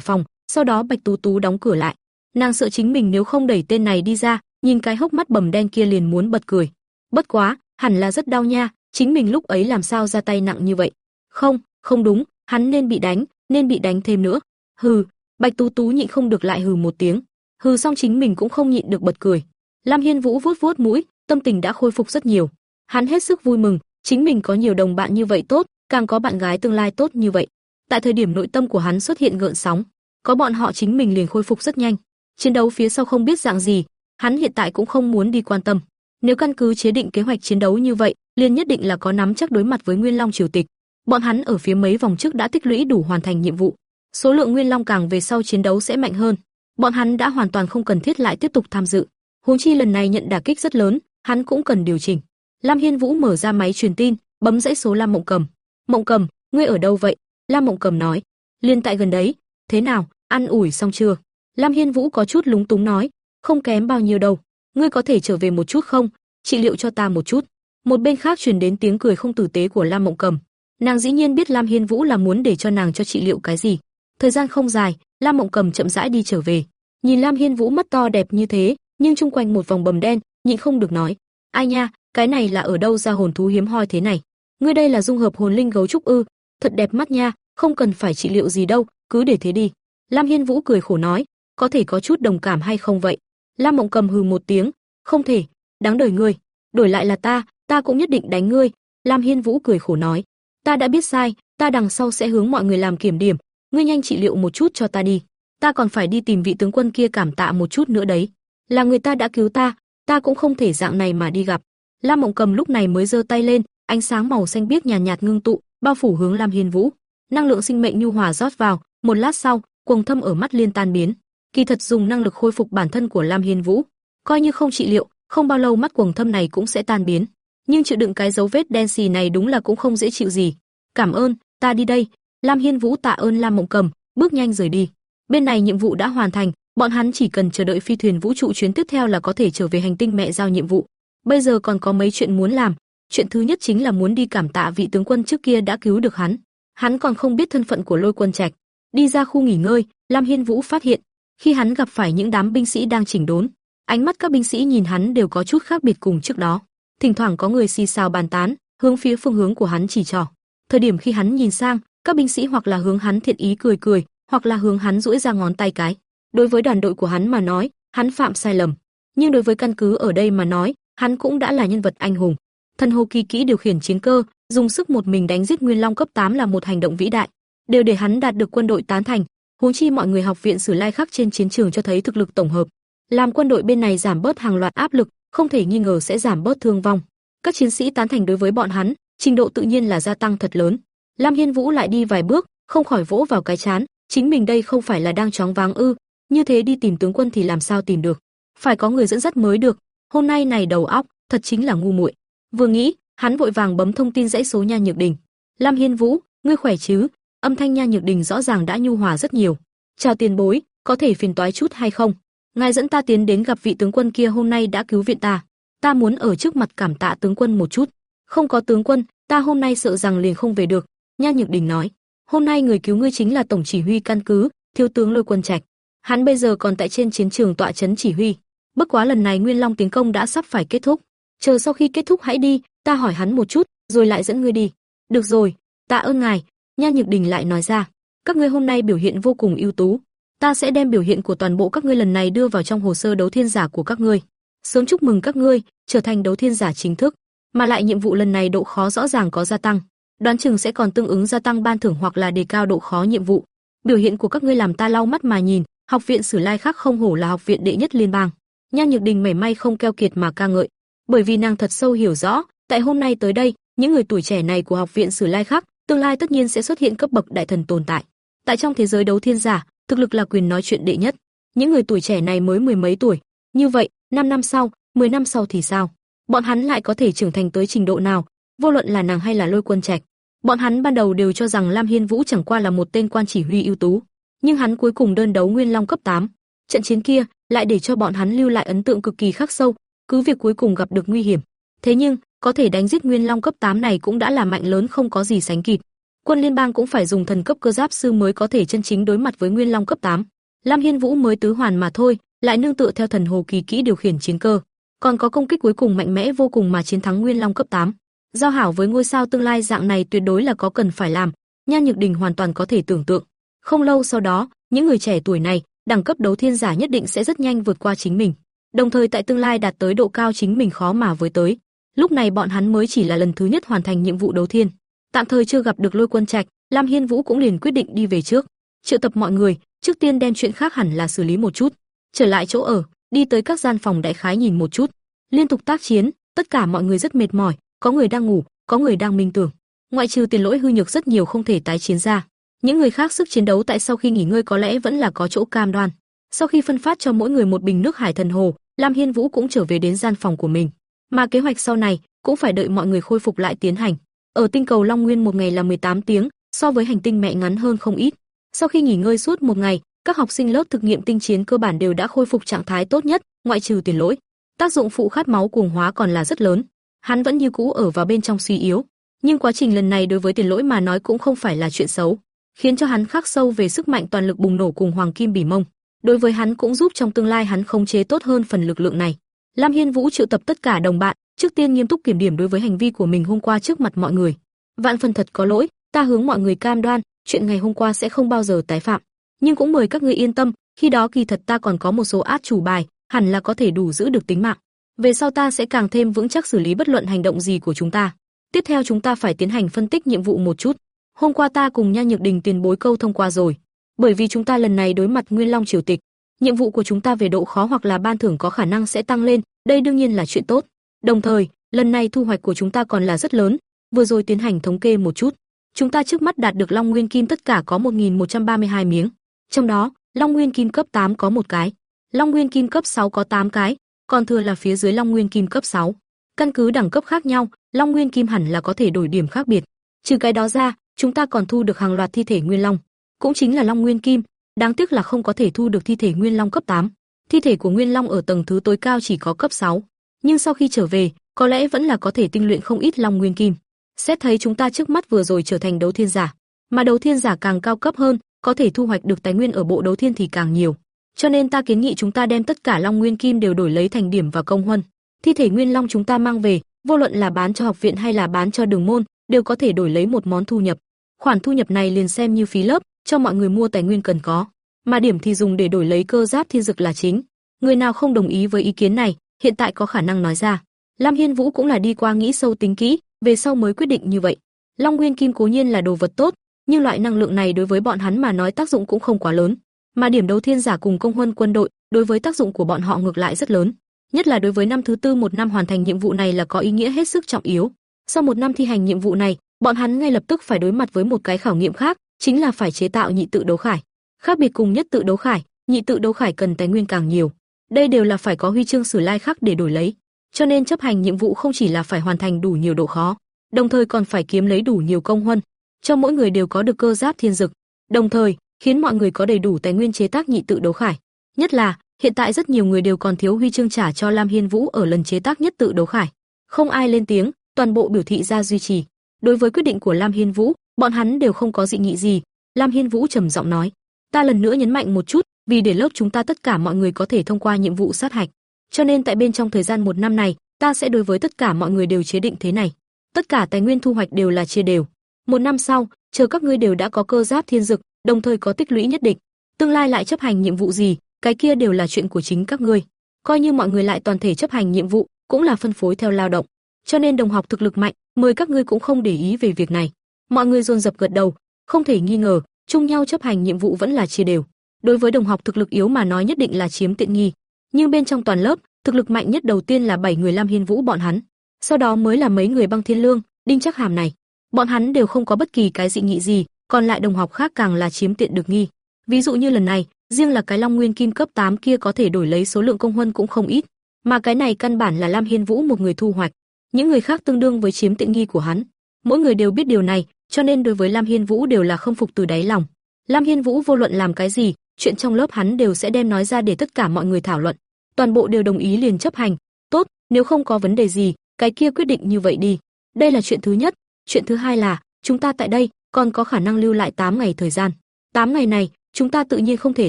phòng, sau đó Bạch Tú Tú đóng cửa lại. Nàng sợ chính mình nếu không đẩy tên này đi ra, nhìn cái hốc mắt bầm đen kia liền muốn bật cười. Bất quá, hẳn là rất đau nha, chính mình lúc ấy làm sao ra tay nặng như vậy? Không, không đúng, hắn nên bị đánh, nên bị đánh thêm nữa. Hừ, Bạch Tú Tú nhịn không được lại hừ một tiếng. Hừ xong chính mình cũng không nhịn được bật cười. Lam Hiên Vũ vuốt vuốt mũi, tâm tình đã khôi phục rất nhiều. Hắn hết sức vui mừng, chính mình có nhiều đồng bạn như vậy tốt, càng có bạn gái tương lai tốt như vậy. Tại thời điểm nội tâm của hắn xuất hiện gợn sóng, có bọn họ chính mình liền khôi phục rất nhanh. Chiến đấu phía sau không biết dạng gì, hắn hiện tại cũng không muốn đi quan tâm. Nếu căn cứ chế định kế hoạch chiến đấu như vậy, liền nhất định là có nắm chắc đối mặt với Nguyên Long triều tịch. Bọn hắn ở phía mấy vòng trước đã tích lũy đủ hoàn thành nhiệm vụ. Số lượng Nguyên Long càng về sau chiến đấu sẽ mạnh hơn. Bọn hắn đã hoàn toàn không cần thiết lại tiếp tục tham dự. Huống chi lần này nhận đả kích rất lớn, hắn cũng cần điều chỉnh. Lam Hiên Vũ mở ra máy truyền tin, bấm dãy số Lam Mộng Cầm. "Mộng Cầm, ngươi ở đâu vậy?" Lam Mộng Cầm nói. "Liên tại gần đấy, thế nào, ăn ủi xong chưa?" Lam Hiên Vũ có chút lúng túng nói, "Không kém bao nhiêu đâu, ngươi có thể trở về một chút không, trị liệu cho ta một chút." Một bên khác truyền đến tiếng cười không tử tế của Lam Mộng Cầm. Nàng dĩ nhiên biết Lam Hiên Vũ là muốn để cho nàng cho trị liệu cái gì. Thời gian không dài, Lam Mộng Cầm chậm rãi đi trở về. Nhìn Lam Hiên Vũ mắt to đẹp như thế, nhưng chung quanh một vòng bầm đen, nhịn không được nói: "Ai nha, cái này là ở đâu ra hồn thú hiếm hoi thế này? Ngươi đây là dung hợp hồn linh gấu trúc ư? Thật đẹp mắt nha, không cần phải trị liệu gì đâu, cứ để thế đi." Lam Hiên Vũ cười khổ nói: "Có thể có chút đồng cảm hay không vậy?" Lam Mộng Cầm hừ một tiếng: "Không thể, đáng đời ngươi, đổi lại là ta, ta cũng nhất định đánh ngươi." Lam Hiên Vũ cười khổ nói: "Ta đã biết sai, ta đằng sau sẽ hướng mọi người làm kiểm điểm, ngươi nhanh trị liệu một chút cho ta đi. Ta còn phải đi tìm vị tướng quân kia cảm tạ một chút nữa đấy. Là người ta đã cứu ta, ta cũng không thể dạng này mà đi gặp." Lam Mộng Cầm lúc này mới giơ tay lên, ánh sáng màu xanh biếc nhàn nhạt, nhạt ngưng tụ, bao phủ hướng Lam Hiên Vũ. Năng lượng sinh mệnh nhu hòa rót vào, một lát sau, cuồng thâm ở mắt liên tan biến. Kỳ thật dùng năng lực khôi phục bản thân của Lam Hiên Vũ, coi như không trị liệu, không bao lâu mắt cuồng thâm này cũng sẽ tan biến. Nhưng chịu đựng cái dấu vết đen xì này đúng là cũng không dễ chịu gì. Cảm ơn, ta đi đây. Lam Hiên Vũ tạ ơn Lam Mộng Cầm, bước nhanh rời đi. Bên này nhiệm vụ đã hoàn thành, bọn hắn chỉ cần chờ đợi phi thuyền vũ trụ chuyến tiếp theo là có thể trở về hành tinh mẹ giao nhiệm vụ. Bây giờ còn có mấy chuyện muốn làm, chuyện thứ nhất chính là muốn đi cảm tạ vị tướng quân trước kia đã cứu được hắn. Hắn còn không biết thân phận của Lôi Quân Trạch. Đi ra khu nghỉ ngơi, Lam Hiên Vũ phát hiện, khi hắn gặp phải những đám binh sĩ đang chỉnh đốn, ánh mắt các binh sĩ nhìn hắn đều có chút khác biệt cùng trước đó. Thỉnh thoảng có người xì xào bàn tán, hướng phía phương hướng của hắn chỉ trỏ. Thời điểm khi hắn nhìn sang, các binh sĩ hoặc là hướng hắn thiện ý cười cười, hoặc là hướng hắn duỗi ra ngón tay cái. Đối với đoàn đội của hắn mà nói, hắn phạm sai lầm, nhưng đối với căn cứ ở đây mà nói, hắn cũng đã là nhân vật anh hùng. Thần hồ kỳ kỹ điều khiển chiến cơ, dùng sức một mình đánh giết Nguyên Long cấp 8 là một hành động vĩ đại, đều để hắn đạt được quân đội tán thành, huống chi mọi người học viện Sử Lai khắc trên chiến trường cho thấy thực lực tổng hợp, làm quân đội bên này giảm bớt hàng loạt áp lực, không thể nghi ngờ sẽ giảm bớt thương vong. Các chiến sĩ tán thành đối với bọn hắn, trình độ tự nhiên là gia tăng thật lớn. Lam Hiên Vũ lại đi vài bước, không khỏi vỗ vào cái chán, chính mình đây không phải là đang chóng váng ư? Như thế đi tìm tướng quân thì làm sao tìm được? Phải có người dẫn dắt mới được. Hôm nay này đầu óc, thật chính là ngu muội. Vừa nghĩ, hắn vội vàng bấm thông tin dãy số Nha Nhược Đình. Lam Hiên Vũ, ngươi khỏe chứ? Âm thanh Nha Nhược Đình rõ ràng đã nhu hòa rất nhiều. Chào tiền bối, có thể phiền toái chút hay không? Ngài dẫn ta tiến đến gặp vị tướng quân kia hôm nay đã cứu viện ta. Ta muốn ở trước mặt cảm tạ tướng quân một chút. Không có tướng quân, ta hôm nay sợ rằng liền không về được. Nha Nhược Đình nói. Hôm nay người cứu ngươi chính là tổng chỉ huy căn cứ, thiếu tướng Lôi Quân Trạch. Hắn bây giờ còn tại trên chiến trường tọa chấn chỉ huy. Bất quá lần này Nguyên Long tiến công đã sắp phải kết thúc. Chờ sau khi kết thúc hãy đi, ta hỏi hắn một chút, rồi lại dẫn ngươi đi. Được rồi, tạ ơn ngài. Nha Nhược Đình lại nói ra. Các ngươi hôm nay biểu hiện vô cùng ưu tú, ta sẽ đem biểu hiện của toàn bộ các ngươi lần này đưa vào trong hồ sơ đấu thiên giả của các ngươi. Sớm chúc mừng các ngươi trở thành đấu thiên giả chính thức, mà lại nhiệm vụ lần này độ khó rõ ràng có gia tăng, đoán chừng sẽ còn tương ứng gia tăng ban thưởng hoặc là đề cao độ khó nhiệm vụ. Biểu hiện của các ngươi làm ta lau mắt mà nhìn, học viện Sử Lai khác không hổ là học viện đệ nhất liên bang. nha Nhược Đình mảy may không keo kiệt mà ca ngợi, bởi vì nàng thật sâu hiểu rõ, tại hôm nay tới đây, những người tuổi trẻ này của học viện Sử Lai khác, tương lai tất nhiên sẽ xuất hiện cấp bậc đại thần tồn tại. Tại trong thế giới đấu thiên giả, thực lực là quyền nói chuyện đệ nhất. Những người tuổi trẻ này mới mười mấy tuổi, như vậy, 5 năm sau, 10 năm sau thì sao? Bọn hắn lại có thể trưởng thành tới trình độ nào? Vô luận là nàng hay là Lôi Quân Trạch, bọn hắn ban đầu đều cho rằng Lam Hiên Vũ chẳng qua là một tên quan chỉ huy ưu tú, nhưng hắn cuối cùng đơn đấu Nguyên Long cấp 8. Trận chiến kia, lại để cho bọn hắn lưu lại ấn tượng cực kỳ khắc sâu, cứ việc cuối cùng gặp được nguy hiểm. Thế nhưng, có thể đánh giết Nguyên Long cấp 8 này cũng đã là mạnh lớn không có gì sánh kịp. Quân liên bang cũng phải dùng thần cấp cơ giáp sư mới có thể chân chính đối mặt với Nguyên Long cấp 8. Lam Hiên Vũ mới tứ hoàn mà thôi, lại nương tựa theo thần hồ kỳ kỹ điều khiển chiến cơ, còn có công kích cuối cùng mạnh mẽ vô cùng mà chiến thắng Nguyên Long cấp 8. Giao hảo với ngôi sao tương lai dạng này tuyệt đối là có cần phải làm, Nhan Nhược Đình hoàn toàn có thể tưởng tượng. Không lâu sau đó, những người trẻ tuổi này, đẳng cấp đấu thiên giả nhất định sẽ rất nhanh vượt qua chính mình, đồng thời tại tương lai đạt tới độ cao chính mình khó mà với tới. Lúc này bọn hắn mới chỉ là lần thứ nhất hoàn thành nhiệm vụ đấu thiên, tạm thời chưa gặp được Lôi Quân Trạch, Lam Hiên Vũ cũng liền quyết định đi về trước, triệu tập mọi người, trước tiên đem chuyện khác hẳn là xử lý một chút, trở lại chỗ ở, đi tới các gian phòng đại khái nhìn một chút. Liên tục tác chiến, tất cả mọi người rất mệt mỏi, có người đang ngủ, có người đang minh tưởng. Ngoại trừ tiền lỗi hư nhược rất nhiều không thể tái chiến ra, những người khác sức chiến đấu tại sau khi nghỉ ngơi có lẽ vẫn là có chỗ cam đoan. Sau khi phân phát cho mỗi người một bình nước Hải Thần Hồ, Lam Hiên Vũ cũng trở về đến gian phòng của mình. Mà kế hoạch sau này cũng phải đợi mọi người khôi phục lại tiến hành. Ở tinh cầu Long Nguyên một ngày là 18 tiếng, so với hành tinh mẹ ngắn hơn không ít. Sau khi nghỉ ngơi suốt một ngày, các học sinh lớp thực nghiệm tinh chiến cơ bản đều đã khôi phục trạng thái tốt nhất, ngoại trừ tiền lỗi. Tác dụng phụ khát máu cuồng hóa còn là rất lớn. Hắn vẫn như cũ ở vào bên trong suy yếu, nhưng quá trình lần này đối với tiền lỗi mà nói cũng không phải là chuyện xấu, khiến cho hắn khắc sâu về sức mạnh toàn lực bùng nổ cùng Hoàng Kim Bỉ Mông. Đối với hắn cũng giúp trong tương lai hắn khống chế tốt hơn phần lực lượng này. Lam Hiên Vũ triệu tập tất cả đồng bạn, trước tiên nghiêm túc kiểm điểm đối với hành vi của mình hôm qua trước mặt mọi người. Vạn phần thật có lỗi, ta hướng mọi người cam đoan, chuyện ngày hôm qua sẽ không bao giờ tái phạm. Nhưng cũng mời các ngươi yên tâm, khi đó kỳ thật ta còn có một số át chủ bài, hẳn là có thể đủ giữ được tính mạng. Về sau ta sẽ càng thêm vững chắc xử lý bất luận hành động gì của chúng ta. Tiếp theo chúng ta phải tiến hành phân tích nhiệm vụ một chút. Hôm qua ta cùng Nha Nhược Đình tiền bối câu thông qua rồi, bởi vì chúng ta lần này đối mặt Nguyên Long triều tịch, nhiệm vụ của chúng ta về độ khó hoặc là ban thưởng có khả năng sẽ tăng lên, đây đương nhiên là chuyện tốt. Đồng thời, lần này thu hoạch của chúng ta còn là rất lớn, vừa rồi tiến hành thống kê một chút, chúng ta trước mắt đạt được Long Nguyên Kim tất cả có 1132 miếng. Trong đó, Long Nguyên Kim cấp 8 có một cái, Long Nguyên Kim cấp 6 có 8 cái, còn thừa là phía dưới Long Nguyên Kim cấp 6. Căn cứ đẳng cấp khác nhau, Long Nguyên Kim hẳn là có thể đổi điểm khác biệt. Trừ cái đó ra, chúng ta còn thu được hàng loạt thi thể Nguyên Long, cũng chính là Long Nguyên Kim, đáng tiếc là không có thể thu được thi thể Nguyên Long cấp 8. Thi thể của Nguyên Long ở tầng thứ tối cao chỉ có cấp 6, nhưng sau khi trở về, có lẽ vẫn là có thể tinh luyện không ít Long Nguyên Kim. Xét thấy chúng ta trước mắt vừa rồi trở thành đấu thiên giả, mà đấu thiên giả càng cao cấp hơn, có thể thu hoạch được tài nguyên ở bộ đấu thiên thì càng nhiều. Cho nên ta kiến nghị chúng ta đem tất cả Long Nguyên Kim đều đổi lấy thành điểm và công huân. Thi thể Nguyên Long chúng ta mang về, vô luận là bán cho học viện hay là bán cho đường môn, đều có thể đổi lấy một món thu nhập. Khoản thu nhập này liền xem như phí lớp, cho mọi người mua tài nguyên cần có, mà điểm thì dùng để đổi lấy cơ giáp thiên dực là chính. Người nào không đồng ý với ý kiến này, hiện tại có khả năng nói ra. Lam Hiên Vũ cũng là đi qua nghĩ sâu tính kỹ, về sau mới quyết định như vậy. Long Nguyên Kim cố nhiên là đồ vật tốt, nhưng loại năng lượng này đối với bọn hắn mà nói tác dụng cũng không quá lớn, mà điểm đấu thiên giả cùng công huân quân đội, đối với tác dụng của bọn họ ngược lại rất lớn, nhất là đối với năm thứ tư một năm hoàn thành nhiệm vụ này là có ý nghĩa hết sức trọng yếu. Sau một năm thi hành nhiệm vụ này, bọn hắn ngay lập tức phải đối mặt với một cái khảo nghiệm khác, chính là phải chế tạo nhị tự đấu khải. Khác biệt cùng nhất tự đấu khải, nhị tự đấu khải cần tài nguyên càng nhiều. Đây đều là phải có huy chương sử lai khác để đổi lấy. Cho nên chấp hành nhiệm vụ không chỉ là phải hoàn thành đủ nhiều độ khó, đồng thời còn phải kiếm lấy đủ nhiều công huân, cho mỗi người đều có được cơ giáp thiên dực, đồng thời khiến mọi người có đầy đủ tài nguyên chế tác nhị tự đấu khải. Nhất là, hiện tại rất nhiều người đều còn thiếu huy chương trả cho Lam Hiên Vũ ở lần chế tác nhất tự đấu khải. Không ai lên tiếng, toàn bộ biểu thị ra duy trì. Đối với quyết định của Lam Hiên Vũ, bọn hắn đều không có dị nghị gì. Lam Hiên Vũ trầm giọng nói: "Ta lần nữa nhấn mạnh một chút, vì để lớp chúng ta tất cả mọi người có thể thông qua nhiệm vụ sát hạch, cho nên tại bên trong thời gian một năm này, ta sẽ đối với tất cả mọi người đều chế định thế này. Tất cả tài nguyên thu hoạch đều là chia đều. Một năm sau, chờ các ngươi đều đã có cơ giáp thiên dực, đồng thời có tích lũy nhất định, tương lai lại chấp hành nhiệm vụ gì, cái kia đều là chuyện của chính các ngươi. Coi như mọi người lại toàn thể chấp hành nhiệm vụ, cũng là phân phối theo lao động. Cho nên đồng học thực lực mạnh, mời các ngươi cũng không để ý về việc này. Mọi người dồn dập gật đầu, không thể nghi ngờ, chung nhau chấp hành nhiệm vụ vẫn là chia đều. Đối với đồng học thực lực yếu mà nói nhất định là chiếm tiện nghi, nhưng bên trong toàn lớp, thực lực mạnh nhất đầu tiên là bảy người Lam Hiên Vũ bọn hắn, sau đó mới là mấy người Băng Thiên Lương, Đinh Chắc Hàm này. Bọn hắn đều không có bất kỳ cái dị nghị gì, còn lại đồng học khác càng là chiếm tiện được nghi. Ví dụ như lần này, riêng là cái Long Nguyên Kim cấp 8 kia có thể đổi lấy số lượng công huân cũng không ít, mà cái này căn bản là Lam Hiên Vũ một người thu hoạch, những người khác tương đương với chiếm tiện nghi của hắn. Mỗi người đều biết điều này, cho nên đối với Lam Hiên Vũ đều là không phục từ đáy lòng. Lam Hiên Vũ vô luận làm cái gì, chuyện trong lớp hắn đều sẽ đem nói ra để tất cả mọi người thảo luận. Toàn bộ đều đồng ý liền chấp hành. Tốt, nếu không có vấn đề gì, cái kia quyết định như vậy đi. Đây là chuyện thứ nhất, chuyện thứ hai là, chúng ta tại đây còn có khả năng lưu lại 8 ngày thời gian. 8 ngày này, chúng ta tự nhiên không thể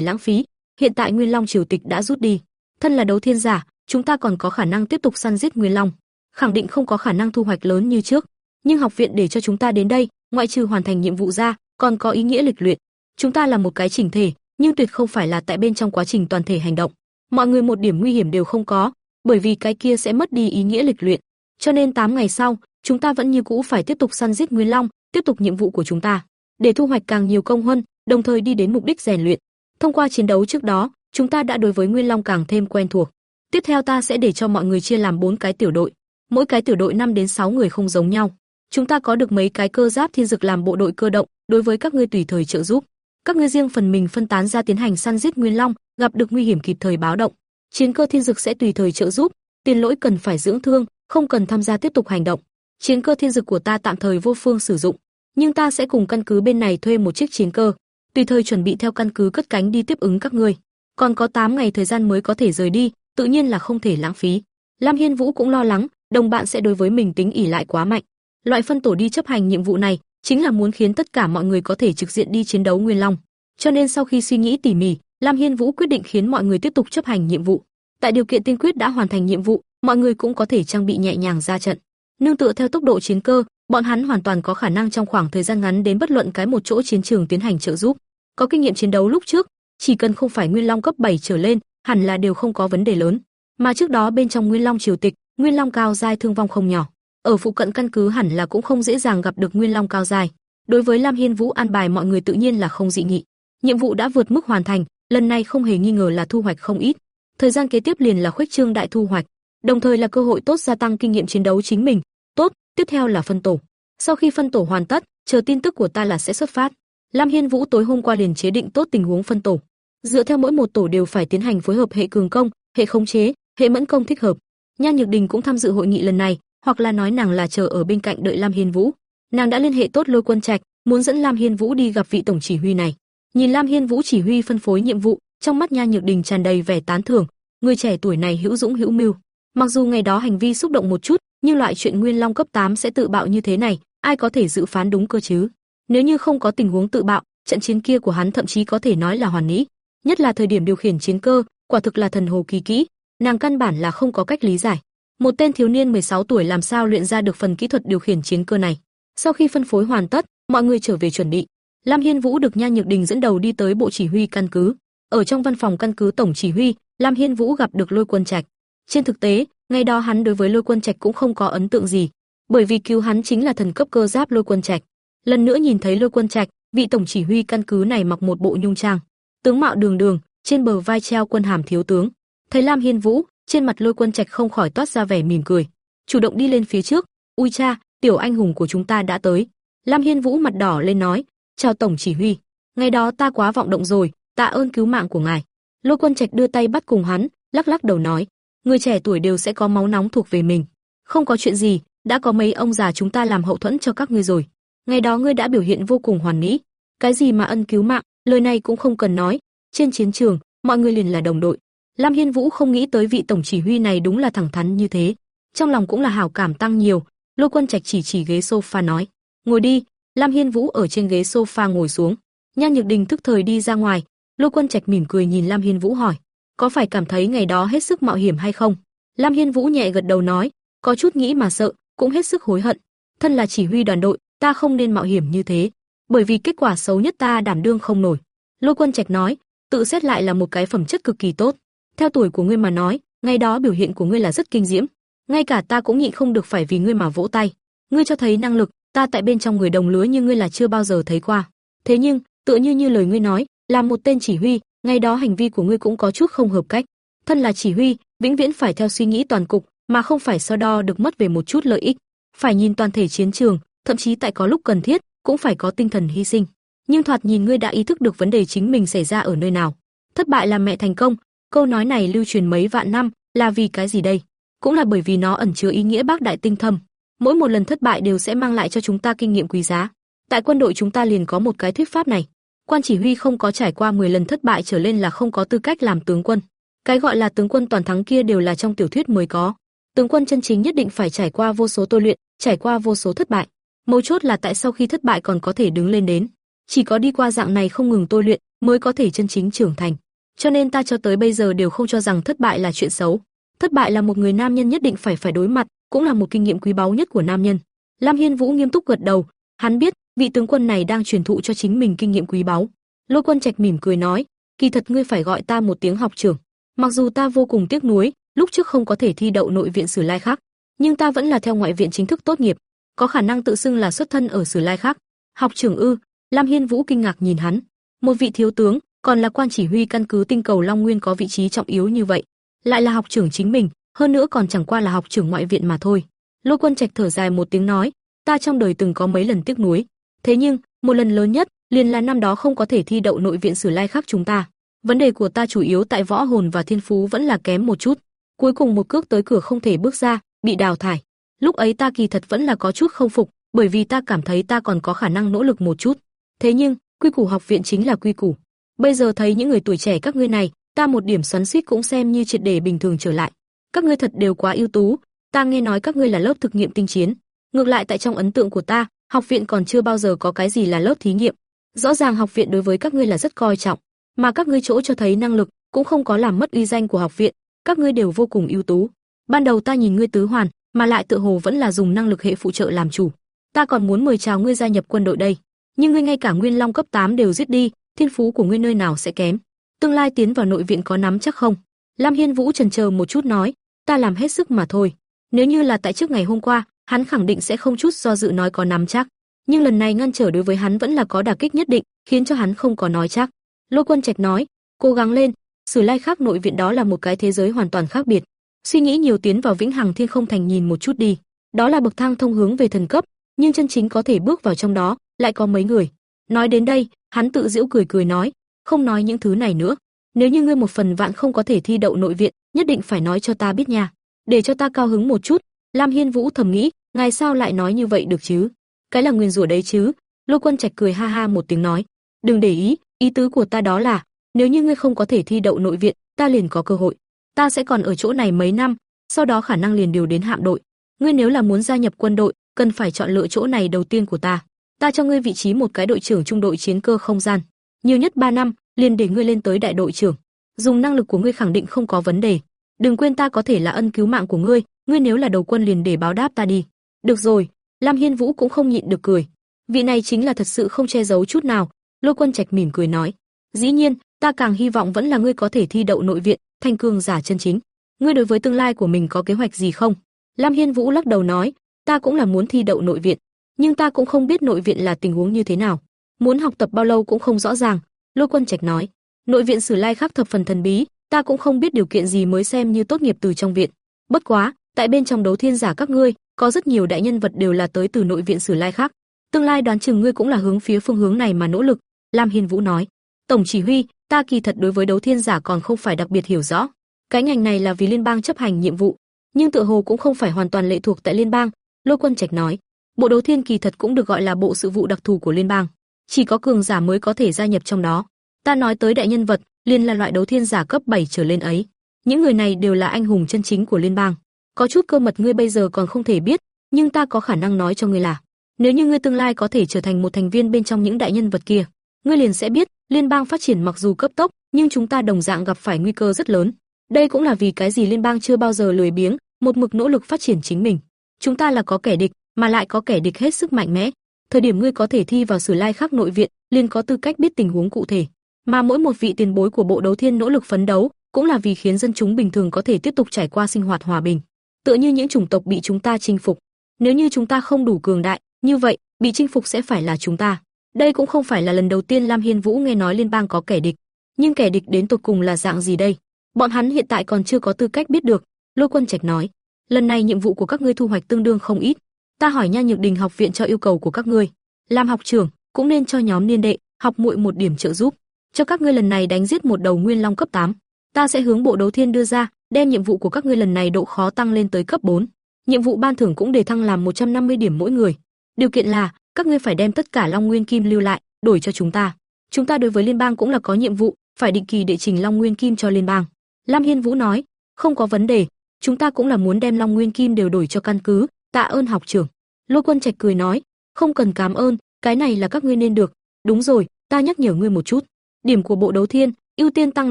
lãng phí, hiện tại Nguyên Long triều tịch đã rút đi. Thân là đấu thiên giả, chúng ta còn có khả năng tiếp tục săn giết Nguyên Long. Khẳng định không có khả năng thu hoạch lớn như trước, nhưng học viện để cho chúng ta đến đây, ngoại trừ hoàn thành nhiệm vụ ra, còn có ý nghĩa lịch luyện. Chúng ta là một cái chỉnh thể, nhưng tuyệt không phải là tại bên trong quá trình toàn thể hành động. Mọi người một điểm nguy hiểm đều không có, bởi vì cái kia sẽ mất đi ý nghĩa lịch luyện. Cho nên 8 ngày sau, chúng ta vẫn như cũ phải tiếp tục săn giết Nguyên Long, tiếp tục nhiệm vụ của chúng ta, để thu hoạch càng nhiều công huân, đồng thời đi đến mục đích rèn luyện. Thông qua chiến đấu trước đó, chúng ta đã đối với Nguyên Long càng thêm quen thuộc. Tiếp theo ta sẽ để cho mọi người chia làm bốn cái tiểu đội, mỗi cái tiểu đội 5 đến 6 người không giống nhau. Chúng ta có được mấy cái cơ giáp thiên dực làm bộ đội cơ động, đối với các ngươi tùy thời trợ giúp. Các ngươi riêng phần mình phân tán ra tiến hành săn giết Nguyên Long, gặp được nguy hiểm kịp thời báo động. Chiến cơ thiên dực sẽ tùy thời trợ giúp, tiền lỗi cần phải dưỡng thương, không cần tham gia tiếp tục hành động. Chiến cơ thiên dực của ta tạm thời vô phương sử dụng, nhưng ta sẽ cùng căn cứ bên này thuê một chiếc chiến cơ, tùy thời chuẩn bị theo căn cứ cất cánh đi tiếp ứng các ngươi. Còn có 8 ngày thời gian mới có thể rời đi, tự nhiên là không thể lãng phí. Lam Hiên Vũ cũng lo lắng, đồng bạn sẽ đối với mình tính ỉ lại quá mạnh. Loại phân tổ đi chấp hành nhiệm vụ này, chính là muốn khiến tất cả mọi người có thể trực diện đi chiến đấu Nguyên Long. Cho nên sau khi suy nghĩ tỉ mỉ, Lam Hiên Vũ quyết định khiến mọi người tiếp tục chấp hành nhiệm vụ. Tại điều kiện tiên quyết đã hoàn thành nhiệm vụ, mọi người cũng có thể trang bị nhẹ nhàng ra trận. Nương tựa theo tốc độ chiến cơ, bọn hắn hoàn toàn có khả năng trong khoảng thời gian ngắn đến bất luận cái một chỗ chiến trường tiến hành trợ giúp. Có kinh nghiệm chiến đấu lúc trước, chỉ cần không phải Nguyên Long cấp 7 trở lên, hẳn là đều không có vấn đề lớn. Mà trước đó bên trong Nguyên Long triều tịch, Nguyên Long cao giai thương vong không nhỏ. Ở phụ cận căn cứ hẳn là cũng không dễ dàng gặp được Nguyên Long cao dài Đối với Lam Hiên Vũ an bài mọi người tự nhiên là không dị nghị. Nhiệm vụ đã vượt mức hoàn thành, lần này không hề nghi ngờ là thu hoạch không ít. Thời gian kế tiếp liền là khuếch trương đại thu hoạch, đồng thời là cơ hội tốt gia tăng kinh nghiệm chiến đấu chính mình. Tốt, tiếp theo là phân tổ. Sau khi phân tổ hoàn tất, chờ tin tức của ta là sẽ xuất phát. Lam Hiên Vũ tối hôm qua liền chế định tốt tình huống phân tổ. Dựa theo mỗi một tổ đều phải tiến hành phối hợp hệ cường công, hệ khống chế, hệ mẫn công thích hợp. Nhan Nhược Đình cũng tham dự hội nghị lần này, hoặc là nói nàng là chờ ở bên cạnh đợi Lam Hiên Vũ. Nàng đã liên hệ tốt Lôi Quân Trạch, muốn dẫn Lam Hiên Vũ đi gặp vị tổng chỉ huy này. Nhìn Lam Hiên Vũ chỉ huy phân phối nhiệm vụ, trong mắt Nha Nhược Đình tràn đầy vẻ tán thưởng, người trẻ tuổi này hữu dũng hữu mưu. Mặc dù ngày đó hành vi xúc động một chút, nhưng loại chuyện Nguyên Long cấp 8 sẽ tự bạo như thế này, ai có thể dự phán đúng cơ chứ? Nếu như không có tình huống tự bạo, trận chiến kia của hắn thậm chí có thể nói là hoàn mỹ, nhất là thời điểm điều khiển chiến cơ, quả thực là thần hồ kỳ kỹ, nàng căn bản là không có cách lý giải. Một tên thiếu niên 16 tuổi làm sao luyện ra được phần kỹ thuật điều khiển chiến cơ này? Sau khi phân phối hoàn tất, mọi người trở về chuẩn bị. Lam Hiên Vũ được Nha Nhược Đình dẫn đầu đi tới bộ chỉ huy căn cứ. Ở trong văn phòng căn cứ tổng chỉ huy, Lam Hiên Vũ gặp được Lôi Quân Trạch. Trên thực tế, ngày đó hắn đối với Lôi Quân Trạch cũng không có ấn tượng gì, bởi vì cứu hắn chính là thần cấp cơ giáp Lôi Quân Trạch. Lần nữa nhìn thấy Lôi Quân Trạch, vị tổng chỉ huy căn cứ này mặc một bộ nhung trang, tướng mạo đường đường, trên bờ vai treo quân hàm thiếu tướng. Thấy Lam Hiên Vũ, trên mặt Lôi Quân Trạch không khỏi toát ra vẻ mỉm cười, chủ động đi lên phía trước, "Ui cha, tiểu anh hùng của chúng ta đã tới." Lam Hiên Vũ mặt đỏ lên nói, "Chào tổng chỉ huy, ngày đó ta quá vọng động rồi, tạ ơn cứu mạng của ngài." Lôi Quân Trạch đưa tay bắt cùng hắn, lắc lắc đầu nói, "Người trẻ tuổi đều sẽ có máu nóng thuộc về mình, không có chuyện gì, đã có mấy ông già chúng ta làm hậu thuẫn cho các ngươi rồi. Ngày đó ngươi đã biểu hiện vô cùng hoàn mỹ, cái gì mà ân cứu mạng, lời này cũng không cần nói, trên chiến trường, mọi người liền là đồng đội." Lam Hiên Vũ không nghĩ tới vị tổng chỉ huy này đúng là thẳng thắn như thế, trong lòng cũng là hảo cảm tăng nhiều. Lôi Quân Trạch chỉ chỉ ghế sofa nói, "Ngồi đi." Lam Hiên Vũ ở trên ghế sofa ngồi xuống. Nhan Nhược Đình thức thời đi ra ngoài, Lôi Quân Trạch mỉm cười nhìn Lam Hiên Vũ hỏi, "Có phải cảm thấy ngày đó hết sức mạo hiểm hay không?" Lam Hiên Vũ nhẹ gật đầu nói, "Có chút nghĩ mà sợ, cũng hết sức hối hận. Thân là chỉ huy đoàn đội, ta không nên mạo hiểm như thế, bởi vì kết quả xấu nhất ta đảm đương không nổi." Lôi Quân Trạch nói, "Tự xét lại là một cái phẩm chất cực kỳ tốt." Theo tuổi của ngươi mà nói, ngày đó biểu hiện của ngươi là rất kinh diễm, ngay cả ta cũng nhịn không được phải vì ngươi mà vỗ tay. Ngươi cho thấy năng lực, ta tại bên trong người đồng lứa như ngươi là chưa bao giờ thấy qua. Thế nhưng, tựa như như lời ngươi nói, là một tên chỉ huy, ngày đó hành vi của ngươi cũng có chút không hợp cách. Thân là chỉ huy, vĩnh viễn phải theo suy nghĩ toàn cục, mà không phải so đo được mất về một chút lợi ích. Phải nhìn toàn thể chiến trường, thậm chí tại có lúc cần thiết, cũng phải có tinh thần hy sinh. Nhưng thoạt nhìn ngươi đã ý thức được vấn đề chính mình xảy ra ở nơi nào. Thất bại là mẹ thành công, Câu nói này lưu truyền mấy vạn năm, là vì cái gì đây? Cũng là bởi vì nó ẩn chứa ý nghĩa bác đại tinh thâm. Mỗi một lần thất bại đều sẽ mang lại cho chúng ta kinh nghiệm quý giá. Tại quân đội chúng ta liền có một cái thuyết pháp này. Quan chỉ huy không có trải qua 10 lần thất bại trở lên là không có tư cách làm tướng quân. Cái gọi là tướng quân toàn thắng kia đều là trong tiểu thuyết mới có. Tướng quân chân chính nhất định phải trải qua vô số tôi luyện, trải qua vô số thất bại. Mấu chốt là tại sau khi thất bại còn có thể đứng lên đến. Chỉ có đi qua dạng này không ngừng tôi luyện mới có thể chân chính trưởng thành. Cho nên ta cho tới bây giờ đều không cho rằng thất bại là chuyện xấu. Thất bại là một người nam nhân nhất định phải phải đối mặt, cũng là một kinh nghiệm quý báu nhất của nam nhân. Lam Hiên Vũ nghiêm túc gật đầu, hắn biết, vị tướng quân này đang truyền thụ cho chính mình kinh nghiệm quý báu. Lôi Quân Trạch mỉm cười nói, kỳ thật ngươi phải gọi ta một tiếng học trưởng. Mặc dù ta vô cùng tiếc nuối, lúc trước không có thể thi đậu nội viện Sử Lai khác, nhưng ta vẫn là theo ngoại viện chính thức tốt nghiệp, có khả năng tự xưng là xuất thân ở Sử Lai khác. Học trưởng ư? Lam Hiên Vũ kinh ngạc nhìn hắn, một vị thiếu tướng, còn là quan chỉ huy căn cứ tinh cầu Long Nguyên có vị trí trọng yếu như vậy, lại là học trưởng chính mình, hơn nữa còn chẳng qua là học trưởng ngoại viện mà thôi. Lôi Quân Trạch thở dài một tiếng nói, ta trong đời từng có mấy lần tiếc nuối, thế nhưng, một lần lớn nhất, liền là năm đó không có thể thi đậu nội viện Sử Lai khác chúng ta. Vấn đề của ta chủ yếu tại võ hồn và thiên phú vẫn là kém một chút, cuối cùng một cước tới cửa không thể bước ra, bị đào thải. Lúc ấy ta kỳ thật vẫn là có chút không phục, bởi vì ta cảm thấy ta còn có khả năng nỗ lực một chút. Thế nhưng, quy củ học viện chính là quy củ. Bây giờ thấy những người tuổi trẻ các ngươi này, ta một điểm xoắn xuýt cũng xem như triệt để bình thường trở lại. Các ngươi thật đều quá ưu tú, ta nghe nói các ngươi là lớp thực nghiệm tinh chiến. Ngược lại tại trong ấn tượng của ta, học viện còn chưa bao giờ có cái gì là lớp thí nghiệm. Rõ ràng học viện đối với các ngươi là rất coi trọng, mà các ngươi chỗ cho thấy năng lực cũng không có làm mất uy danh của học viện, các ngươi đều vô cùng ưu tú. Ban đầu ta nhìn ngươi tứ hoàn, mà lại tự hồ vẫn là dùng năng lực hệ phụ trợ làm chủ. Ta còn muốn mời chào ngươi gia nhập quân đội đây, nhưng ngươi ngay cả Nguyên Long cấp 8 đều giết đi, thiên phú của ngươi nơi nào sẽ kém? Tương lai tiến vào nội viện có nắm chắc không? Lam Hiên Vũ chần chờ một chút nói, ta làm hết sức mà thôi. Nếu như là tại trước ngày hôm qua, hắn khẳng định sẽ không chút do dự nói có nắm chắc, nhưng lần này ngăn trở đối với hắn vẫn là có đả kích nhất định, khiến cho hắn không có nói chắc. Lô Quân Trạch nói, cố gắng lên, Sử Lai khác nội viện đó là một cái thế giới hoàn toàn khác biệt. Suy nghĩ nhiều tiến vào Vĩnh Hằng Thiên Không Thành nhìn một chút đi, đó là bậc thang thông hướng về thần cấp, nhưng chân chính có thể bước vào trong đó, lại có mấy người. Nói đến đây, hắn tự giễu cười cười nói, không nói những thứ này nữa. Nếu như ngươi một phần vạn không có thể thi đậu nội viện, nhất định phải nói cho ta biết nha, để cho ta cao hứng một chút. Lam Hiên Vũ thầm nghĩ, ngài sao lại nói như vậy được chứ? Cái là nguyên rủa đấy chứ? Lô Quân Trạch cười ha ha một tiếng nói, đừng để ý, ý tứ của ta đó là, nếu như ngươi không có thể thi đậu nội viện, ta liền có cơ hội. Ta sẽ còn ở chỗ này mấy năm, sau đó khả năng liền điều đến hạm đội. Ngươi nếu là muốn gia nhập quân đội, cần phải chọn lựa chỗ này đầu tiên của ta. Ta cho ngươi vị trí một cái đội trưởng trung đội chiến cơ không gian, nhiều nhất 3 năm, liền để ngươi lên tới đại đội trưởng. Dùng năng lực của ngươi khẳng định không có vấn đề. Đừng quên ta có thể là ân cứu mạng của ngươi, ngươi nếu là đầu quân liền để báo đáp ta đi. Được rồi, Lam Hiên Vũ cũng không nhịn được cười. Vị này chính là thật sự không che giấu chút nào. Lôi Quân Trạch mỉm cười nói, dĩ nhiên, ta càng hy vọng vẫn là ngươi có thể thi đậu nội viện, thành cường giả chân chính. Ngươi đối với tương lai của mình có kế hoạch gì không? Lam Hiên Vũ lắc đầu nói, ta cũng là muốn thi đậu nội viện, nhưng ta cũng không biết nội viện là tình huống như thế nào. Muốn học tập bao lâu cũng không rõ ràng, Lôi Quân Trạch nói. Nội viện Sử Lai khác thập phần thần bí, ta cũng không biết điều kiện gì mới xem như tốt nghiệp từ trong viện. Bất quá, tại bên trong đấu thiên giả các ngươi, có rất nhiều đại nhân vật đều là tới từ nội viện Sử Lai khác. Tương lai đoán chừng ngươi cũng là hướng phía phương hướng này mà nỗ lực, Lam Hiên Vũ nói. Tổng chỉ huy, ta kỳ thật đối với đấu thiên giả còn không phải đặc biệt hiểu rõ. Cái ngành này là vì liên bang chấp hành nhiệm vụ, nhưng tựa hồ cũng không phải hoàn toàn lệ thuộc tại liên bang, Lôi Quân Trạch nói. Bộ đấu thiên kỳ thật cũng được gọi là bộ sự vụ đặc thù của liên bang, chỉ có cường giả mới có thể gia nhập trong đó. Ta nói tới đại nhân vật, liền là loại đấu thiên giả cấp 7 trở lên ấy. Những người này đều là anh hùng chân chính của liên bang. Có chút cơ mật ngươi bây giờ còn không thể biết, nhưng ta có khả năng nói cho ngươi là, nếu như ngươi tương lai có thể trở thành một thành viên bên trong những đại nhân vật kia, ngươi liền sẽ biết, liên bang phát triển mặc dù cấp tốc, nhưng chúng ta đồng dạng gặp phải nguy cơ rất lớn. Đây cũng là vì cái gì liên bang chưa bao giờ lười biếng, một mực nỗ lực phát triển chính mình. Chúng ta là có kẻ địch, mà lại có kẻ địch hết sức mạnh mẽ. Thời điểm ngươi có thể thi vào Sử Lai Khắc nội viện, liền có tư cách biết tình huống cụ thể. Mà mỗi một vị tiền bối của bộ đấu thiên nỗ lực phấn đấu, cũng là vì khiến dân chúng bình thường có thể tiếp tục trải qua sinh hoạt hòa bình. Tựa như những chủng tộc bị chúng ta chinh phục, nếu như chúng ta không đủ cường đại, như vậy, bị chinh phục sẽ phải là chúng ta. Đây cũng không phải là lần đầu tiên Lam Hiên Vũ nghe nói liên bang có kẻ địch, nhưng kẻ địch đến tột cùng là dạng gì đây? Bọn hắn hiện tại còn chưa có tư cách biết được, Lôi Quân Trạch nói. Lần này nhiệm vụ của các ngươi thu hoạch tương đương không ít. Ta hỏi nha Nhược Đình học viện cho yêu cầu của các ngươi, làm học trưởng cũng nên cho nhóm niên đệ, học muội một điểm trợ giúp, cho các ngươi lần này đánh giết một đầu nguyên long cấp 8. Ta sẽ hướng bộ đấu thiên đưa ra, đem nhiệm vụ của các ngươi lần này độ khó tăng lên tới cấp 4. Nhiệm vụ ban thưởng cũng đề thăng làm 150 điểm mỗi người. Điều kiện là các ngươi phải đem tất cả Long Nguyên Kim lưu lại, đổi cho chúng ta. chúng ta đối với liên bang cũng là có nhiệm vụ, phải định kỳ đệ trình Long Nguyên Kim cho liên bang. Lam Hiên Vũ nói, không có vấn đề, chúng ta cũng là muốn đem Long Nguyên Kim đều đổi cho căn cứ, tạ ơn học trưởng. Lôi Quân Trạch cười nói, không cần cảm ơn, cái này là các ngươi nên được. Đúng rồi, ta nhắc nhở ngươi một chút, điểm của bộ đấu thiên, ưu tiên tăng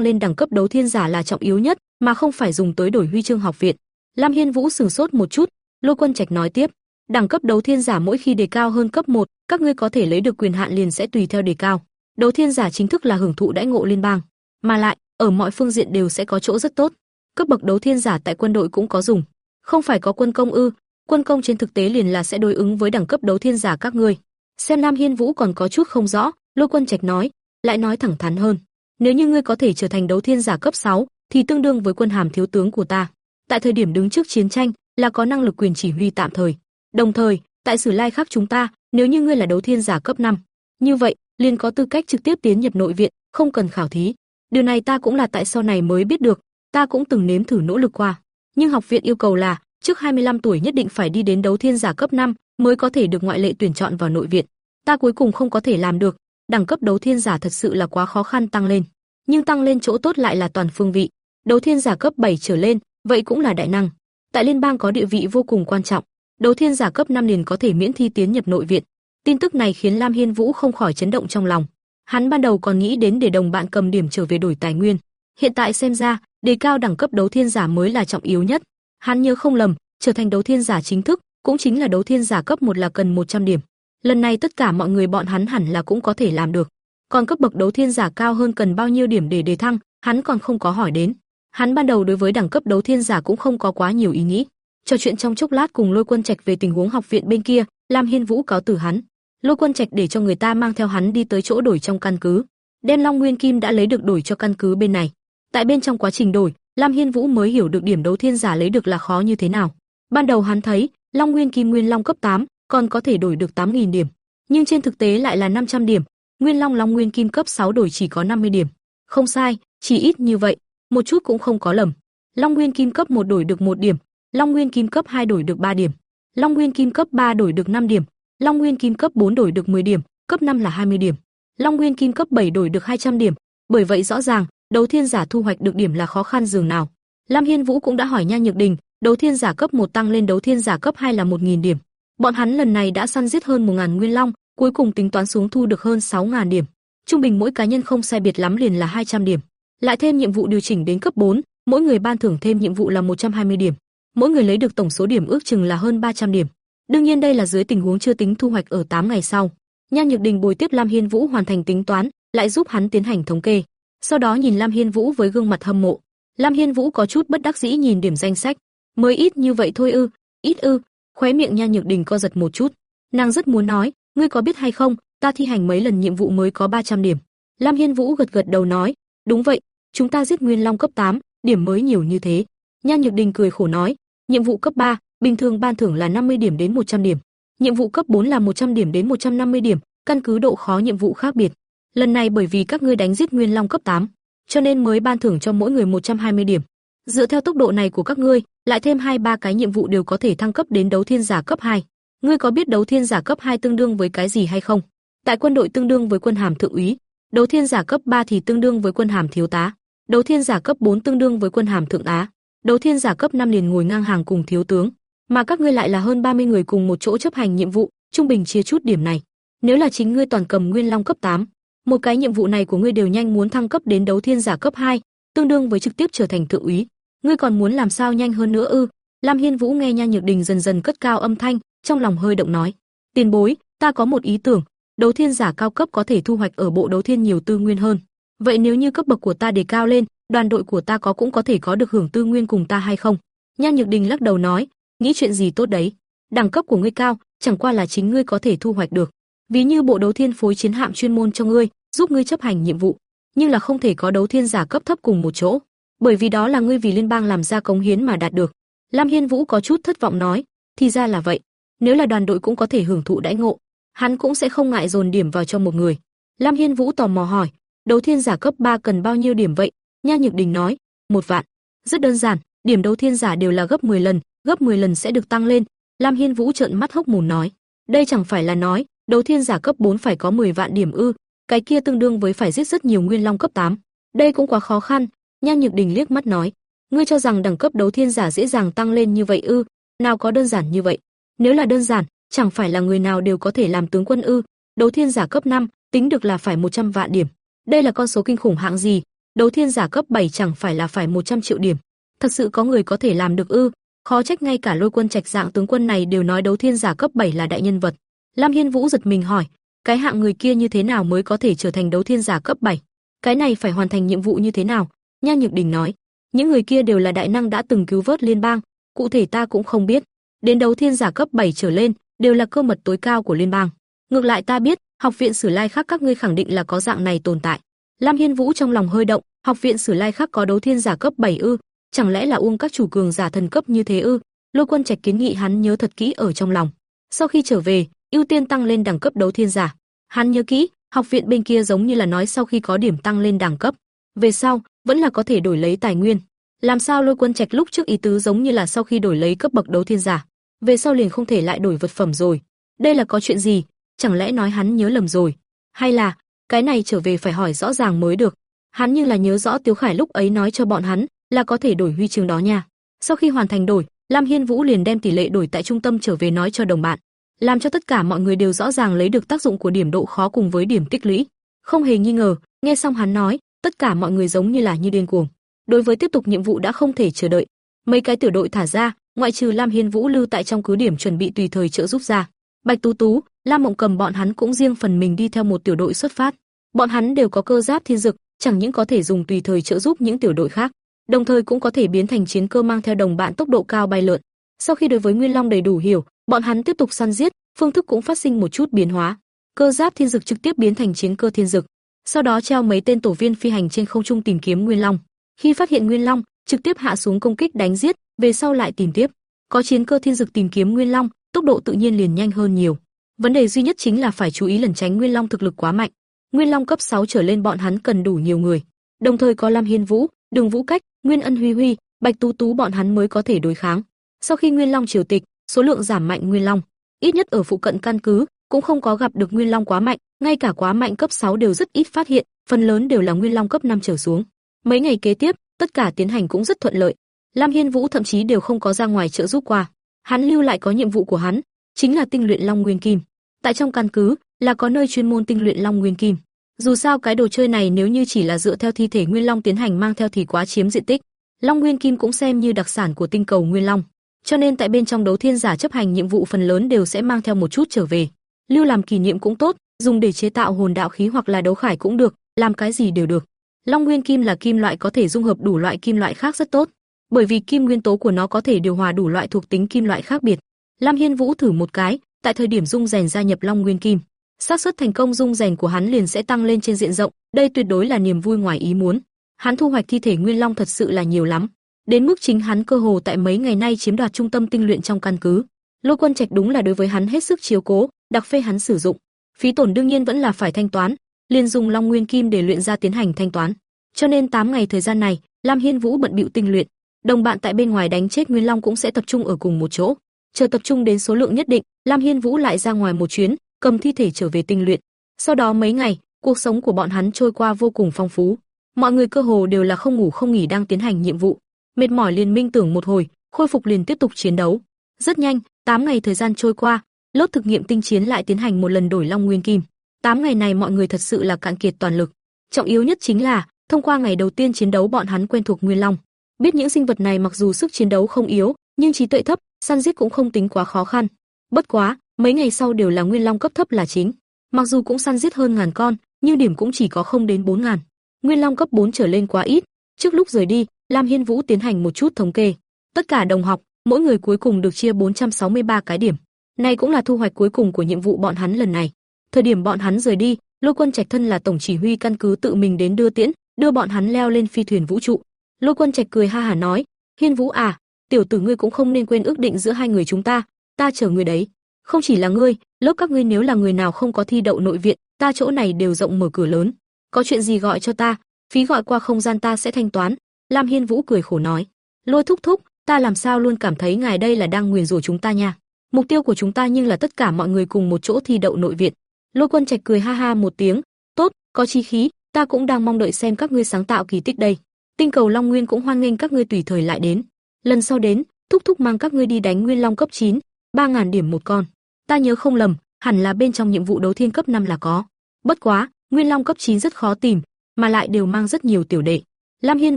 lên đẳng cấp đấu thiên giả là trọng yếu nhất, mà không phải dùng tới đổi huy chương học viện. Lam Hiên Vũ sửng sốt một chút, Lôi Quân Trạch nói tiếp, đẳng cấp đấu thiên giả mỗi khi đề cao hơn cấp 1, các ngươi có thể lấy được quyền hạn liền sẽ tùy theo đề cao. Đấu thiên giả chính thức là hưởng thụ đãi ngộ liên bang, mà lại ở mọi phương diện đều sẽ có chỗ rất tốt. Cấp bậc đấu thiên giả tại quân đội cũng có dùng, không phải có quân công ư? Quân công trên thực tế liền là sẽ đối ứng với đẳng cấp đấu thiên giả các ngươi. Xem Nam Hiên Vũ còn có chút không rõ, Lôi Quân Trạch nói, lại nói thẳng thắn hơn, nếu như ngươi có thể trở thành đấu thiên giả cấp 6, thì tương đương với quân hàm thiếu tướng của ta. Tại thời điểm đứng trước chiến tranh, là có năng lực quyền chỉ huy tạm thời. Đồng thời, tại Sử Lai khác chúng ta, nếu như ngươi là đấu thiên giả cấp 5, như vậy, liền có tư cách trực tiếp tiến nhập nội viện, không cần khảo thí. Điều này ta cũng là tại sau này mới biết được, ta cũng từng nếm thử nỗ lực qua. Nhưng học viện yêu cầu là, trước 25 tuổi nhất định phải đi đến đấu thiên giả cấp 5 mới có thể được ngoại lệ tuyển chọn vào nội viện. Ta cuối cùng không có thể làm được, đẳng cấp đấu thiên giả thật sự là quá khó khăn tăng lên. Nhưng tăng lên chỗ tốt lại là toàn phương vị. Đấu thiên giả cấp 7 trở lên, vậy cũng là đại năng. Tại liên bang có địa vị vô cùng quan trọng. Đấu thiên giả cấp 5 liền có thể miễn thi tiến nhập nội viện. Tin tức này khiến Lam Hiên Vũ không khỏi chấn động trong lòng. Hắn ban đầu còn nghĩ đến để đồng bạn cầm điểm trở về đổi tài nguyên. Hiện tại xem ra, đề cao đẳng cấp đấu thiên giả mới là trọng yếu nhất. Hắn nhớ không lầm, trở thành đấu thiên giả chính thức, cũng chính là đấu thiên giả cấp 1 là cần 100 điểm. Lần này tất cả mọi người bọn hắn hẳn là cũng có thể làm được. Còn cấp bậc đấu thiên giả cao hơn cần bao nhiêu điểm để đề thăng, hắn còn không có hỏi đến. Hắn ban đầu đối với đẳng cấp đấu thiên giả cũng không có quá nhiều ý nghĩ. Trò chuyện trong chốc lát cùng Lôi Quân Trạch về tình huống học viện bên kia, Lam Hiên Vũ cáo từ hắn. Lôi Quân Trạch để cho người ta mang theo hắn đi tới chỗ đổi trong căn cứ. Đem Long Nguyên Kim đã lấy được đổi cho căn cứ bên này. Tại bên trong quá trình đổi, Lam Hiên Vũ mới hiểu được điểm đấu thiên giả lấy được là khó như thế nào. Ban đầu hắn thấy, Long Nguyên Kim Nguyên Long cấp 8, còn có thể đổi được 8000 điểm, nhưng trên thực tế lại là 500 điểm, Nguyên Long Long Nguyên Kim cấp 6 đổi chỉ có 50 điểm. Không sai, chỉ ít như vậy, một chút cũng không có lầm. Long Nguyên Kim cấp 1 đổi được 1 điểm, Long Nguyên Kim cấp 2 đổi được 3 điểm, Long Nguyên Kim cấp 3 đổi được 5 điểm, Long Nguyên Kim cấp 4 đổi được 10 điểm, cấp 5 là 20 điểm. Long Nguyên Kim cấp 7 đổi được 200 điểm, bởi vậy rõ ràng, đấu thiên giả thu hoạch được điểm là khó khăn dường nào. Lam Hiên Vũ cũng đã hỏi Nha Nhược Đình, đấu thiên giả cấp 1 tăng lên đấu thiên giả cấp 2 là 1000 điểm. Bọn hắn lần này đã săn giết hơn 1000 nguyên long, cuối cùng tính toán xuống thu được hơn 6000 điểm. Trung bình mỗi cá nhân không sai biệt lắm liền là 200 điểm. Lại thêm nhiệm vụ điều chỉnh đến cấp 4, mỗi người ban thưởng thêm nhiệm vụ là 120 điểm. Mỗi người lấy được tổng số điểm ước chừng là hơn 300 điểm. Đương nhiên đây là dưới tình huống chưa tính thu hoạch ở 8 ngày sau. Nha Nhược Đình bồi tiếp Lam Hiên Vũ hoàn thành tính toán, lại giúp hắn tiến hành thống kê. Sau đó nhìn Lam Hiên Vũ với gương mặt hâm mộ. Lam Hiên Vũ có chút bất đắc dĩ nhìn điểm danh sách, mới ít như vậy thôi ư? Ít ư? Khóe miệng Nha Nhược Đình co giật một chút. Nàng rất muốn nói, ngươi có biết hay không, ta thi hành mấy lần nhiệm vụ mới có 300 điểm. Lam Hiên Vũ gật gật đầu nói, đúng vậy, chúng ta giết Nguyên Long cấp 8, điểm mới nhiều như thế. Nha Nhược Đình cười khổ nói, nhiệm vụ cấp 3, bình thường ban thưởng là 50 điểm đến 100 điểm. Nhiệm vụ cấp 4 là 100 điểm đến 150 điểm, căn cứ độ khó nhiệm vụ khác biệt. Lần này bởi vì các ngươi đánh giết Nguyên Long cấp 8, cho nên mới ban thưởng cho mỗi người 120 điểm. Dựa theo tốc độ này của các ngươi, lại thêm hai ba cái nhiệm vụ đều có thể thăng cấp đến đấu thiên giả cấp 2. Ngươi có biết đấu thiên giả cấp 2 tương đương với cái gì hay không? Tại quân đội tương đương với quân hàm thượng úy, đấu thiên giả cấp 3 thì tương đương với quân hàm thiếu tá, đấu thiên giả cấp 4 tương đương với quân hàm thượng á, đấu thiên giả cấp 5 liền ngồi ngang hàng cùng thiếu tướng, mà các ngươi lại là hơn 30 người cùng một chỗ chấp hành nhiệm vụ, trung bình chia chút điểm này. Nếu là chính ngươi toàn cầm Nguyên Long cấp 8, một cái nhiệm vụ này của ngươi đều nhanh muốn thăng cấp đến đấu thiên giả cấp 2, tương đương với trực tiếp trở thành thượng úy. Ngươi còn muốn làm sao nhanh hơn nữa ư? Lam Hiên Vũ nghe Nha Nhược Đình dần dần cất cao âm thanh, trong lòng hơi động nói: "Tiền bối, ta có một ý tưởng, đấu thiên giả cao cấp có thể thu hoạch ở bộ đấu thiên nhiều tư nguyên hơn. Vậy nếu như cấp bậc của ta đề cao lên, đoàn đội của ta có cũng có thể có được hưởng tư nguyên cùng ta hay không?" Nha Nhược Đình lắc đầu nói: "Nghĩ chuyện gì tốt đấy? Đẳng cấp của ngươi cao, chẳng qua là chính ngươi có thể thu hoạch được. Ví như bộ đấu thiên phối chiến hạm chuyên môn cho ngươi, giúp ngươi chấp hành nhiệm vụ, nhưng là không thể có đấu thiên giả cấp thấp cùng một chỗ, bởi vì đó là ngươi vì liên bang làm ra cống hiến mà đạt được." Lam Hiên Vũ có chút thất vọng nói, "Thì ra là vậy, nếu là đoàn đội cũng có thể hưởng thụ đãi ngộ, hắn cũng sẽ không ngại dồn điểm vào cho một người." Lam Hiên Vũ tò mò hỏi, "Đấu thiên giả cấp 3 cần bao nhiêu điểm vậy?" Nha Nhược Đình nói, "Một vạn." Rất đơn giản, điểm đấu thiên giả đều là gấp 10 lần, gấp 10 lần sẽ được tăng lên. Lam Hiên Vũ trợn mắt hốc mồm nói, "Đây chẳng phải là nói, đấu thiên giả cấp 4 phải có 10 vạn điểm ư? cái kia tương đương với phải giết rất nhiều nguyên long cấp 8. Đây cũng quá khó khăn, Nhan Nhược Đình liếc mắt nói, ngươi cho rằng đẳng cấp đấu thiên giả dễ dàng tăng lên như vậy ư? Nào có đơn giản như vậy. Nếu là đơn giản, chẳng phải là người nào đều có thể làm tướng quân ư? Đấu thiên giả cấp 5, tính được là phải 100 vạn điểm. Đây là con số kinh khủng hạng gì? Đấu thiên giả cấp 7 chẳng phải là phải 100 triệu điểm. Thật sự có người có thể làm được ư? Khó trách ngay cả Lôi Quân Trạch dạng tướng quân này đều nói đấu thiên giả cấp 7 là đại nhân vật. Lam Hiên Vũ giật mình hỏi, cái hạng người kia như thế nào mới có thể trở thành đấu thiên giả cấp 7? Cái này phải hoàn thành nhiệm vụ như thế nào? Nha Nhược Đình nói, những người kia đều là đại năng đã từng cứu vớt liên bang, cụ thể ta cũng không biết. Đến đấu thiên giả cấp 7 trở lên, đều là cơ mật tối cao của liên bang. Ngược lại ta biết, học viện Sử Lai khác các ngươi khẳng định là có dạng này tồn tại. Lam Hiên Vũ trong lòng hơi động, học viện Sử Lai khác có đấu thiên giả cấp 7 ư? Chẳng lẽ là uông các chủ cường giả thần cấp như thế ư? Lôi Quân Trạch kiến nghị hắn nhớ thật kỹ ở trong lòng. Sau khi trở về, ưu tiên tăng lên đẳng cấp đấu thiên giả. Hắn nhớ kỹ, học viện bên kia giống như là nói sau khi có điểm tăng lên đẳng cấp, về sau vẫn là có thể đổi lấy tài nguyên. Làm sao Lôi Quân Trạch lúc trước ý tứ giống như là sau khi đổi lấy cấp bậc đấu thiên giả, về sau liền không thể lại đổi vật phẩm rồi. Đây là có chuyện gì? Chẳng lẽ nói hắn nhớ lầm rồi? Hay là cái này trở về phải hỏi rõ ràng mới được. Hắn như là nhớ rõ Tiếu Khải lúc ấy nói cho bọn hắn là có thể đổi huy chương đó nha. Sau khi hoàn thành đổi, Lam Hiên Vũ liền đem tỷ lệ đổi tại trung tâm trở về nói cho đồng bạn làm cho tất cả mọi người đều rõ ràng lấy được tác dụng của điểm độ khó cùng với điểm tích lũy. Không hề nghi ngờ, nghe xong hắn nói, tất cả mọi người giống như là như điên cuồng. Đối với tiếp tục nhiệm vụ đã không thể chờ đợi. Mấy cái tiểu đội thả ra, ngoại trừ Lam Hiên Vũ lưu tại trong cứ điểm chuẩn bị tùy thời trợ giúp ra. Bạch Tú Tú, Lam Mộng Cầm bọn hắn cũng riêng phần mình đi theo một tiểu đội xuất phát. Bọn hắn đều có cơ giáp thiên dực, chẳng những có thể dùng tùy thời trợ giúp những tiểu đội khác, đồng thời cũng có thể biến thành chiến cơ mang theo đồng bạn tốc độ cao bay lượn. Sau khi đối với Nguyên Long đầy đủ hiểu, bọn hắn tiếp tục săn giết, phương thức cũng phát sinh một chút biến hóa. Cơ giáp thiên dực trực tiếp biến thành chiến cơ thiên dực, sau đó treo mấy tên tổ viên phi hành trên không trung tìm kiếm Nguyên Long. Khi phát hiện Nguyên Long, trực tiếp hạ xuống công kích đánh giết, về sau lại tìm tiếp. Có chiến cơ thiên dực tìm kiếm Nguyên Long, tốc độ tự nhiên liền nhanh hơn nhiều. Vấn đề duy nhất chính là phải chú ý lẩn tránh Nguyên Long thực lực quá mạnh. Nguyên Long cấp 6 trở lên bọn hắn cần đủ nhiều người, đồng thời có Lam Hiên Vũ, Đường Vũ Cách, Nguyên Ân Huy Huy, Bạch Tú Tú bọn hắn mới có thể đối kháng. Sau khi Nguyên Long triều tịch, số lượng giảm mạnh Nguyên Long, ít nhất ở phụ cận căn cứ cũng không có gặp được Nguyên Long quá mạnh, ngay cả quá mạnh cấp 6 đều rất ít phát hiện, phần lớn đều là Nguyên Long cấp 5 trở xuống. Mấy ngày kế tiếp, tất cả tiến hành cũng rất thuận lợi. Lam Hiên Vũ thậm chí đều không có ra ngoài trợ giúp qua. Hắn lưu lại có nhiệm vụ của hắn, chính là tinh luyện Long Nguyên Kim. Tại trong căn cứ là có nơi chuyên môn tinh luyện Long Nguyên Kim. Dù sao cái đồ chơi này nếu như chỉ là dựa theo thi thể Nguyên Long tiến hành mang theo thì quá chiếm diện tích. Long Nguyên Kim cũng xem như đặc sản của tinh cầu Nguyên Long cho nên tại bên trong đấu thiên giả chấp hành nhiệm vụ phần lớn đều sẽ mang theo một chút trở về. Lưu làm kỷ niệm cũng tốt, dùng để chế tạo hồn đạo khí hoặc là đấu khải cũng được, làm cái gì đều được. Long nguyên kim là kim loại có thể dung hợp đủ loại kim loại khác rất tốt, bởi vì kim nguyên tố của nó có thể điều hòa đủ loại thuộc tính kim loại khác biệt. Lam Hiên Vũ thử một cái, tại thời điểm dung rèn gia nhập Long Nguyên Kim, xác suất thành công dung rèn của hắn liền sẽ tăng lên trên diện rộng, đây tuyệt đối là niềm vui ngoài ý muốn. Hắn thu hoạch thi thể Nguyên Long thật sự là nhiều lắm, đến mức chính hắn cơ hồ tại mấy ngày nay chiếm đoạt trung tâm tinh luyện trong căn cứ. Lôi Quân Trạch đúng là đối với hắn hết sức chiếu cố, đặc phê hắn sử dụng. Phí tổn đương nhiên vẫn là phải thanh toán, liền dùng Long Nguyên Kim để luyện ra tiến hành thanh toán. Cho nên 8 ngày thời gian này, Lam Hiên Vũ bận bịu tinh luyện, đồng bạn tại bên ngoài đánh chết Nguyên Long cũng sẽ tập trung ở cùng một chỗ. Chờ tập trung đến số lượng nhất định, Lam Hiên Vũ lại ra ngoài một chuyến, cầm thi thể trở về tinh luyện. Sau đó mấy ngày, cuộc sống của bọn hắn trôi qua vô cùng phong phú. Mọi người cơ hồ đều là không ngủ không nghỉ đang tiến hành nhiệm vụ mệt mỏi liền minh tưởng một hồi, khôi phục liền tiếp tục chiến đấu. Rất nhanh, 8 ngày thời gian trôi qua, lớp thực nghiệm tinh chiến lại tiến hành một lần đổi Long Nguyên Kim. 8 ngày này mọi người thật sự là cạn kiệt toàn lực. Trọng yếu nhất chính là, thông qua ngày đầu tiên chiến đấu bọn hắn quen thuộc Nguyên Long, biết những sinh vật này mặc dù sức chiến đấu không yếu, nhưng trí tuệ thấp, săn giết cũng không tính quá khó khăn. Bất quá, mấy ngày sau đều là Nguyên Long cấp thấp là chính. Mặc dù cũng săn giết hơn ngàn con, nhưng điểm cũng chỉ có không đến 4 ngàn. Nguyên Long cấp 4 trở lên quá ít. Trước lúc rời đi, Lam Hiên Vũ tiến hành một chút thống kê. Tất cả đồng học, mỗi người cuối cùng được chia 463 cái điểm. Này cũng là thu hoạch cuối cùng của nhiệm vụ bọn hắn lần này. Thời điểm bọn hắn rời đi, Lôi Quân Trạch thân là tổng chỉ huy căn cứ tự mình đến đưa tiễn, đưa bọn hắn leo lên phi thuyền vũ trụ. Lôi Quân Trạch cười ha hả nói, "Hiên Vũ à, tiểu tử ngươi cũng không nên quên ước định giữa hai người chúng ta, ta chờ người đấy. Không chỉ là ngươi, lớp các ngươi nếu là người nào không có thi đậu nội viện, ta chỗ này đều rộng mở cửa lớn. Có chuyện gì gọi cho ta, phí gọi qua không gian ta sẽ thanh toán, Lam Hiên Vũ cười khổ nói, "Lôi thúc thúc, ta làm sao luôn cảm thấy ngài đây là đang nguyền rủa chúng ta nha. Mục tiêu của chúng ta nhưng là tất cả mọi người cùng một chỗ thi đậu nội viện." Lôi Quân Trạch cười ha ha một tiếng, "Tốt, có chí khí, ta cũng đang mong đợi xem các ngươi sáng tạo kỳ tích đây. Tinh cầu Long Nguyên cũng hoan nghênh các ngươi tùy thời lại đến. Lần sau đến, thúc thúc mang các ngươi đi đánh Nguyên Long cấp 9, 3000 điểm một con. Ta nhớ không lầm, hẳn là bên trong nhiệm vụ đấu thiên cấp 5 là có. Bất quá, Nguyên Long cấp 9 rất khó tìm, mà lại đều mang rất nhiều tiểu đệ. Lam Hiên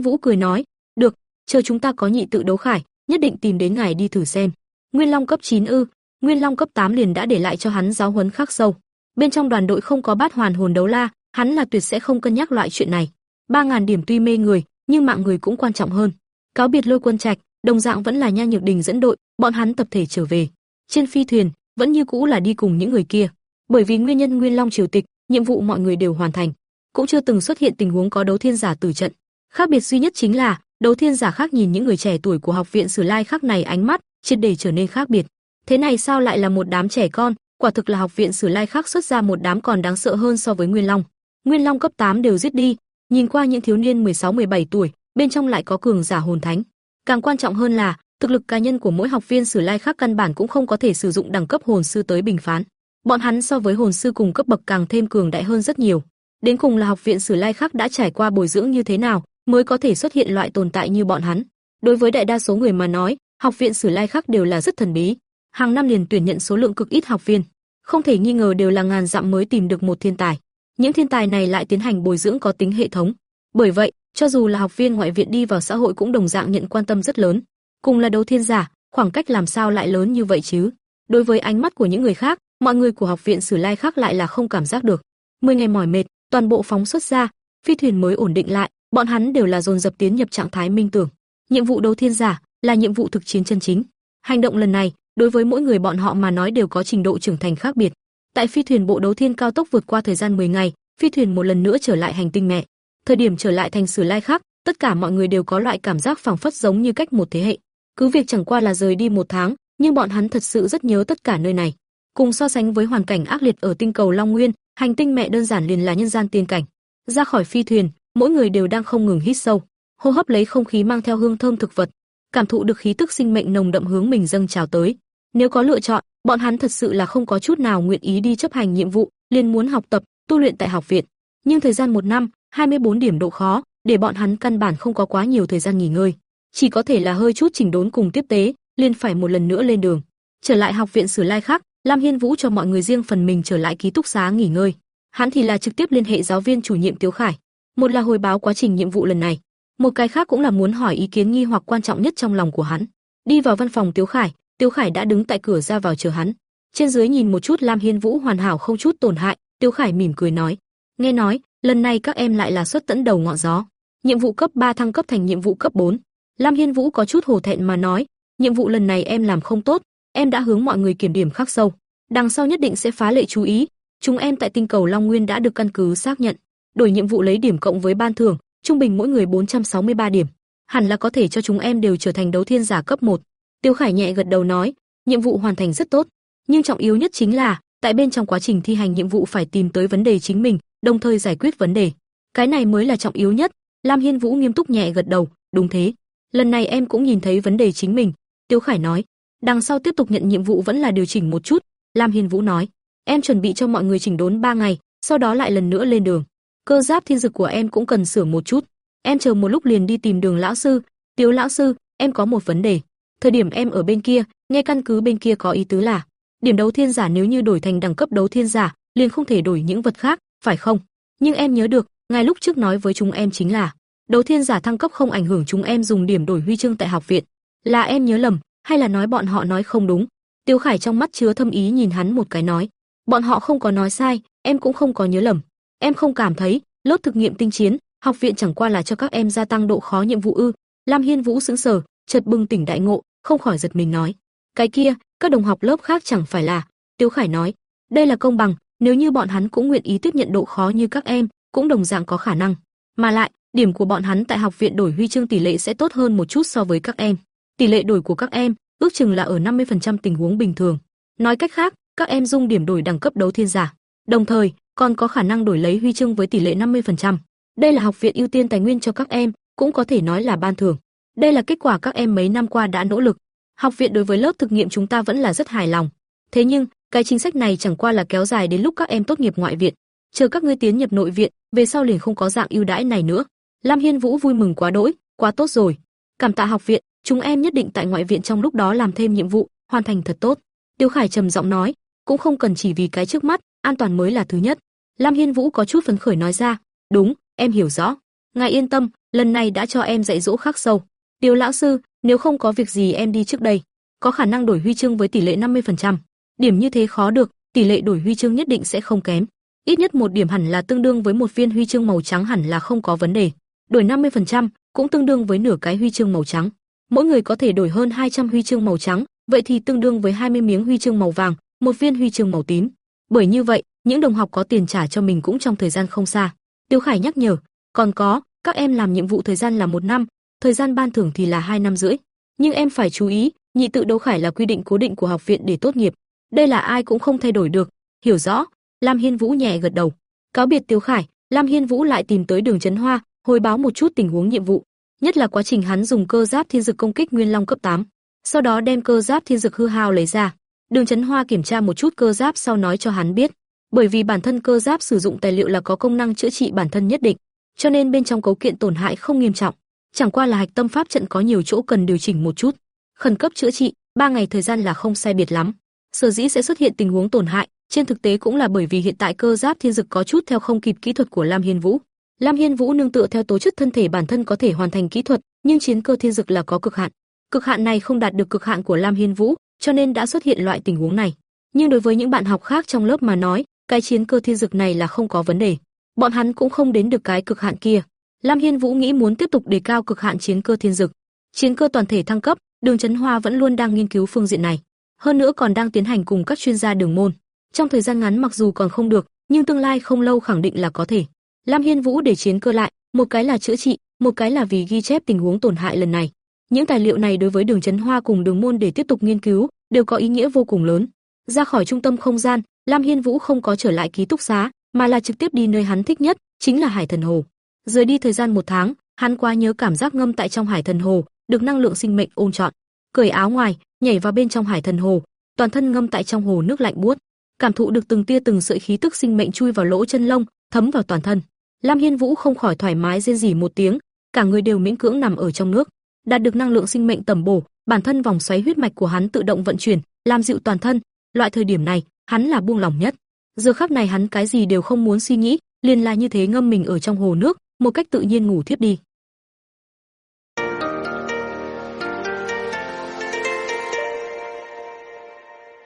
Vũ cười nói, "Được, chờ chúng ta có nhị tự đấu khải, nhất định tìm đến ngài đi thử xem." Nguyên Long cấp 9 ư? Nguyên Long cấp 8 liền đã để lại cho hắn giáo huấn khắc sâu. Bên trong đoàn đội không có bát hoàn hồn đấu la, hắn là tuyệt sẽ không cân nhắc loại chuyện này. 3000 điểm tuy mê người, nhưng mạng người cũng quan trọng hơn. Cáo biệt Lôi Quân Trạch, đồng dạng vẫn là Nha Nhược Đình dẫn đội, bọn hắn tập thể trở về. Trên phi thuyền, vẫn như cũ là đi cùng những người kia. Bởi vì nguyên nhân Nguyên Long triều tịch, nhiệm vụ mọi người đều hoàn thành, cũng chưa từng xuất hiện tình huống có đấu thiên giả tử trận. Khác biệt duy nhất chính là, đấu thiên giả khác nhìn những người trẻ tuổi của học viện Sử Lai khác này ánh mắt, triệt để trở nên khác biệt. Thế này sao lại là một đám trẻ con, quả thực là học viện Sử Lai khác xuất ra một đám còn đáng sợ hơn so với Nguyên Long. Nguyên Long cấp 8 đều giết đi, nhìn qua những thiếu niên 16-17 tuổi, bên trong lại có cường giả hồn thánh. Càng quan trọng hơn là, thực lực cá nhân của mỗi học viên Sử Lai khác căn bản cũng không có thể sử dụng đẳng cấp hồn sư tới bình phán. Bọn hắn so với hồn sư cùng cấp bậc càng thêm cường đại hơn rất nhiều. Đến cùng là học viện Sử Lai khác đã trải qua bồi dưỡng như thế nào, mới có thể xuất hiện loại tồn tại như bọn hắn. Đối với đại đa số người mà nói, học viện Sử Lai khác đều là rất thần bí. Hàng năm liền tuyển nhận số lượng cực ít học viên, không thể nghi ngờ đều là ngàn dặm mới tìm được một thiên tài. Những thiên tài này lại tiến hành bồi dưỡng có tính hệ thống. Bởi vậy, cho dù là học viên ngoại viện đi vào xã hội cũng đồng dạng nhận quan tâm rất lớn. Cùng là đấu thiên giả, khoảng cách làm sao lại lớn như vậy chứ? Đối với ánh mắt của những người khác, mọi người của học viện Sử Lai khác lại là không cảm giác được. Mười ngày mỏi mệt, toàn bộ phóng xuất ra, phi thuyền mới ổn định lại, bọn hắn đều là dồn dập tiến nhập trạng thái minh tưởng. Nhiệm vụ đấu thiên giả là nhiệm vụ thực chiến chân chính. Hành động lần này, đối với mỗi người bọn họ mà nói đều có trình độ trưởng thành khác biệt. Tại phi thuyền bộ đấu thiên cao tốc vượt qua thời gian 10 ngày, phi thuyền một lần nữa trở lại hành tinh mẹ. Thời điểm trở lại thành Sử Lai khác, tất cả mọi người đều có loại cảm giác phảng phất giống như cách một thế hệ. Cứ việc chẳng qua là rời đi một tháng, nhưng bọn hắn thật sự rất nhớ tất cả nơi này. Cùng so sánh với hoàn cảnh ác liệt ở tinh cầu Long Nguyên, hành tinh mẹ đơn giản liền là nhân gian tiên cảnh. Ra khỏi phi thuyền, mỗi người đều đang không ngừng hít sâu, hô hấp lấy không khí mang theo hương thơm thực vật, cảm thụ được khí tức sinh mệnh nồng đậm hướng mình dâng trào tới. Nếu có lựa chọn, bọn hắn thật sự là không có chút nào nguyện ý đi chấp hành nhiệm vụ, liền muốn học tập, tu luyện tại học viện. Nhưng thời gian một năm, 24 điểm độ khó, để bọn hắn căn bản không có quá nhiều thời gian nghỉ ngơi, chỉ có thể là hơi chút chỉnh đốn cùng tiếp tế, liền phải một lần nữa lên đường. Trở lại học viện Sử Lai khác, Lam Hiên Vũ cho mọi người riêng phần mình trở lại ký túc xá nghỉ ngơi. Hắn thì là trực tiếp liên hệ giáo viên chủ nhiệm Tiếu Khải, một là hồi báo quá trình nhiệm vụ lần này, một cái khác cũng là muốn hỏi ý kiến nghi hoặc quan trọng nhất trong lòng của hắn. Đi vào văn phòng Tiếu Khải, Tiếu Khải đã đứng tại cửa ra vào chờ hắn. Trên dưới nhìn một chút Lam Hiên Vũ hoàn hảo không chút tổn hại, Tiếu Khải mỉm cười nói: "Nghe nói, lần này các em lại là xuất tận đầu ngọn gió, nhiệm vụ cấp 3 thăng cấp thành nhiệm vụ cấp 4." Lam Hiên Vũ có chút hổ thẹn mà nói: "Nhiệm vụ lần này em làm không tốt, em đã hướng mọi người kiểm điểm khắc sâu, đằng sau nhất định sẽ phá lệ chú ý. Chúng em tại tinh cầu Long Nguyên đã được căn cứ xác nhận, đổi nhiệm vụ lấy điểm cộng với ban thưởng, trung bình mỗi người 463 điểm, hẳn là có thể cho chúng em đều trở thành đấu thiên giả cấp 1." Tiêu Khải nhẹ gật đầu nói, nhiệm vụ hoàn thành rất tốt, nhưng trọng yếu nhất chính là, tại bên trong quá trình thi hành nhiệm vụ phải tìm tới vấn đề chính mình, đồng thời giải quyết vấn đề. Cái này mới là trọng yếu nhất. Lam Hiên Vũ nghiêm túc nhẹ gật đầu, đúng thế. Lần này em cũng nhìn thấy vấn đề chính mình. Tiêu Khải nói, đằng sau tiếp tục nhận nhiệm vụ vẫn là điều chỉnh một chút. Lam Hiên Vũ nói, em chuẩn bị cho mọi người chỉnh đốn 3 ngày, sau đó lại lần nữa lên đường. Cơ giáp thiên dực của em cũng cần sửa một chút. Em chờ một lúc liền đi tìm Đường lão sư, "Tiếu lão sư, em có một vấn đề. Thời điểm em ở bên kia, nghe căn cứ bên kia có ý tứ là, điểm đấu thiên giả nếu như đổi thành đẳng cấp đấu thiên giả, liền không thể đổi những vật khác, phải không? Nhưng em nhớ được, ngài lúc trước nói với chúng em chính là, đấu thiên giả thăng cấp không ảnh hưởng chúng em dùng điểm đổi huy chương tại học viện. Là em nhớ lầm, hay là nói bọn họ nói không đúng? Tiêu Khải trong mắt chứa thâm ý nhìn hắn một cái nói, bọn họ không có nói sai, em cũng không có nhớ lầm. Em không cảm thấy, lớp thực nghiệm tinh chiến, học viện chẳng qua là cho các em gia tăng độ khó nhiệm vụ ư? Lam Hiên Vũ sững sờ, chợt bừng tỉnh đại ngộ, không khỏi giật mình nói: "Cái kia, các đồng học lớp khác chẳng phải là?" Tiêu Khải nói: "Đây là công bằng, nếu như bọn hắn cũng nguyện ý tiếp nhận độ khó như các em, cũng đồng dạng có khả năng. Mà lại, điểm của bọn hắn tại học viện đổi huy chương tỷ lệ sẽ tốt hơn một chút so với các em. Tỷ lệ đổi của các em ước chừng là ở 50% tình huống bình thường. Nói cách khác, các em dung điểm đổi đẳng cấp đấu thiên giả, đồng thời còn có khả năng đổi lấy huy chương với tỷ lệ 50%. Đây là học viện ưu tiên tài nguyên cho các em, cũng có thể nói là ban thưởng. Đây là kết quả các em mấy năm qua đã nỗ lực. Học viện đối với lớp thực nghiệm chúng ta vẫn là rất hài lòng. Thế nhưng, cái chính sách này chẳng qua là kéo dài đến lúc các em tốt nghiệp ngoại viện. chờ các ngươi tiến nhập nội viện, về sau liền không có dạng ưu đãi này nữa. Lam Hiên Vũ vui mừng quá đỗi, quá tốt rồi. Cảm tạ học viện, chúng em nhất định tại ngoại viện trong lúc đó làm thêm nhiệm vụ, hoàn thành thật tốt. Tiêu Khải trầm giọng nói, cũng không cần chỉ vì cái trước mắt, an toàn mới là thứ nhất. Lam Hiên Vũ có chút phấn khởi nói ra, đúng, em hiểu rõ. Ngài yên tâm, lần này đã cho em dạy dỗ khắc sâu. Tiêu lão sư, nếu không có việc gì em đi trước đây, có khả năng đổi huy chương với tỷ lệ 50%. Điểm như thế khó được, tỷ lệ đổi huy chương nhất định sẽ không kém. Ít nhất một điểm hẳn là tương đương với một viên huy chương màu trắng hẳn là không có vấn đề. Đổi 50% cũng tương đương với nửa cái huy chương màu trắng. Mỗi người có thể đổi hơn 200 huy chương màu trắng, vậy thì tương đương với 20 miếng huy chương màu vàng, một viên huy chương màu tím. Bởi như vậy, những đồng học có tiền trả cho mình cũng trong thời gian không xa. Tiêu Khải nhắc nhở, còn có, các em làm nhiệm vụ thời gian là một năm, thời gian ban thưởng thì là hai năm rưỡi. Nhưng em phải chú ý, nhị tự đấu khải là quy định cố định của học viện để tốt nghiệp. Đây là ai cũng không thay đổi được, hiểu rõ? Lam Hiên Vũ nhẹ gật đầu. Cáo biệt Tiêu Khải, Lam Hiên Vũ lại tìm tới Đường Chấn Hoa, hồi báo một chút tình huống nhiệm vụ, nhất là quá trình hắn dùng cơ giáp thiên dực công kích Nguyên Long cấp 8. Sau đó đem cơ giáp thiên dực hư hao lấy ra. Đường Chấn Hoa kiểm tra một chút cơ giáp sau nói cho hắn biết, bởi vì bản thân cơ giáp sử dụng tài liệu là có công năng chữa trị bản thân nhất định, cho nên bên trong cấu kiện tổn hại không nghiêm trọng, chẳng qua là hạch tâm pháp trận có nhiều chỗ cần điều chỉnh một chút. Khẩn cấp chữa trị, 3 ngày thời gian là không sai biệt lắm. Sở dĩ sẽ xuất hiện tình huống tổn hại, trên thực tế cũng là bởi vì hiện tại cơ giáp thiên dực có chút theo không kịp kỹ thuật của Lam Hiên Vũ. Lam Hiên Vũ nương tựa theo tố chất thân thể bản thân có thể hoàn thành kỹ thuật, nhưng chiến cơ thiên dực là có cực hạn. Cực hạn này không đạt được cực hạn của Lam Hiên Vũ, cho nên đã xuất hiện loại tình huống này. Nhưng đối với những bạn học khác trong lớp mà nói, cái chiến cơ thiên dực này là không có vấn đề. Bọn hắn cũng không đến được cái cực hạn kia. Lam Hiên Vũ nghĩ muốn tiếp tục đề cao cực hạn chiến cơ thiên dực. Chiến cơ toàn thể thăng cấp, Đường Chấn Hoa vẫn luôn đang nghiên cứu phương diện này. Hơn nữa còn đang tiến hành cùng các chuyên gia đường môn. Trong thời gian ngắn mặc dù còn không được, nhưng tương lai không lâu khẳng định là có thể. Lam Hiên Vũ để chiến cơ lại, một cái là chữa trị, một cái là vì ghi chép tình huống tổn hại lần này. Những tài liệu này đối với Đường Chấn Hoa cùng Đường môn để tiếp tục nghiên cứu, đều có ý nghĩa vô cùng lớn. Ra khỏi trung tâm không gian, Lam Hiên Vũ không có trở lại ký túc xá, mà là trực tiếp đi nơi hắn thích nhất, chính là Hải Thần Hồ. Rời đi thời gian một tháng, hắn quá nhớ cảm giác ngâm tại trong Hải Thần Hồ, được năng lượng sinh mệnh ôm trọn. Cởi áo ngoài, nhảy vào bên trong Hải Thần Hồ, toàn thân ngâm tại trong hồ nước lạnh buốt, cảm thụ được từng tia từng sợi khí tức sinh mệnh chui vào lỗ chân lông, thấm vào toàn thân. Lam Hiên Vũ không khỏi thoải mái rên rỉ một tiếng, cả người đều miễn cưỡng nằm ở trong nước, đạt được năng lượng sinh mệnh tầm bổ, bản thân vòng xoáy huyết mạch của hắn tự động vận chuyển, làm dịu toàn thân. Loại thời điểm này, hắn là buông lòng nhất. Giờ khắc này hắn cái gì đều không muốn suy nghĩ, liền là như thế ngâm mình ở trong hồ nước, một cách tự nhiên ngủ thiếp đi.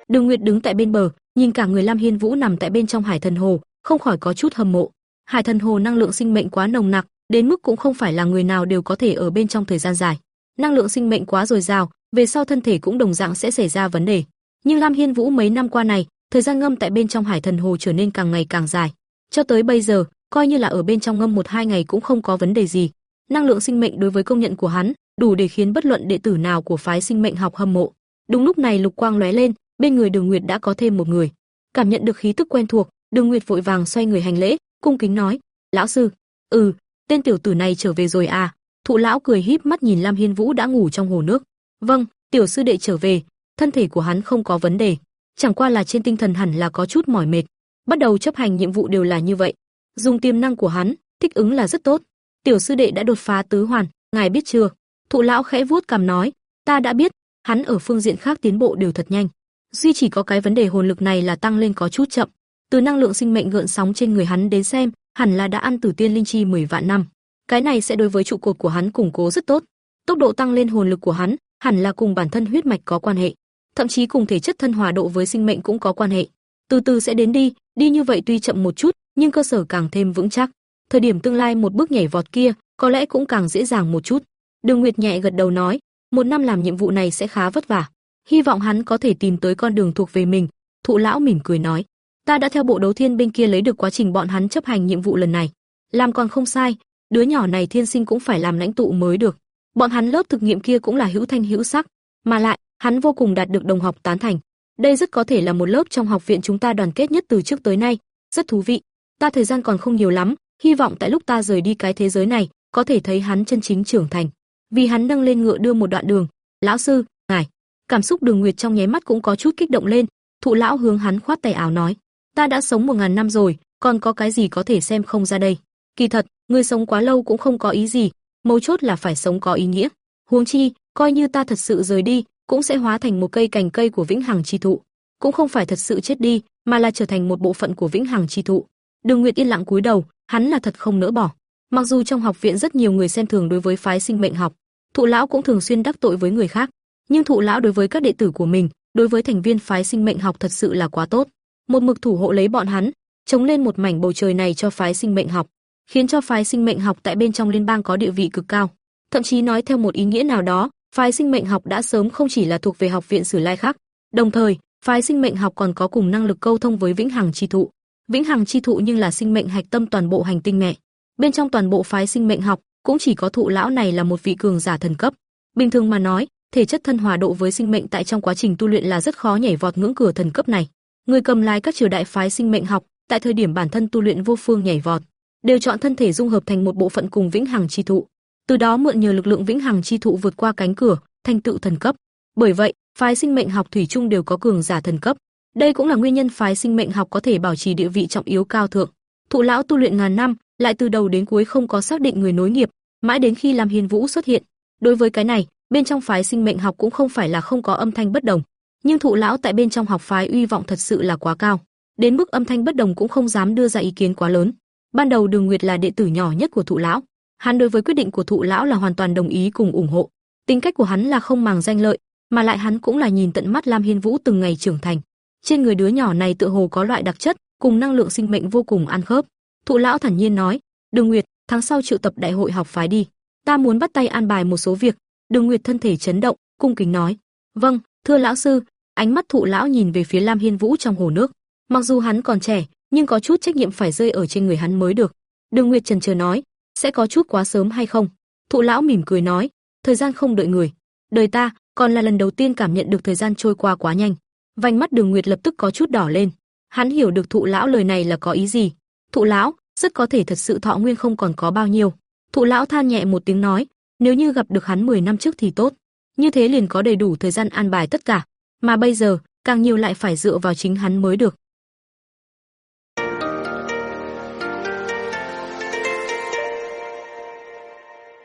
Đường Nguyệt đứng tại bên bờ, nhìn cả người Lam Hiên Vũ nằm tại bên trong Hải Thần Hồ, không khỏi có chút hâm mộ. Hải Thần Hồ năng lượng sinh mệnh quá nồng nặc, đến mức cũng không phải là người nào đều có thể ở bên trong thời gian dài. Năng lượng sinh mệnh quá dồi dào, về sau thân thể cũng đồng dạng sẽ xảy ra vấn đề. Nhưng Lam Hiên Vũ mấy năm qua này, thời gian ngâm tại bên trong Hải Thần Hồ trở nên càng ngày càng dài. Cho tới bây giờ, coi như là ở bên trong ngâm một hai ngày cũng không có vấn đề gì. Năng lượng sinh mệnh đối với công nhận của hắn, đủ để khiến bất luận đệ tử nào của phái sinh mệnh học hâm mộ. Đúng lúc này lục quang lóe lên, bên người Đường Nguyệt đã có thêm một người. Cảm nhận được khí tức quen thuộc, Đường Nguyệt vội vàng xoay người hành lễ, cung kính nói: "Lão sư." "Ừ, tên tiểu tử này trở về rồi à?" Thụ lão cười híp mắt nhìn Lam Hiên Vũ đã ngủ trong hồ nước. "Vâng, tiểu sư đệ trở về, thân thể của hắn không có vấn đề, chẳng qua là trên tinh thần hẳn là có chút mỏi mệt. Bắt đầu chấp hành nhiệm vụ đều là như vậy. Dùng tiềm năng của hắn, thích ứng là rất tốt. Tiểu sư đệ đã đột phá tứ hoàn, ngài biết chưa?" Thụ lão khẽ vuốt cằm nói: "Ta đã biết, hắn ở phương diện khác tiến bộ đều thật nhanh." duy chỉ có cái vấn đề hồn lực này là tăng lên có chút chậm. Từ năng lượng sinh mệnh gợn sóng trên người hắn đến xem, hẳn là đã ăn tử tiên linh chi 10 vạn năm. Cái này sẽ đối với trụ cột của hắn củng cố rất tốt. Tốc độ tăng lên hồn lực của hắn, hẳn là cùng bản thân huyết mạch có quan hệ, thậm chí cùng thể chất thân hòa độ với sinh mệnh cũng có quan hệ. Từ từ sẽ đến đi, đi như vậy tuy chậm một chút, nhưng cơ sở càng thêm vững chắc. Thời điểm tương lai một bước nhảy vọt kia, có lẽ cũng càng dễ dàng một chút. Đường Nguyệt nhẹ gật đầu nói, một năm làm nhiệm vụ này sẽ khá vất vả hy vọng hắn có thể tìm tới con đường thuộc về mình. Thụ lão mỉm cười nói, ta đã theo bộ đấu thiên bên kia lấy được quá trình bọn hắn chấp hành nhiệm vụ lần này, làm còn không sai, đứa nhỏ này thiên sinh cũng phải làm lãnh tụ mới được. Bọn hắn lớp thực nghiệm kia cũng là hữu thanh hữu sắc, mà lại, hắn vô cùng đạt được đồng học tán thành. Đây rất có thể là một lớp trong học viện chúng ta đoàn kết nhất từ trước tới nay, rất thú vị. Ta thời gian còn không nhiều lắm, hy vọng tại lúc ta rời đi cái thế giới này, có thể thấy hắn chân chính trưởng thành. Vì hắn nâng lên ngựa đưa một đoạn đường, "Lão sư, ngài, Cảm xúc Đường Nguyệt trong nháy mắt cũng có chút kích động lên, thụ lão hướng hắn khoát tay áo nói: "Ta đã sống một ngàn năm rồi, còn có cái gì có thể xem không ra đây? Kỳ thật, người sống quá lâu cũng không có ý gì, mấu chốt là phải sống có ý nghĩa. Huống chi, coi như ta thật sự rời đi, cũng sẽ hóa thành một cây cành cây của vĩnh hằng chi thụ, cũng không phải thật sự chết đi, mà là trở thành một bộ phận của vĩnh hằng chi thụ. Đường Nguyệt yên lặng cúi đầu, hắn là thật không nỡ bỏ. Mặc dù trong học viện rất nhiều người xem thường đối với phái sinh mệnh học, thụ lão cũng thường xuyên đắc tội với người khác, nhưng thụ lão đối với các đệ tử của mình, đối với thành viên phái sinh mệnh học thật sự là quá tốt, một mực thủ hộ lấy bọn hắn, chống lên một mảnh bầu trời này cho phái sinh mệnh học, khiến cho phái sinh mệnh học tại bên trong liên bang có địa vị cực cao. Thậm chí nói theo một ý nghĩa nào đó, phái sinh mệnh học đã sớm không chỉ là thuộc về học viện Sử Lai khác, đồng thời, phái sinh mệnh học còn có cùng năng lực câu thông với vĩnh hằng chi thụ. Vĩnh hằng chi thụ nhưng là sinh mệnh hạch tâm toàn bộ hành tinh mẹ. Bên trong toàn bộ phái sinh mệnh học, cũng chỉ có thụ lão này là một vị cường giả thần cấp. Bình thường mà nói, thể chất thân hòa độ với sinh mệnh tại trong quá trình tu luyện là rất khó nhảy vọt ngưỡng cửa thần cấp này. Người cầm lái các triều đại phái sinh mệnh học, tại thời điểm bản thân tu luyện vô phương nhảy vọt, đều chọn thân thể dung hợp thành một bộ phận cùng vĩnh hằng chi thụ, từ đó mượn nhờ lực lượng vĩnh hằng chi thụ vượt qua cánh cửa, thành tựu thần cấp. Bởi vậy, phái sinh mệnh học thủy chung đều có cường giả thần cấp. Đây cũng là nguyên nhân phái sinh mệnh học có thể bảo trì địa vị trọng yếu cao thượng. Thụ lão tu luyện ngàn năm, lại từ đầu đến cuối không có xác định người nối nghiệp, mãi đến khi Lam Hiên Vũ xuất hiện. Đối với cái này, bên trong phái sinh mệnh học cũng không phải là không có âm thanh bất đồng, nhưng thụ lão tại bên trong học phái uy vọng thật sự là quá cao, đến mức âm thanh bất đồng cũng không dám đưa ra ý kiến quá lớn. Ban đầu Đường Nguyệt là đệ tử nhỏ nhất của thụ lão, hắn đối với quyết định của thụ lão là hoàn toàn đồng ý cùng ủng hộ. Tính cách của hắn là không màng danh lợi, mà lại hắn cũng là nhìn tận mắt Lam Hiên Vũ từng ngày trưởng thành. Trên người đứa nhỏ này tựa hồ có loại đặc chất, cùng năng lượng sinh mệnh vô cùng ăn khớp. Thụ lão thản nhiên nói, "Đường Nguyệt, tháng sau triệu tập đại hội học phái đi, ta muốn bắt tay an bài một số việc." Đường Nguyệt thân thể chấn động, cung kính nói, "Vâng, thưa lão sư." Ánh mắt thụ lão nhìn về phía Lam Hiên Vũ trong hồ nước. Mặc dù hắn còn trẻ, nhưng có chút trách nhiệm phải rơi ở trên người hắn mới được. Đường Nguyệt trần chờ nói, "Sẽ có chút quá sớm hay không?" Thụ lão mỉm cười nói, "Thời gian không đợi người. Đời ta, còn là lần đầu tiên cảm nhận được thời gian trôi qua quá nhanh." Vành mắt Đường Nguyệt lập tức có chút đỏ lên. Hắn hiểu được thụ lão lời này là có ý gì. Thụ lão, rất có thể thật sự thọ nguyên không còn có bao nhiêu. Thụ lão than nhẹ một tiếng nói, nếu như gặp được hắn 10 năm trước thì tốt, như thế liền có đầy đủ thời gian an bài tất cả, mà bây giờ, càng nhiều lại phải dựa vào chính hắn mới được.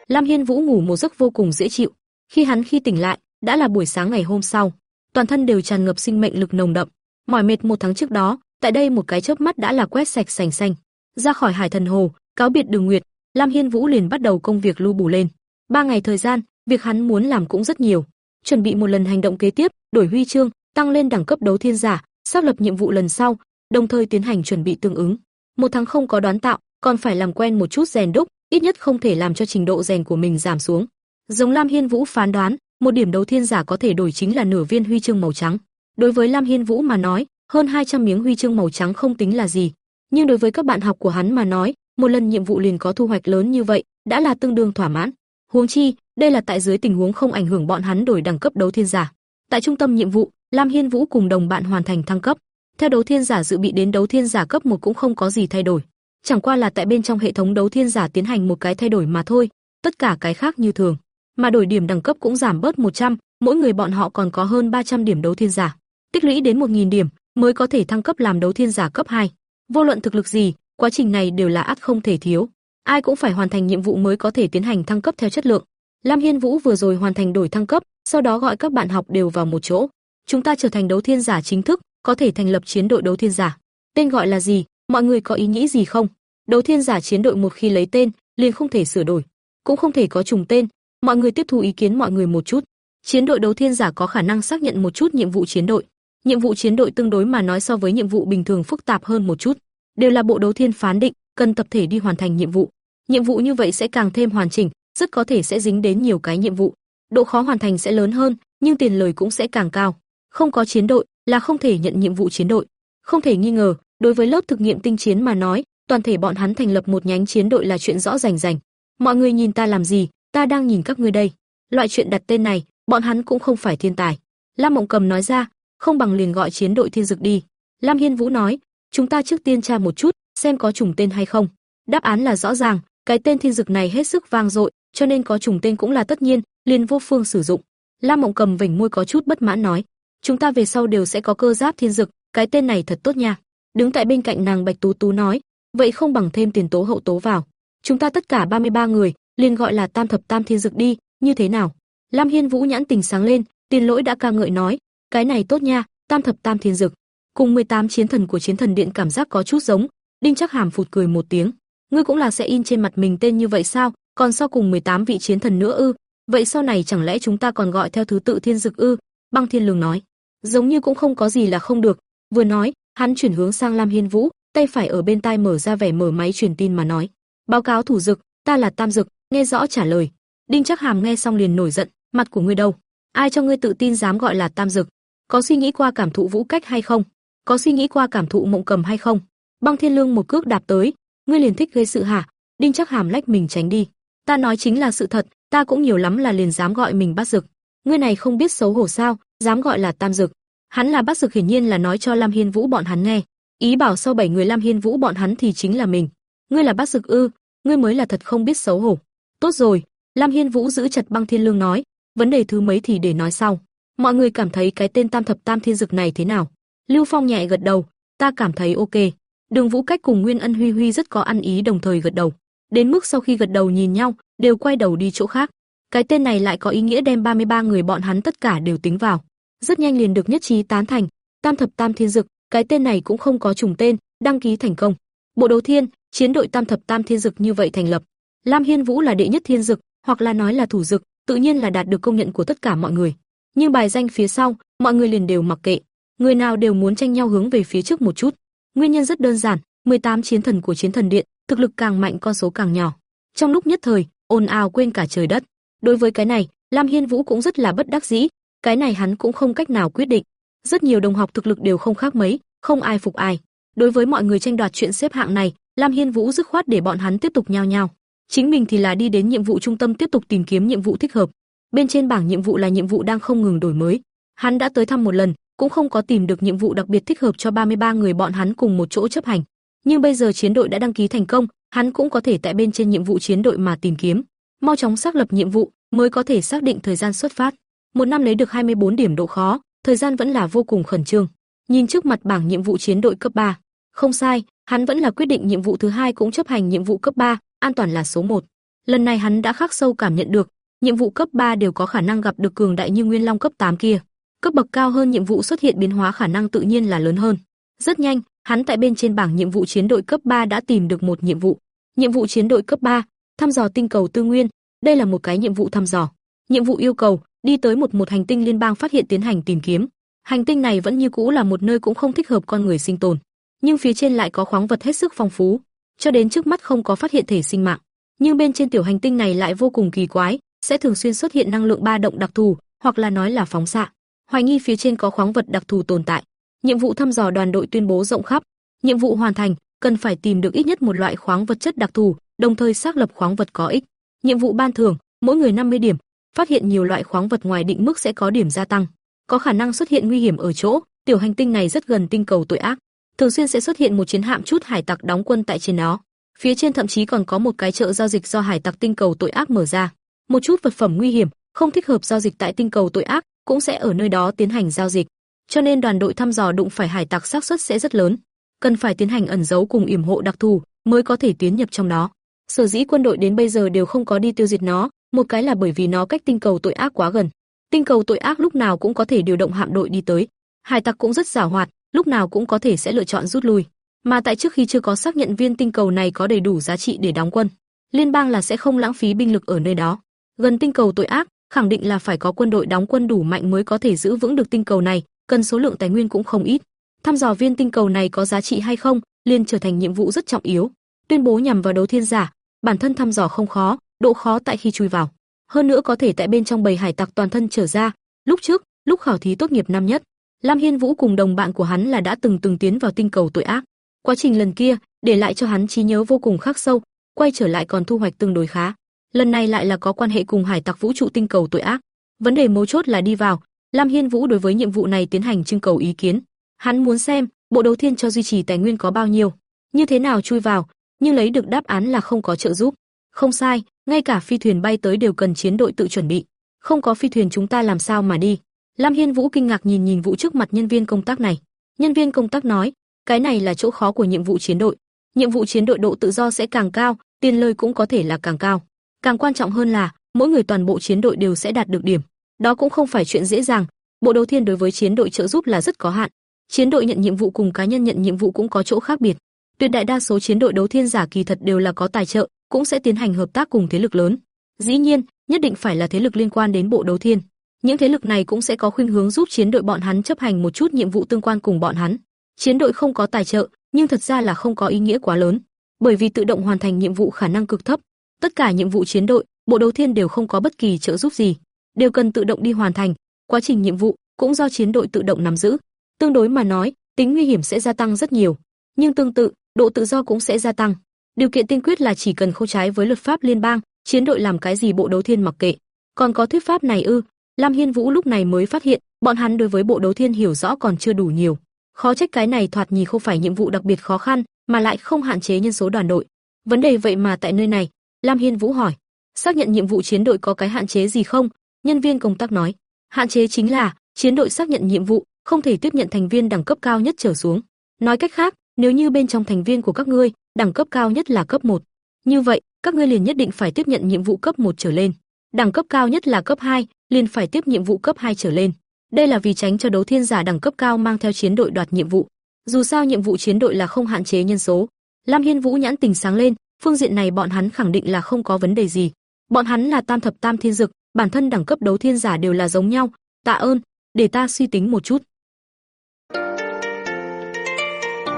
Lam Hiên Vũ ngủ một giấc vô cùng dễ chịu, khi hắn khi tỉnh lại, đã là buổi sáng ngày hôm sau, toàn thân đều tràn ngập sinh mệnh lực nồng đậm. Mỏi mệt một tháng trước đó, tại đây một cái chớp mắt đã là quét sạch sành sanh. Ra khỏi Hải Thần Hồ, cáo biệt Đường Nguyệt, Lam Hiên Vũ liền bắt đầu công việc lưu bù lên. Ba ngày thời gian, việc hắn muốn làm cũng rất nhiều. Chuẩn bị một lần hành động kế tiếp, đổi huy chương, tăng lên đẳng cấp đấu thiên giả, xác lập nhiệm vụ lần sau, đồng thời tiến hành chuẩn bị tương ứng. Một tháng không có đoán tạo, còn phải làm quen một chút rèn đúc, ít nhất không thể làm cho trình độ rèn của mình giảm xuống. Giống Lam Hiên Vũ phán đoán, một điểm đấu thiên giả có thể đổi chính là nửa viên huy chương màu trắng. Đối với Lam Hiên Vũ mà nói, hơn 200 miếng huy chương màu trắng không tính là gì, nhưng đối với các bạn học của hắn mà nói, một lần nhiệm vụ liền có thu hoạch lớn như vậy, đã là tương đương thỏa mãn. Huống chi, đây là tại dưới tình huống không ảnh hưởng bọn hắn đổi đẳng cấp đấu thiên giả. Tại trung tâm nhiệm vụ, Lam Hiên Vũ cùng đồng bạn hoàn thành thăng cấp. Theo đấu thiên giả dự bị đến đấu thiên giả cấp 1 cũng không có gì thay đổi, chẳng qua là tại bên trong hệ thống đấu thiên giả tiến hành một cái thay đổi mà thôi, tất cả cái khác như thường. Mà đổi điểm đẳng cấp cũng giảm bớt 100, mỗi người bọn họ còn có hơn 300 điểm đấu thiên giả, tích lũy đến 1000 điểm mới có thể thăng cấp làm đấu thiên giả cấp 2. Vô luận thực lực gì, quá trình này đều là ắt không thể thiếu. Ai cũng phải hoàn thành nhiệm vụ mới có thể tiến hành thăng cấp theo chất lượng. Lam Hiên Vũ vừa rồi hoàn thành đổi thăng cấp, sau đó gọi các bạn học đều vào một chỗ. Chúng ta trở thành đấu thiên giả chính thức, có thể thành lập chiến đội đấu thiên giả. Tên gọi là gì? Mọi người có ý nghĩ gì không? Đấu thiên giả chiến đội một khi lấy tên, liền không thể sửa đổi, cũng không thể có trùng tên. Mọi người tiếp thu ý kiến mọi người một chút. Chiến đội đấu thiên giả có khả năng xác nhận một chút nhiệm vụ chiến đội. Nhiệm vụ chiến đội tương đối mà nói so với nhiệm vụ bình thường phức tạp hơn một chút, đều là bộ đấu thiên phán định, cần tập thể đi hoàn thành nhiệm vụ. Nhiệm vụ như vậy sẽ càng thêm hoàn chỉnh, rất có thể sẽ dính đến nhiều cái nhiệm vụ. Độ khó hoàn thành sẽ lớn hơn, nhưng tiền lời cũng sẽ càng cao. Không có chiến đội là không thể nhận nhiệm vụ chiến đội. Không thể nghi ngờ, đối với lớp thực nghiệm tinh chiến mà nói, toàn thể bọn hắn thành lập một nhánh chiến đội là chuyện rõ rành rành. Mọi người nhìn ta làm gì, ta đang nhìn các ngươi đây. Loại chuyện đặt tên này, bọn hắn cũng không phải thiên tài. Lam Mộng Cầm nói ra, không bằng liền gọi chiến đội thiên dực đi. Lam Hiên Vũ nói, chúng ta trước tiên tra một chút, xem có trùng tên hay không. Đáp án là rõ ràng, cái tên thiên dực này hết sức vang dội, cho nên có trùng tên cũng là tất nhiên, liền vô phương sử dụng. Lam Mộng Cầm vểnh môi có chút bất mãn nói, chúng ta về sau đều sẽ có cơ giáp thiên dực, cái tên này thật tốt nha. Đứng tại bên cạnh nàng Bạch Tú Tú nói, vậy không bằng thêm tiền tố hậu tố vào. Chúng ta tất cả 33 người, liền gọi là Tam thập Tam Thiên Dực đi, như thế nào? Lam Hiên Vũ nhãn tình sáng lên, Tiền Lỗi đã ca ngợi nói, cái này tốt nha, Tam thập Tam Thiên Dực. Cùng 18 chiến thần của Chiến Thần Điện cảm giác có chút giống, Đinh Chắc Hàm phụt cười một tiếng, ngươi cũng là sẽ in trên mặt mình tên như vậy sao? Còn sau cùng 18 vị chiến thần nữa ư? Vậy sau này chẳng lẽ chúng ta còn gọi theo thứ tự Thiên Dực ư? Băng Thiên lường nói, giống như cũng không có gì là không được. Vừa nói, hắn chuyển hướng sang Lam Hiên Vũ, tay phải ở bên tai mở ra vẻ mở máy truyền tin mà nói, báo cáo thủ dực, ta là Tam Dực, nghe rõ trả lời. Đinh Chắc Hàm nghe xong liền nổi giận, mặt của ngươi đâu? Ai cho ngươi tự tin dám gọi là Tam Dực? Có suy nghĩ qua cảm thụ vũ cách hay không? Có suy nghĩ qua cảm thụ mộng cầm hay không? Băng Thiên Lương một cước đạp tới, ngươi liền thích gây sự hả? Đinh Chắc Hàm lách mình tránh đi. Ta nói chính là sự thật, ta cũng nhiều lắm là liền dám gọi mình bát dực. Ngươi này không biết xấu hổ sao, dám gọi là Tam Dực. Hắn là bác dực hiển nhiên là nói cho Lam Hiên Vũ bọn hắn nghe, ý bảo sau bảy người Lam Hiên Vũ bọn hắn thì chính là mình. Ngươi là bác dực ư? Ngươi mới là thật không biết xấu hổ. Tốt rồi, Lam Hiên Vũ giữ chặt Băng Thiên Lương nói, vấn đề thứ mấy thì để nói sau. Mọi người cảm thấy cái tên Tam thập Tam Thiên Dực này thế nào? Lưu Phong nhẹ gật đầu, ta cảm thấy ok. Đường Vũ Cách cùng Nguyên Ân Huy Huy rất có ăn ý đồng thời gật đầu. Đến mức sau khi gật đầu nhìn nhau, đều quay đầu đi chỗ khác. Cái tên này lại có ý nghĩa đem 33 người bọn hắn tất cả đều tính vào. Rất nhanh liền được nhất trí tán thành, Tam thập Tam Thiên Dực, cái tên này cũng không có trùng tên, đăng ký thành công. Bộ đấu thiên, chiến đội Tam thập Tam Thiên Dực như vậy thành lập. Lam Hiên Vũ là đệ nhất thiên dực, hoặc là nói là thủ dực, tự nhiên là đạt được công nhận của tất cả mọi người. Nhưng bài danh phía sau, mọi người liền đều mặc kệ, người nào đều muốn tranh nhau hướng về phía trước một chút. Nguyên nhân rất đơn giản, 18 chiến thần của chiến thần điện, thực lực càng mạnh con số càng nhỏ. Trong lúc nhất thời, ồn ào quên cả trời đất. Đối với cái này, Lam Hiên Vũ cũng rất là bất đắc dĩ, cái này hắn cũng không cách nào quyết định. Rất nhiều đồng học thực lực đều không khác mấy, không ai phục ai. Đối với mọi người tranh đoạt chuyện xếp hạng này, Lam Hiên Vũ dứt khoát để bọn hắn tiếp tục nhao nhao. Chính mình thì là đi đến nhiệm vụ trung tâm tiếp tục tìm kiếm nhiệm vụ thích hợp. Bên trên bảng nhiệm vụ là nhiệm vụ đang không ngừng đổi mới. Hắn đã tới thăm một lần, cũng không có tìm được nhiệm vụ đặc biệt thích hợp cho 33 người bọn hắn cùng một chỗ chấp hành. Nhưng bây giờ chiến đội đã đăng ký thành công, hắn cũng có thể tại bên trên nhiệm vụ chiến đội mà tìm kiếm, mau chóng xác lập nhiệm vụ mới có thể xác định thời gian xuất phát. Một năm lấy được 24 điểm độ khó, thời gian vẫn là vô cùng khẩn trương. Nhìn trước mặt bảng nhiệm vụ chiến đội cấp 3, không sai, hắn vẫn là quyết định nhiệm vụ thứ hai cũng chấp hành nhiệm vụ cấp 3, an toàn là số 1. Lần này hắn đã khắc sâu cảm nhận được, nhiệm vụ cấp 3 đều có khả năng gặp được cường đại như Nguyên Long cấp 8 kia. Cấp bậc cao hơn nhiệm vụ xuất hiện biến hóa khả năng tự nhiên là lớn hơn. Rất nhanh, hắn tại bên trên bảng nhiệm vụ chiến đội cấp 3 đã tìm được một nhiệm vụ. Nhiệm vụ chiến đội cấp 3, thăm dò tinh cầu tư nguyên, đây là một cái nhiệm vụ thăm dò. Nhiệm vụ yêu cầu đi tới một một hành tinh liên bang phát hiện tiến hành tìm kiếm. Hành tinh này vẫn như cũ là một nơi cũng không thích hợp con người sinh tồn, nhưng phía trên lại có khoáng vật hết sức phong phú, cho đến trước mắt không có phát hiện thể sinh mạng. Nhưng bên trên tiểu hành tinh này lại vô cùng kỳ quái, sẽ thường xuyên xuất hiện năng lượng ba động đặc thù, hoặc là nói là phóng xạ. Hoài nghi phía trên có khoáng vật đặc thù tồn tại. Nhiệm vụ thăm dò đoàn đội tuyên bố rộng khắp, nhiệm vụ hoàn thành, cần phải tìm được ít nhất một loại khoáng vật chất đặc thù, đồng thời xác lập khoáng vật có ích. Nhiệm vụ ban thưởng, mỗi người 50 điểm, phát hiện nhiều loại khoáng vật ngoài định mức sẽ có điểm gia tăng. Có khả năng xuất hiện nguy hiểm ở chỗ, tiểu hành tinh này rất gần tinh cầu tội ác, thường xuyên sẽ xuất hiện một chiến hạm chút hải tặc đóng quân tại trên nó. Phía trên thậm chí còn có một cái chợ giao dịch do hải tặc tinh cầu tội ác mở ra. Một chút vật phẩm nguy hiểm, không thích hợp giao dịch tại tinh cầu tội ác, cũng sẽ ở nơi đó tiến hành giao dịch. Cho nên đoàn đội thăm dò đụng phải hải tặc xác suất sẽ rất lớn, cần phải tiến hành ẩn giấu cùng yểm hộ đặc thù mới có thể tiến nhập trong đó. Sở dĩ quân đội đến bây giờ đều không có đi tiêu diệt nó, một cái là bởi vì nó cách tinh cầu tội ác quá gần. Tinh cầu tội ác lúc nào cũng có thể điều động hạm đội đi tới. Hải tặc cũng rất giàu hoạt, lúc nào cũng có thể sẽ lựa chọn rút lui. Mà tại trước khi chưa có xác nhận viên tinh cầu này có đầy đủ giá trị để đóng quân, liên bang là sẽ không lãng phí binh lực ở nơi đó. Gần tinh cầu tội ác, khẳng định là phải có quân đội đóng quân đủ mạnh mới có thể giữ vững được tinh cầu này, cần số lượng tài nguyên cũng không ít. Thăm dò viên tinh cầu này có giá trị hay không, liền trở thành nhiệm vụ rất trọng yếu. Tuyên bố nhằm vào đấu thiên giả, bản thân thăm dò không khó, độ khó tại khi chui vào. Hơn nữa có thể tại bên trong bầy hải tặc toàn thân trở ra. Lúc trước, lúc khảo thí tốt nghiệp năm nhất, Lam Hiên Vũ cùng đồng bạn của hắn là đã từng từng tiến vào tinh cầu tội ác. Quá trình lần kia, để lại cho hắn trí nhớ vô cùng khắc sâu, quay trở lại còn thu hoạch tương đối khá. Lần này lại là có quan hệ cùng hải tặc vũ trụ tinh cầu tội ác. Vấn đề mấu chốt là đi vào, Lam Hiên Vũ đối với nhiệm vụ này tiến hành trưng cầu ý kiến. Hắn muốn xem, bộ đầu thiên cho duy trì tài nguyên có bao nhiêu, như thế nào chui vào, nhưng lấy được đáp án là không có trợ giúp. Không sai, ngay cả phi thuyền bay tới đều cần chiến đội tự chuẩn bị. Không có phi thuyền chúng ta làm sao mà đi? Lam Hiên Vũ kinh ngạc nhìn nhìn Vũ trước mặt nhân viên công tác này. Nhân viên công tác nói, Cái này là chỗ khó của nhiệm vụ chiến đội. Nhiệm vụ chiến đội độ tự do sẽ càng cao, tiền lời cũng có thể là càng cao. Càng quan trọng hơn là, mỗi người toàn bộ chiến đội đều sẽ đạt được điểm. Đó cũng không phải chuyện dễ dàng, bộ đầu thiên đối với chiến đội trợ giúp là rất có hạn. Chiến đội nhận nhiệm vụ cùng cá nhân nhận nhiệm vụ cũng có chỗ khác biệt. Tuyệt đại đa số chiến đội đấu thiên giả kỳ thật đều là có tài trợ, cũng sẽ tiến hành hợp tác cùng thế lực lớn. Dĩ nhiên, nhất định phải là thế lực liên quan đến bộ đấu thiên. Những thế lực này cũng sẽ có khuynh hướng giúp chiến đội bọn hắn chấp hành một chút nhiệm vụ tương quan cùng bọn hắn. Chiến đội không có tài trợ, nhưng thật ra là không có ý nghĩa quá lớn, bởi vì tự động hoàn thành nhiệm vụ khả năng cực thấp. Tất cả nhiệm vụ chiến đội, bộ đấu thiên đều không có bất kỳ trợ giúp gì, đều cần tự động đi hoàn thành. Quá trình nhiệm vụ cũng do chiến đội tự động nắm giữ. Tương đối mà nói, tính nguy hiểm sẽ gia tăng rất nhiều, nhưng tương tự, độ tự do cũng sẽ gia tăng. Điều kiện tiên quyết là chỉ cần không trái với luật pháp liên bang, chiến đội làm cái gì bộ đấu thiên mặc kệ. Còn có thuyết pháp này ư? Lam Hiên Vũ lúc này mới phát hiện, bọn hắn đối với bộ đấu thiên hiểu rõ còn chưa đủ nhiều. Khó trách cái này thoạt nhìn không phải nhiệm vụ đặc biệt khó khăn, mà lại không hạn chế nhân số đoàn đội. Vấn đề vậy mà tại nơi này, Lam Hiên Vũ hỏi, xác nhận nhiệm vụ chiến đội có cái hạn chế gì không? Nhân viên công tác nói, hạn chế chính là chiến đội xác nhận nhiệm vụ không thể tiếp nhận thành viên đẳng cấp cao nhất trở xuống. Nói cách khác, nếu như bên trong thành viên của các ngươi, đẳng cấp cao nhất là cấp 1, như vậy, các ngươi liền nhất định phải tiếp nhận nhiệm vụ cấp 1 trở lên. Đẳng cấp cao nhất là cấp 2, liền phải tiếp nhiệm vụ cấp 2 trở lên. Đây là vì tránh cho đấu thiên giả đẳng cấp cao mang theo chiến đội đoạt nhiệm vụ. Dù sao nhiệm vụ chiến đội là không hạn chế nhân số. Lam Hiên Vũ nhãn tình sáng lên, phương diện này bọn hắn khẳng định là không có vấn đề gì. Bọn hắn là tam thập tam thiên dực, bản thân đẳng cấp đấu thiên giả đều là giống nhau. Tạ ơn, để ta suy tính một chút.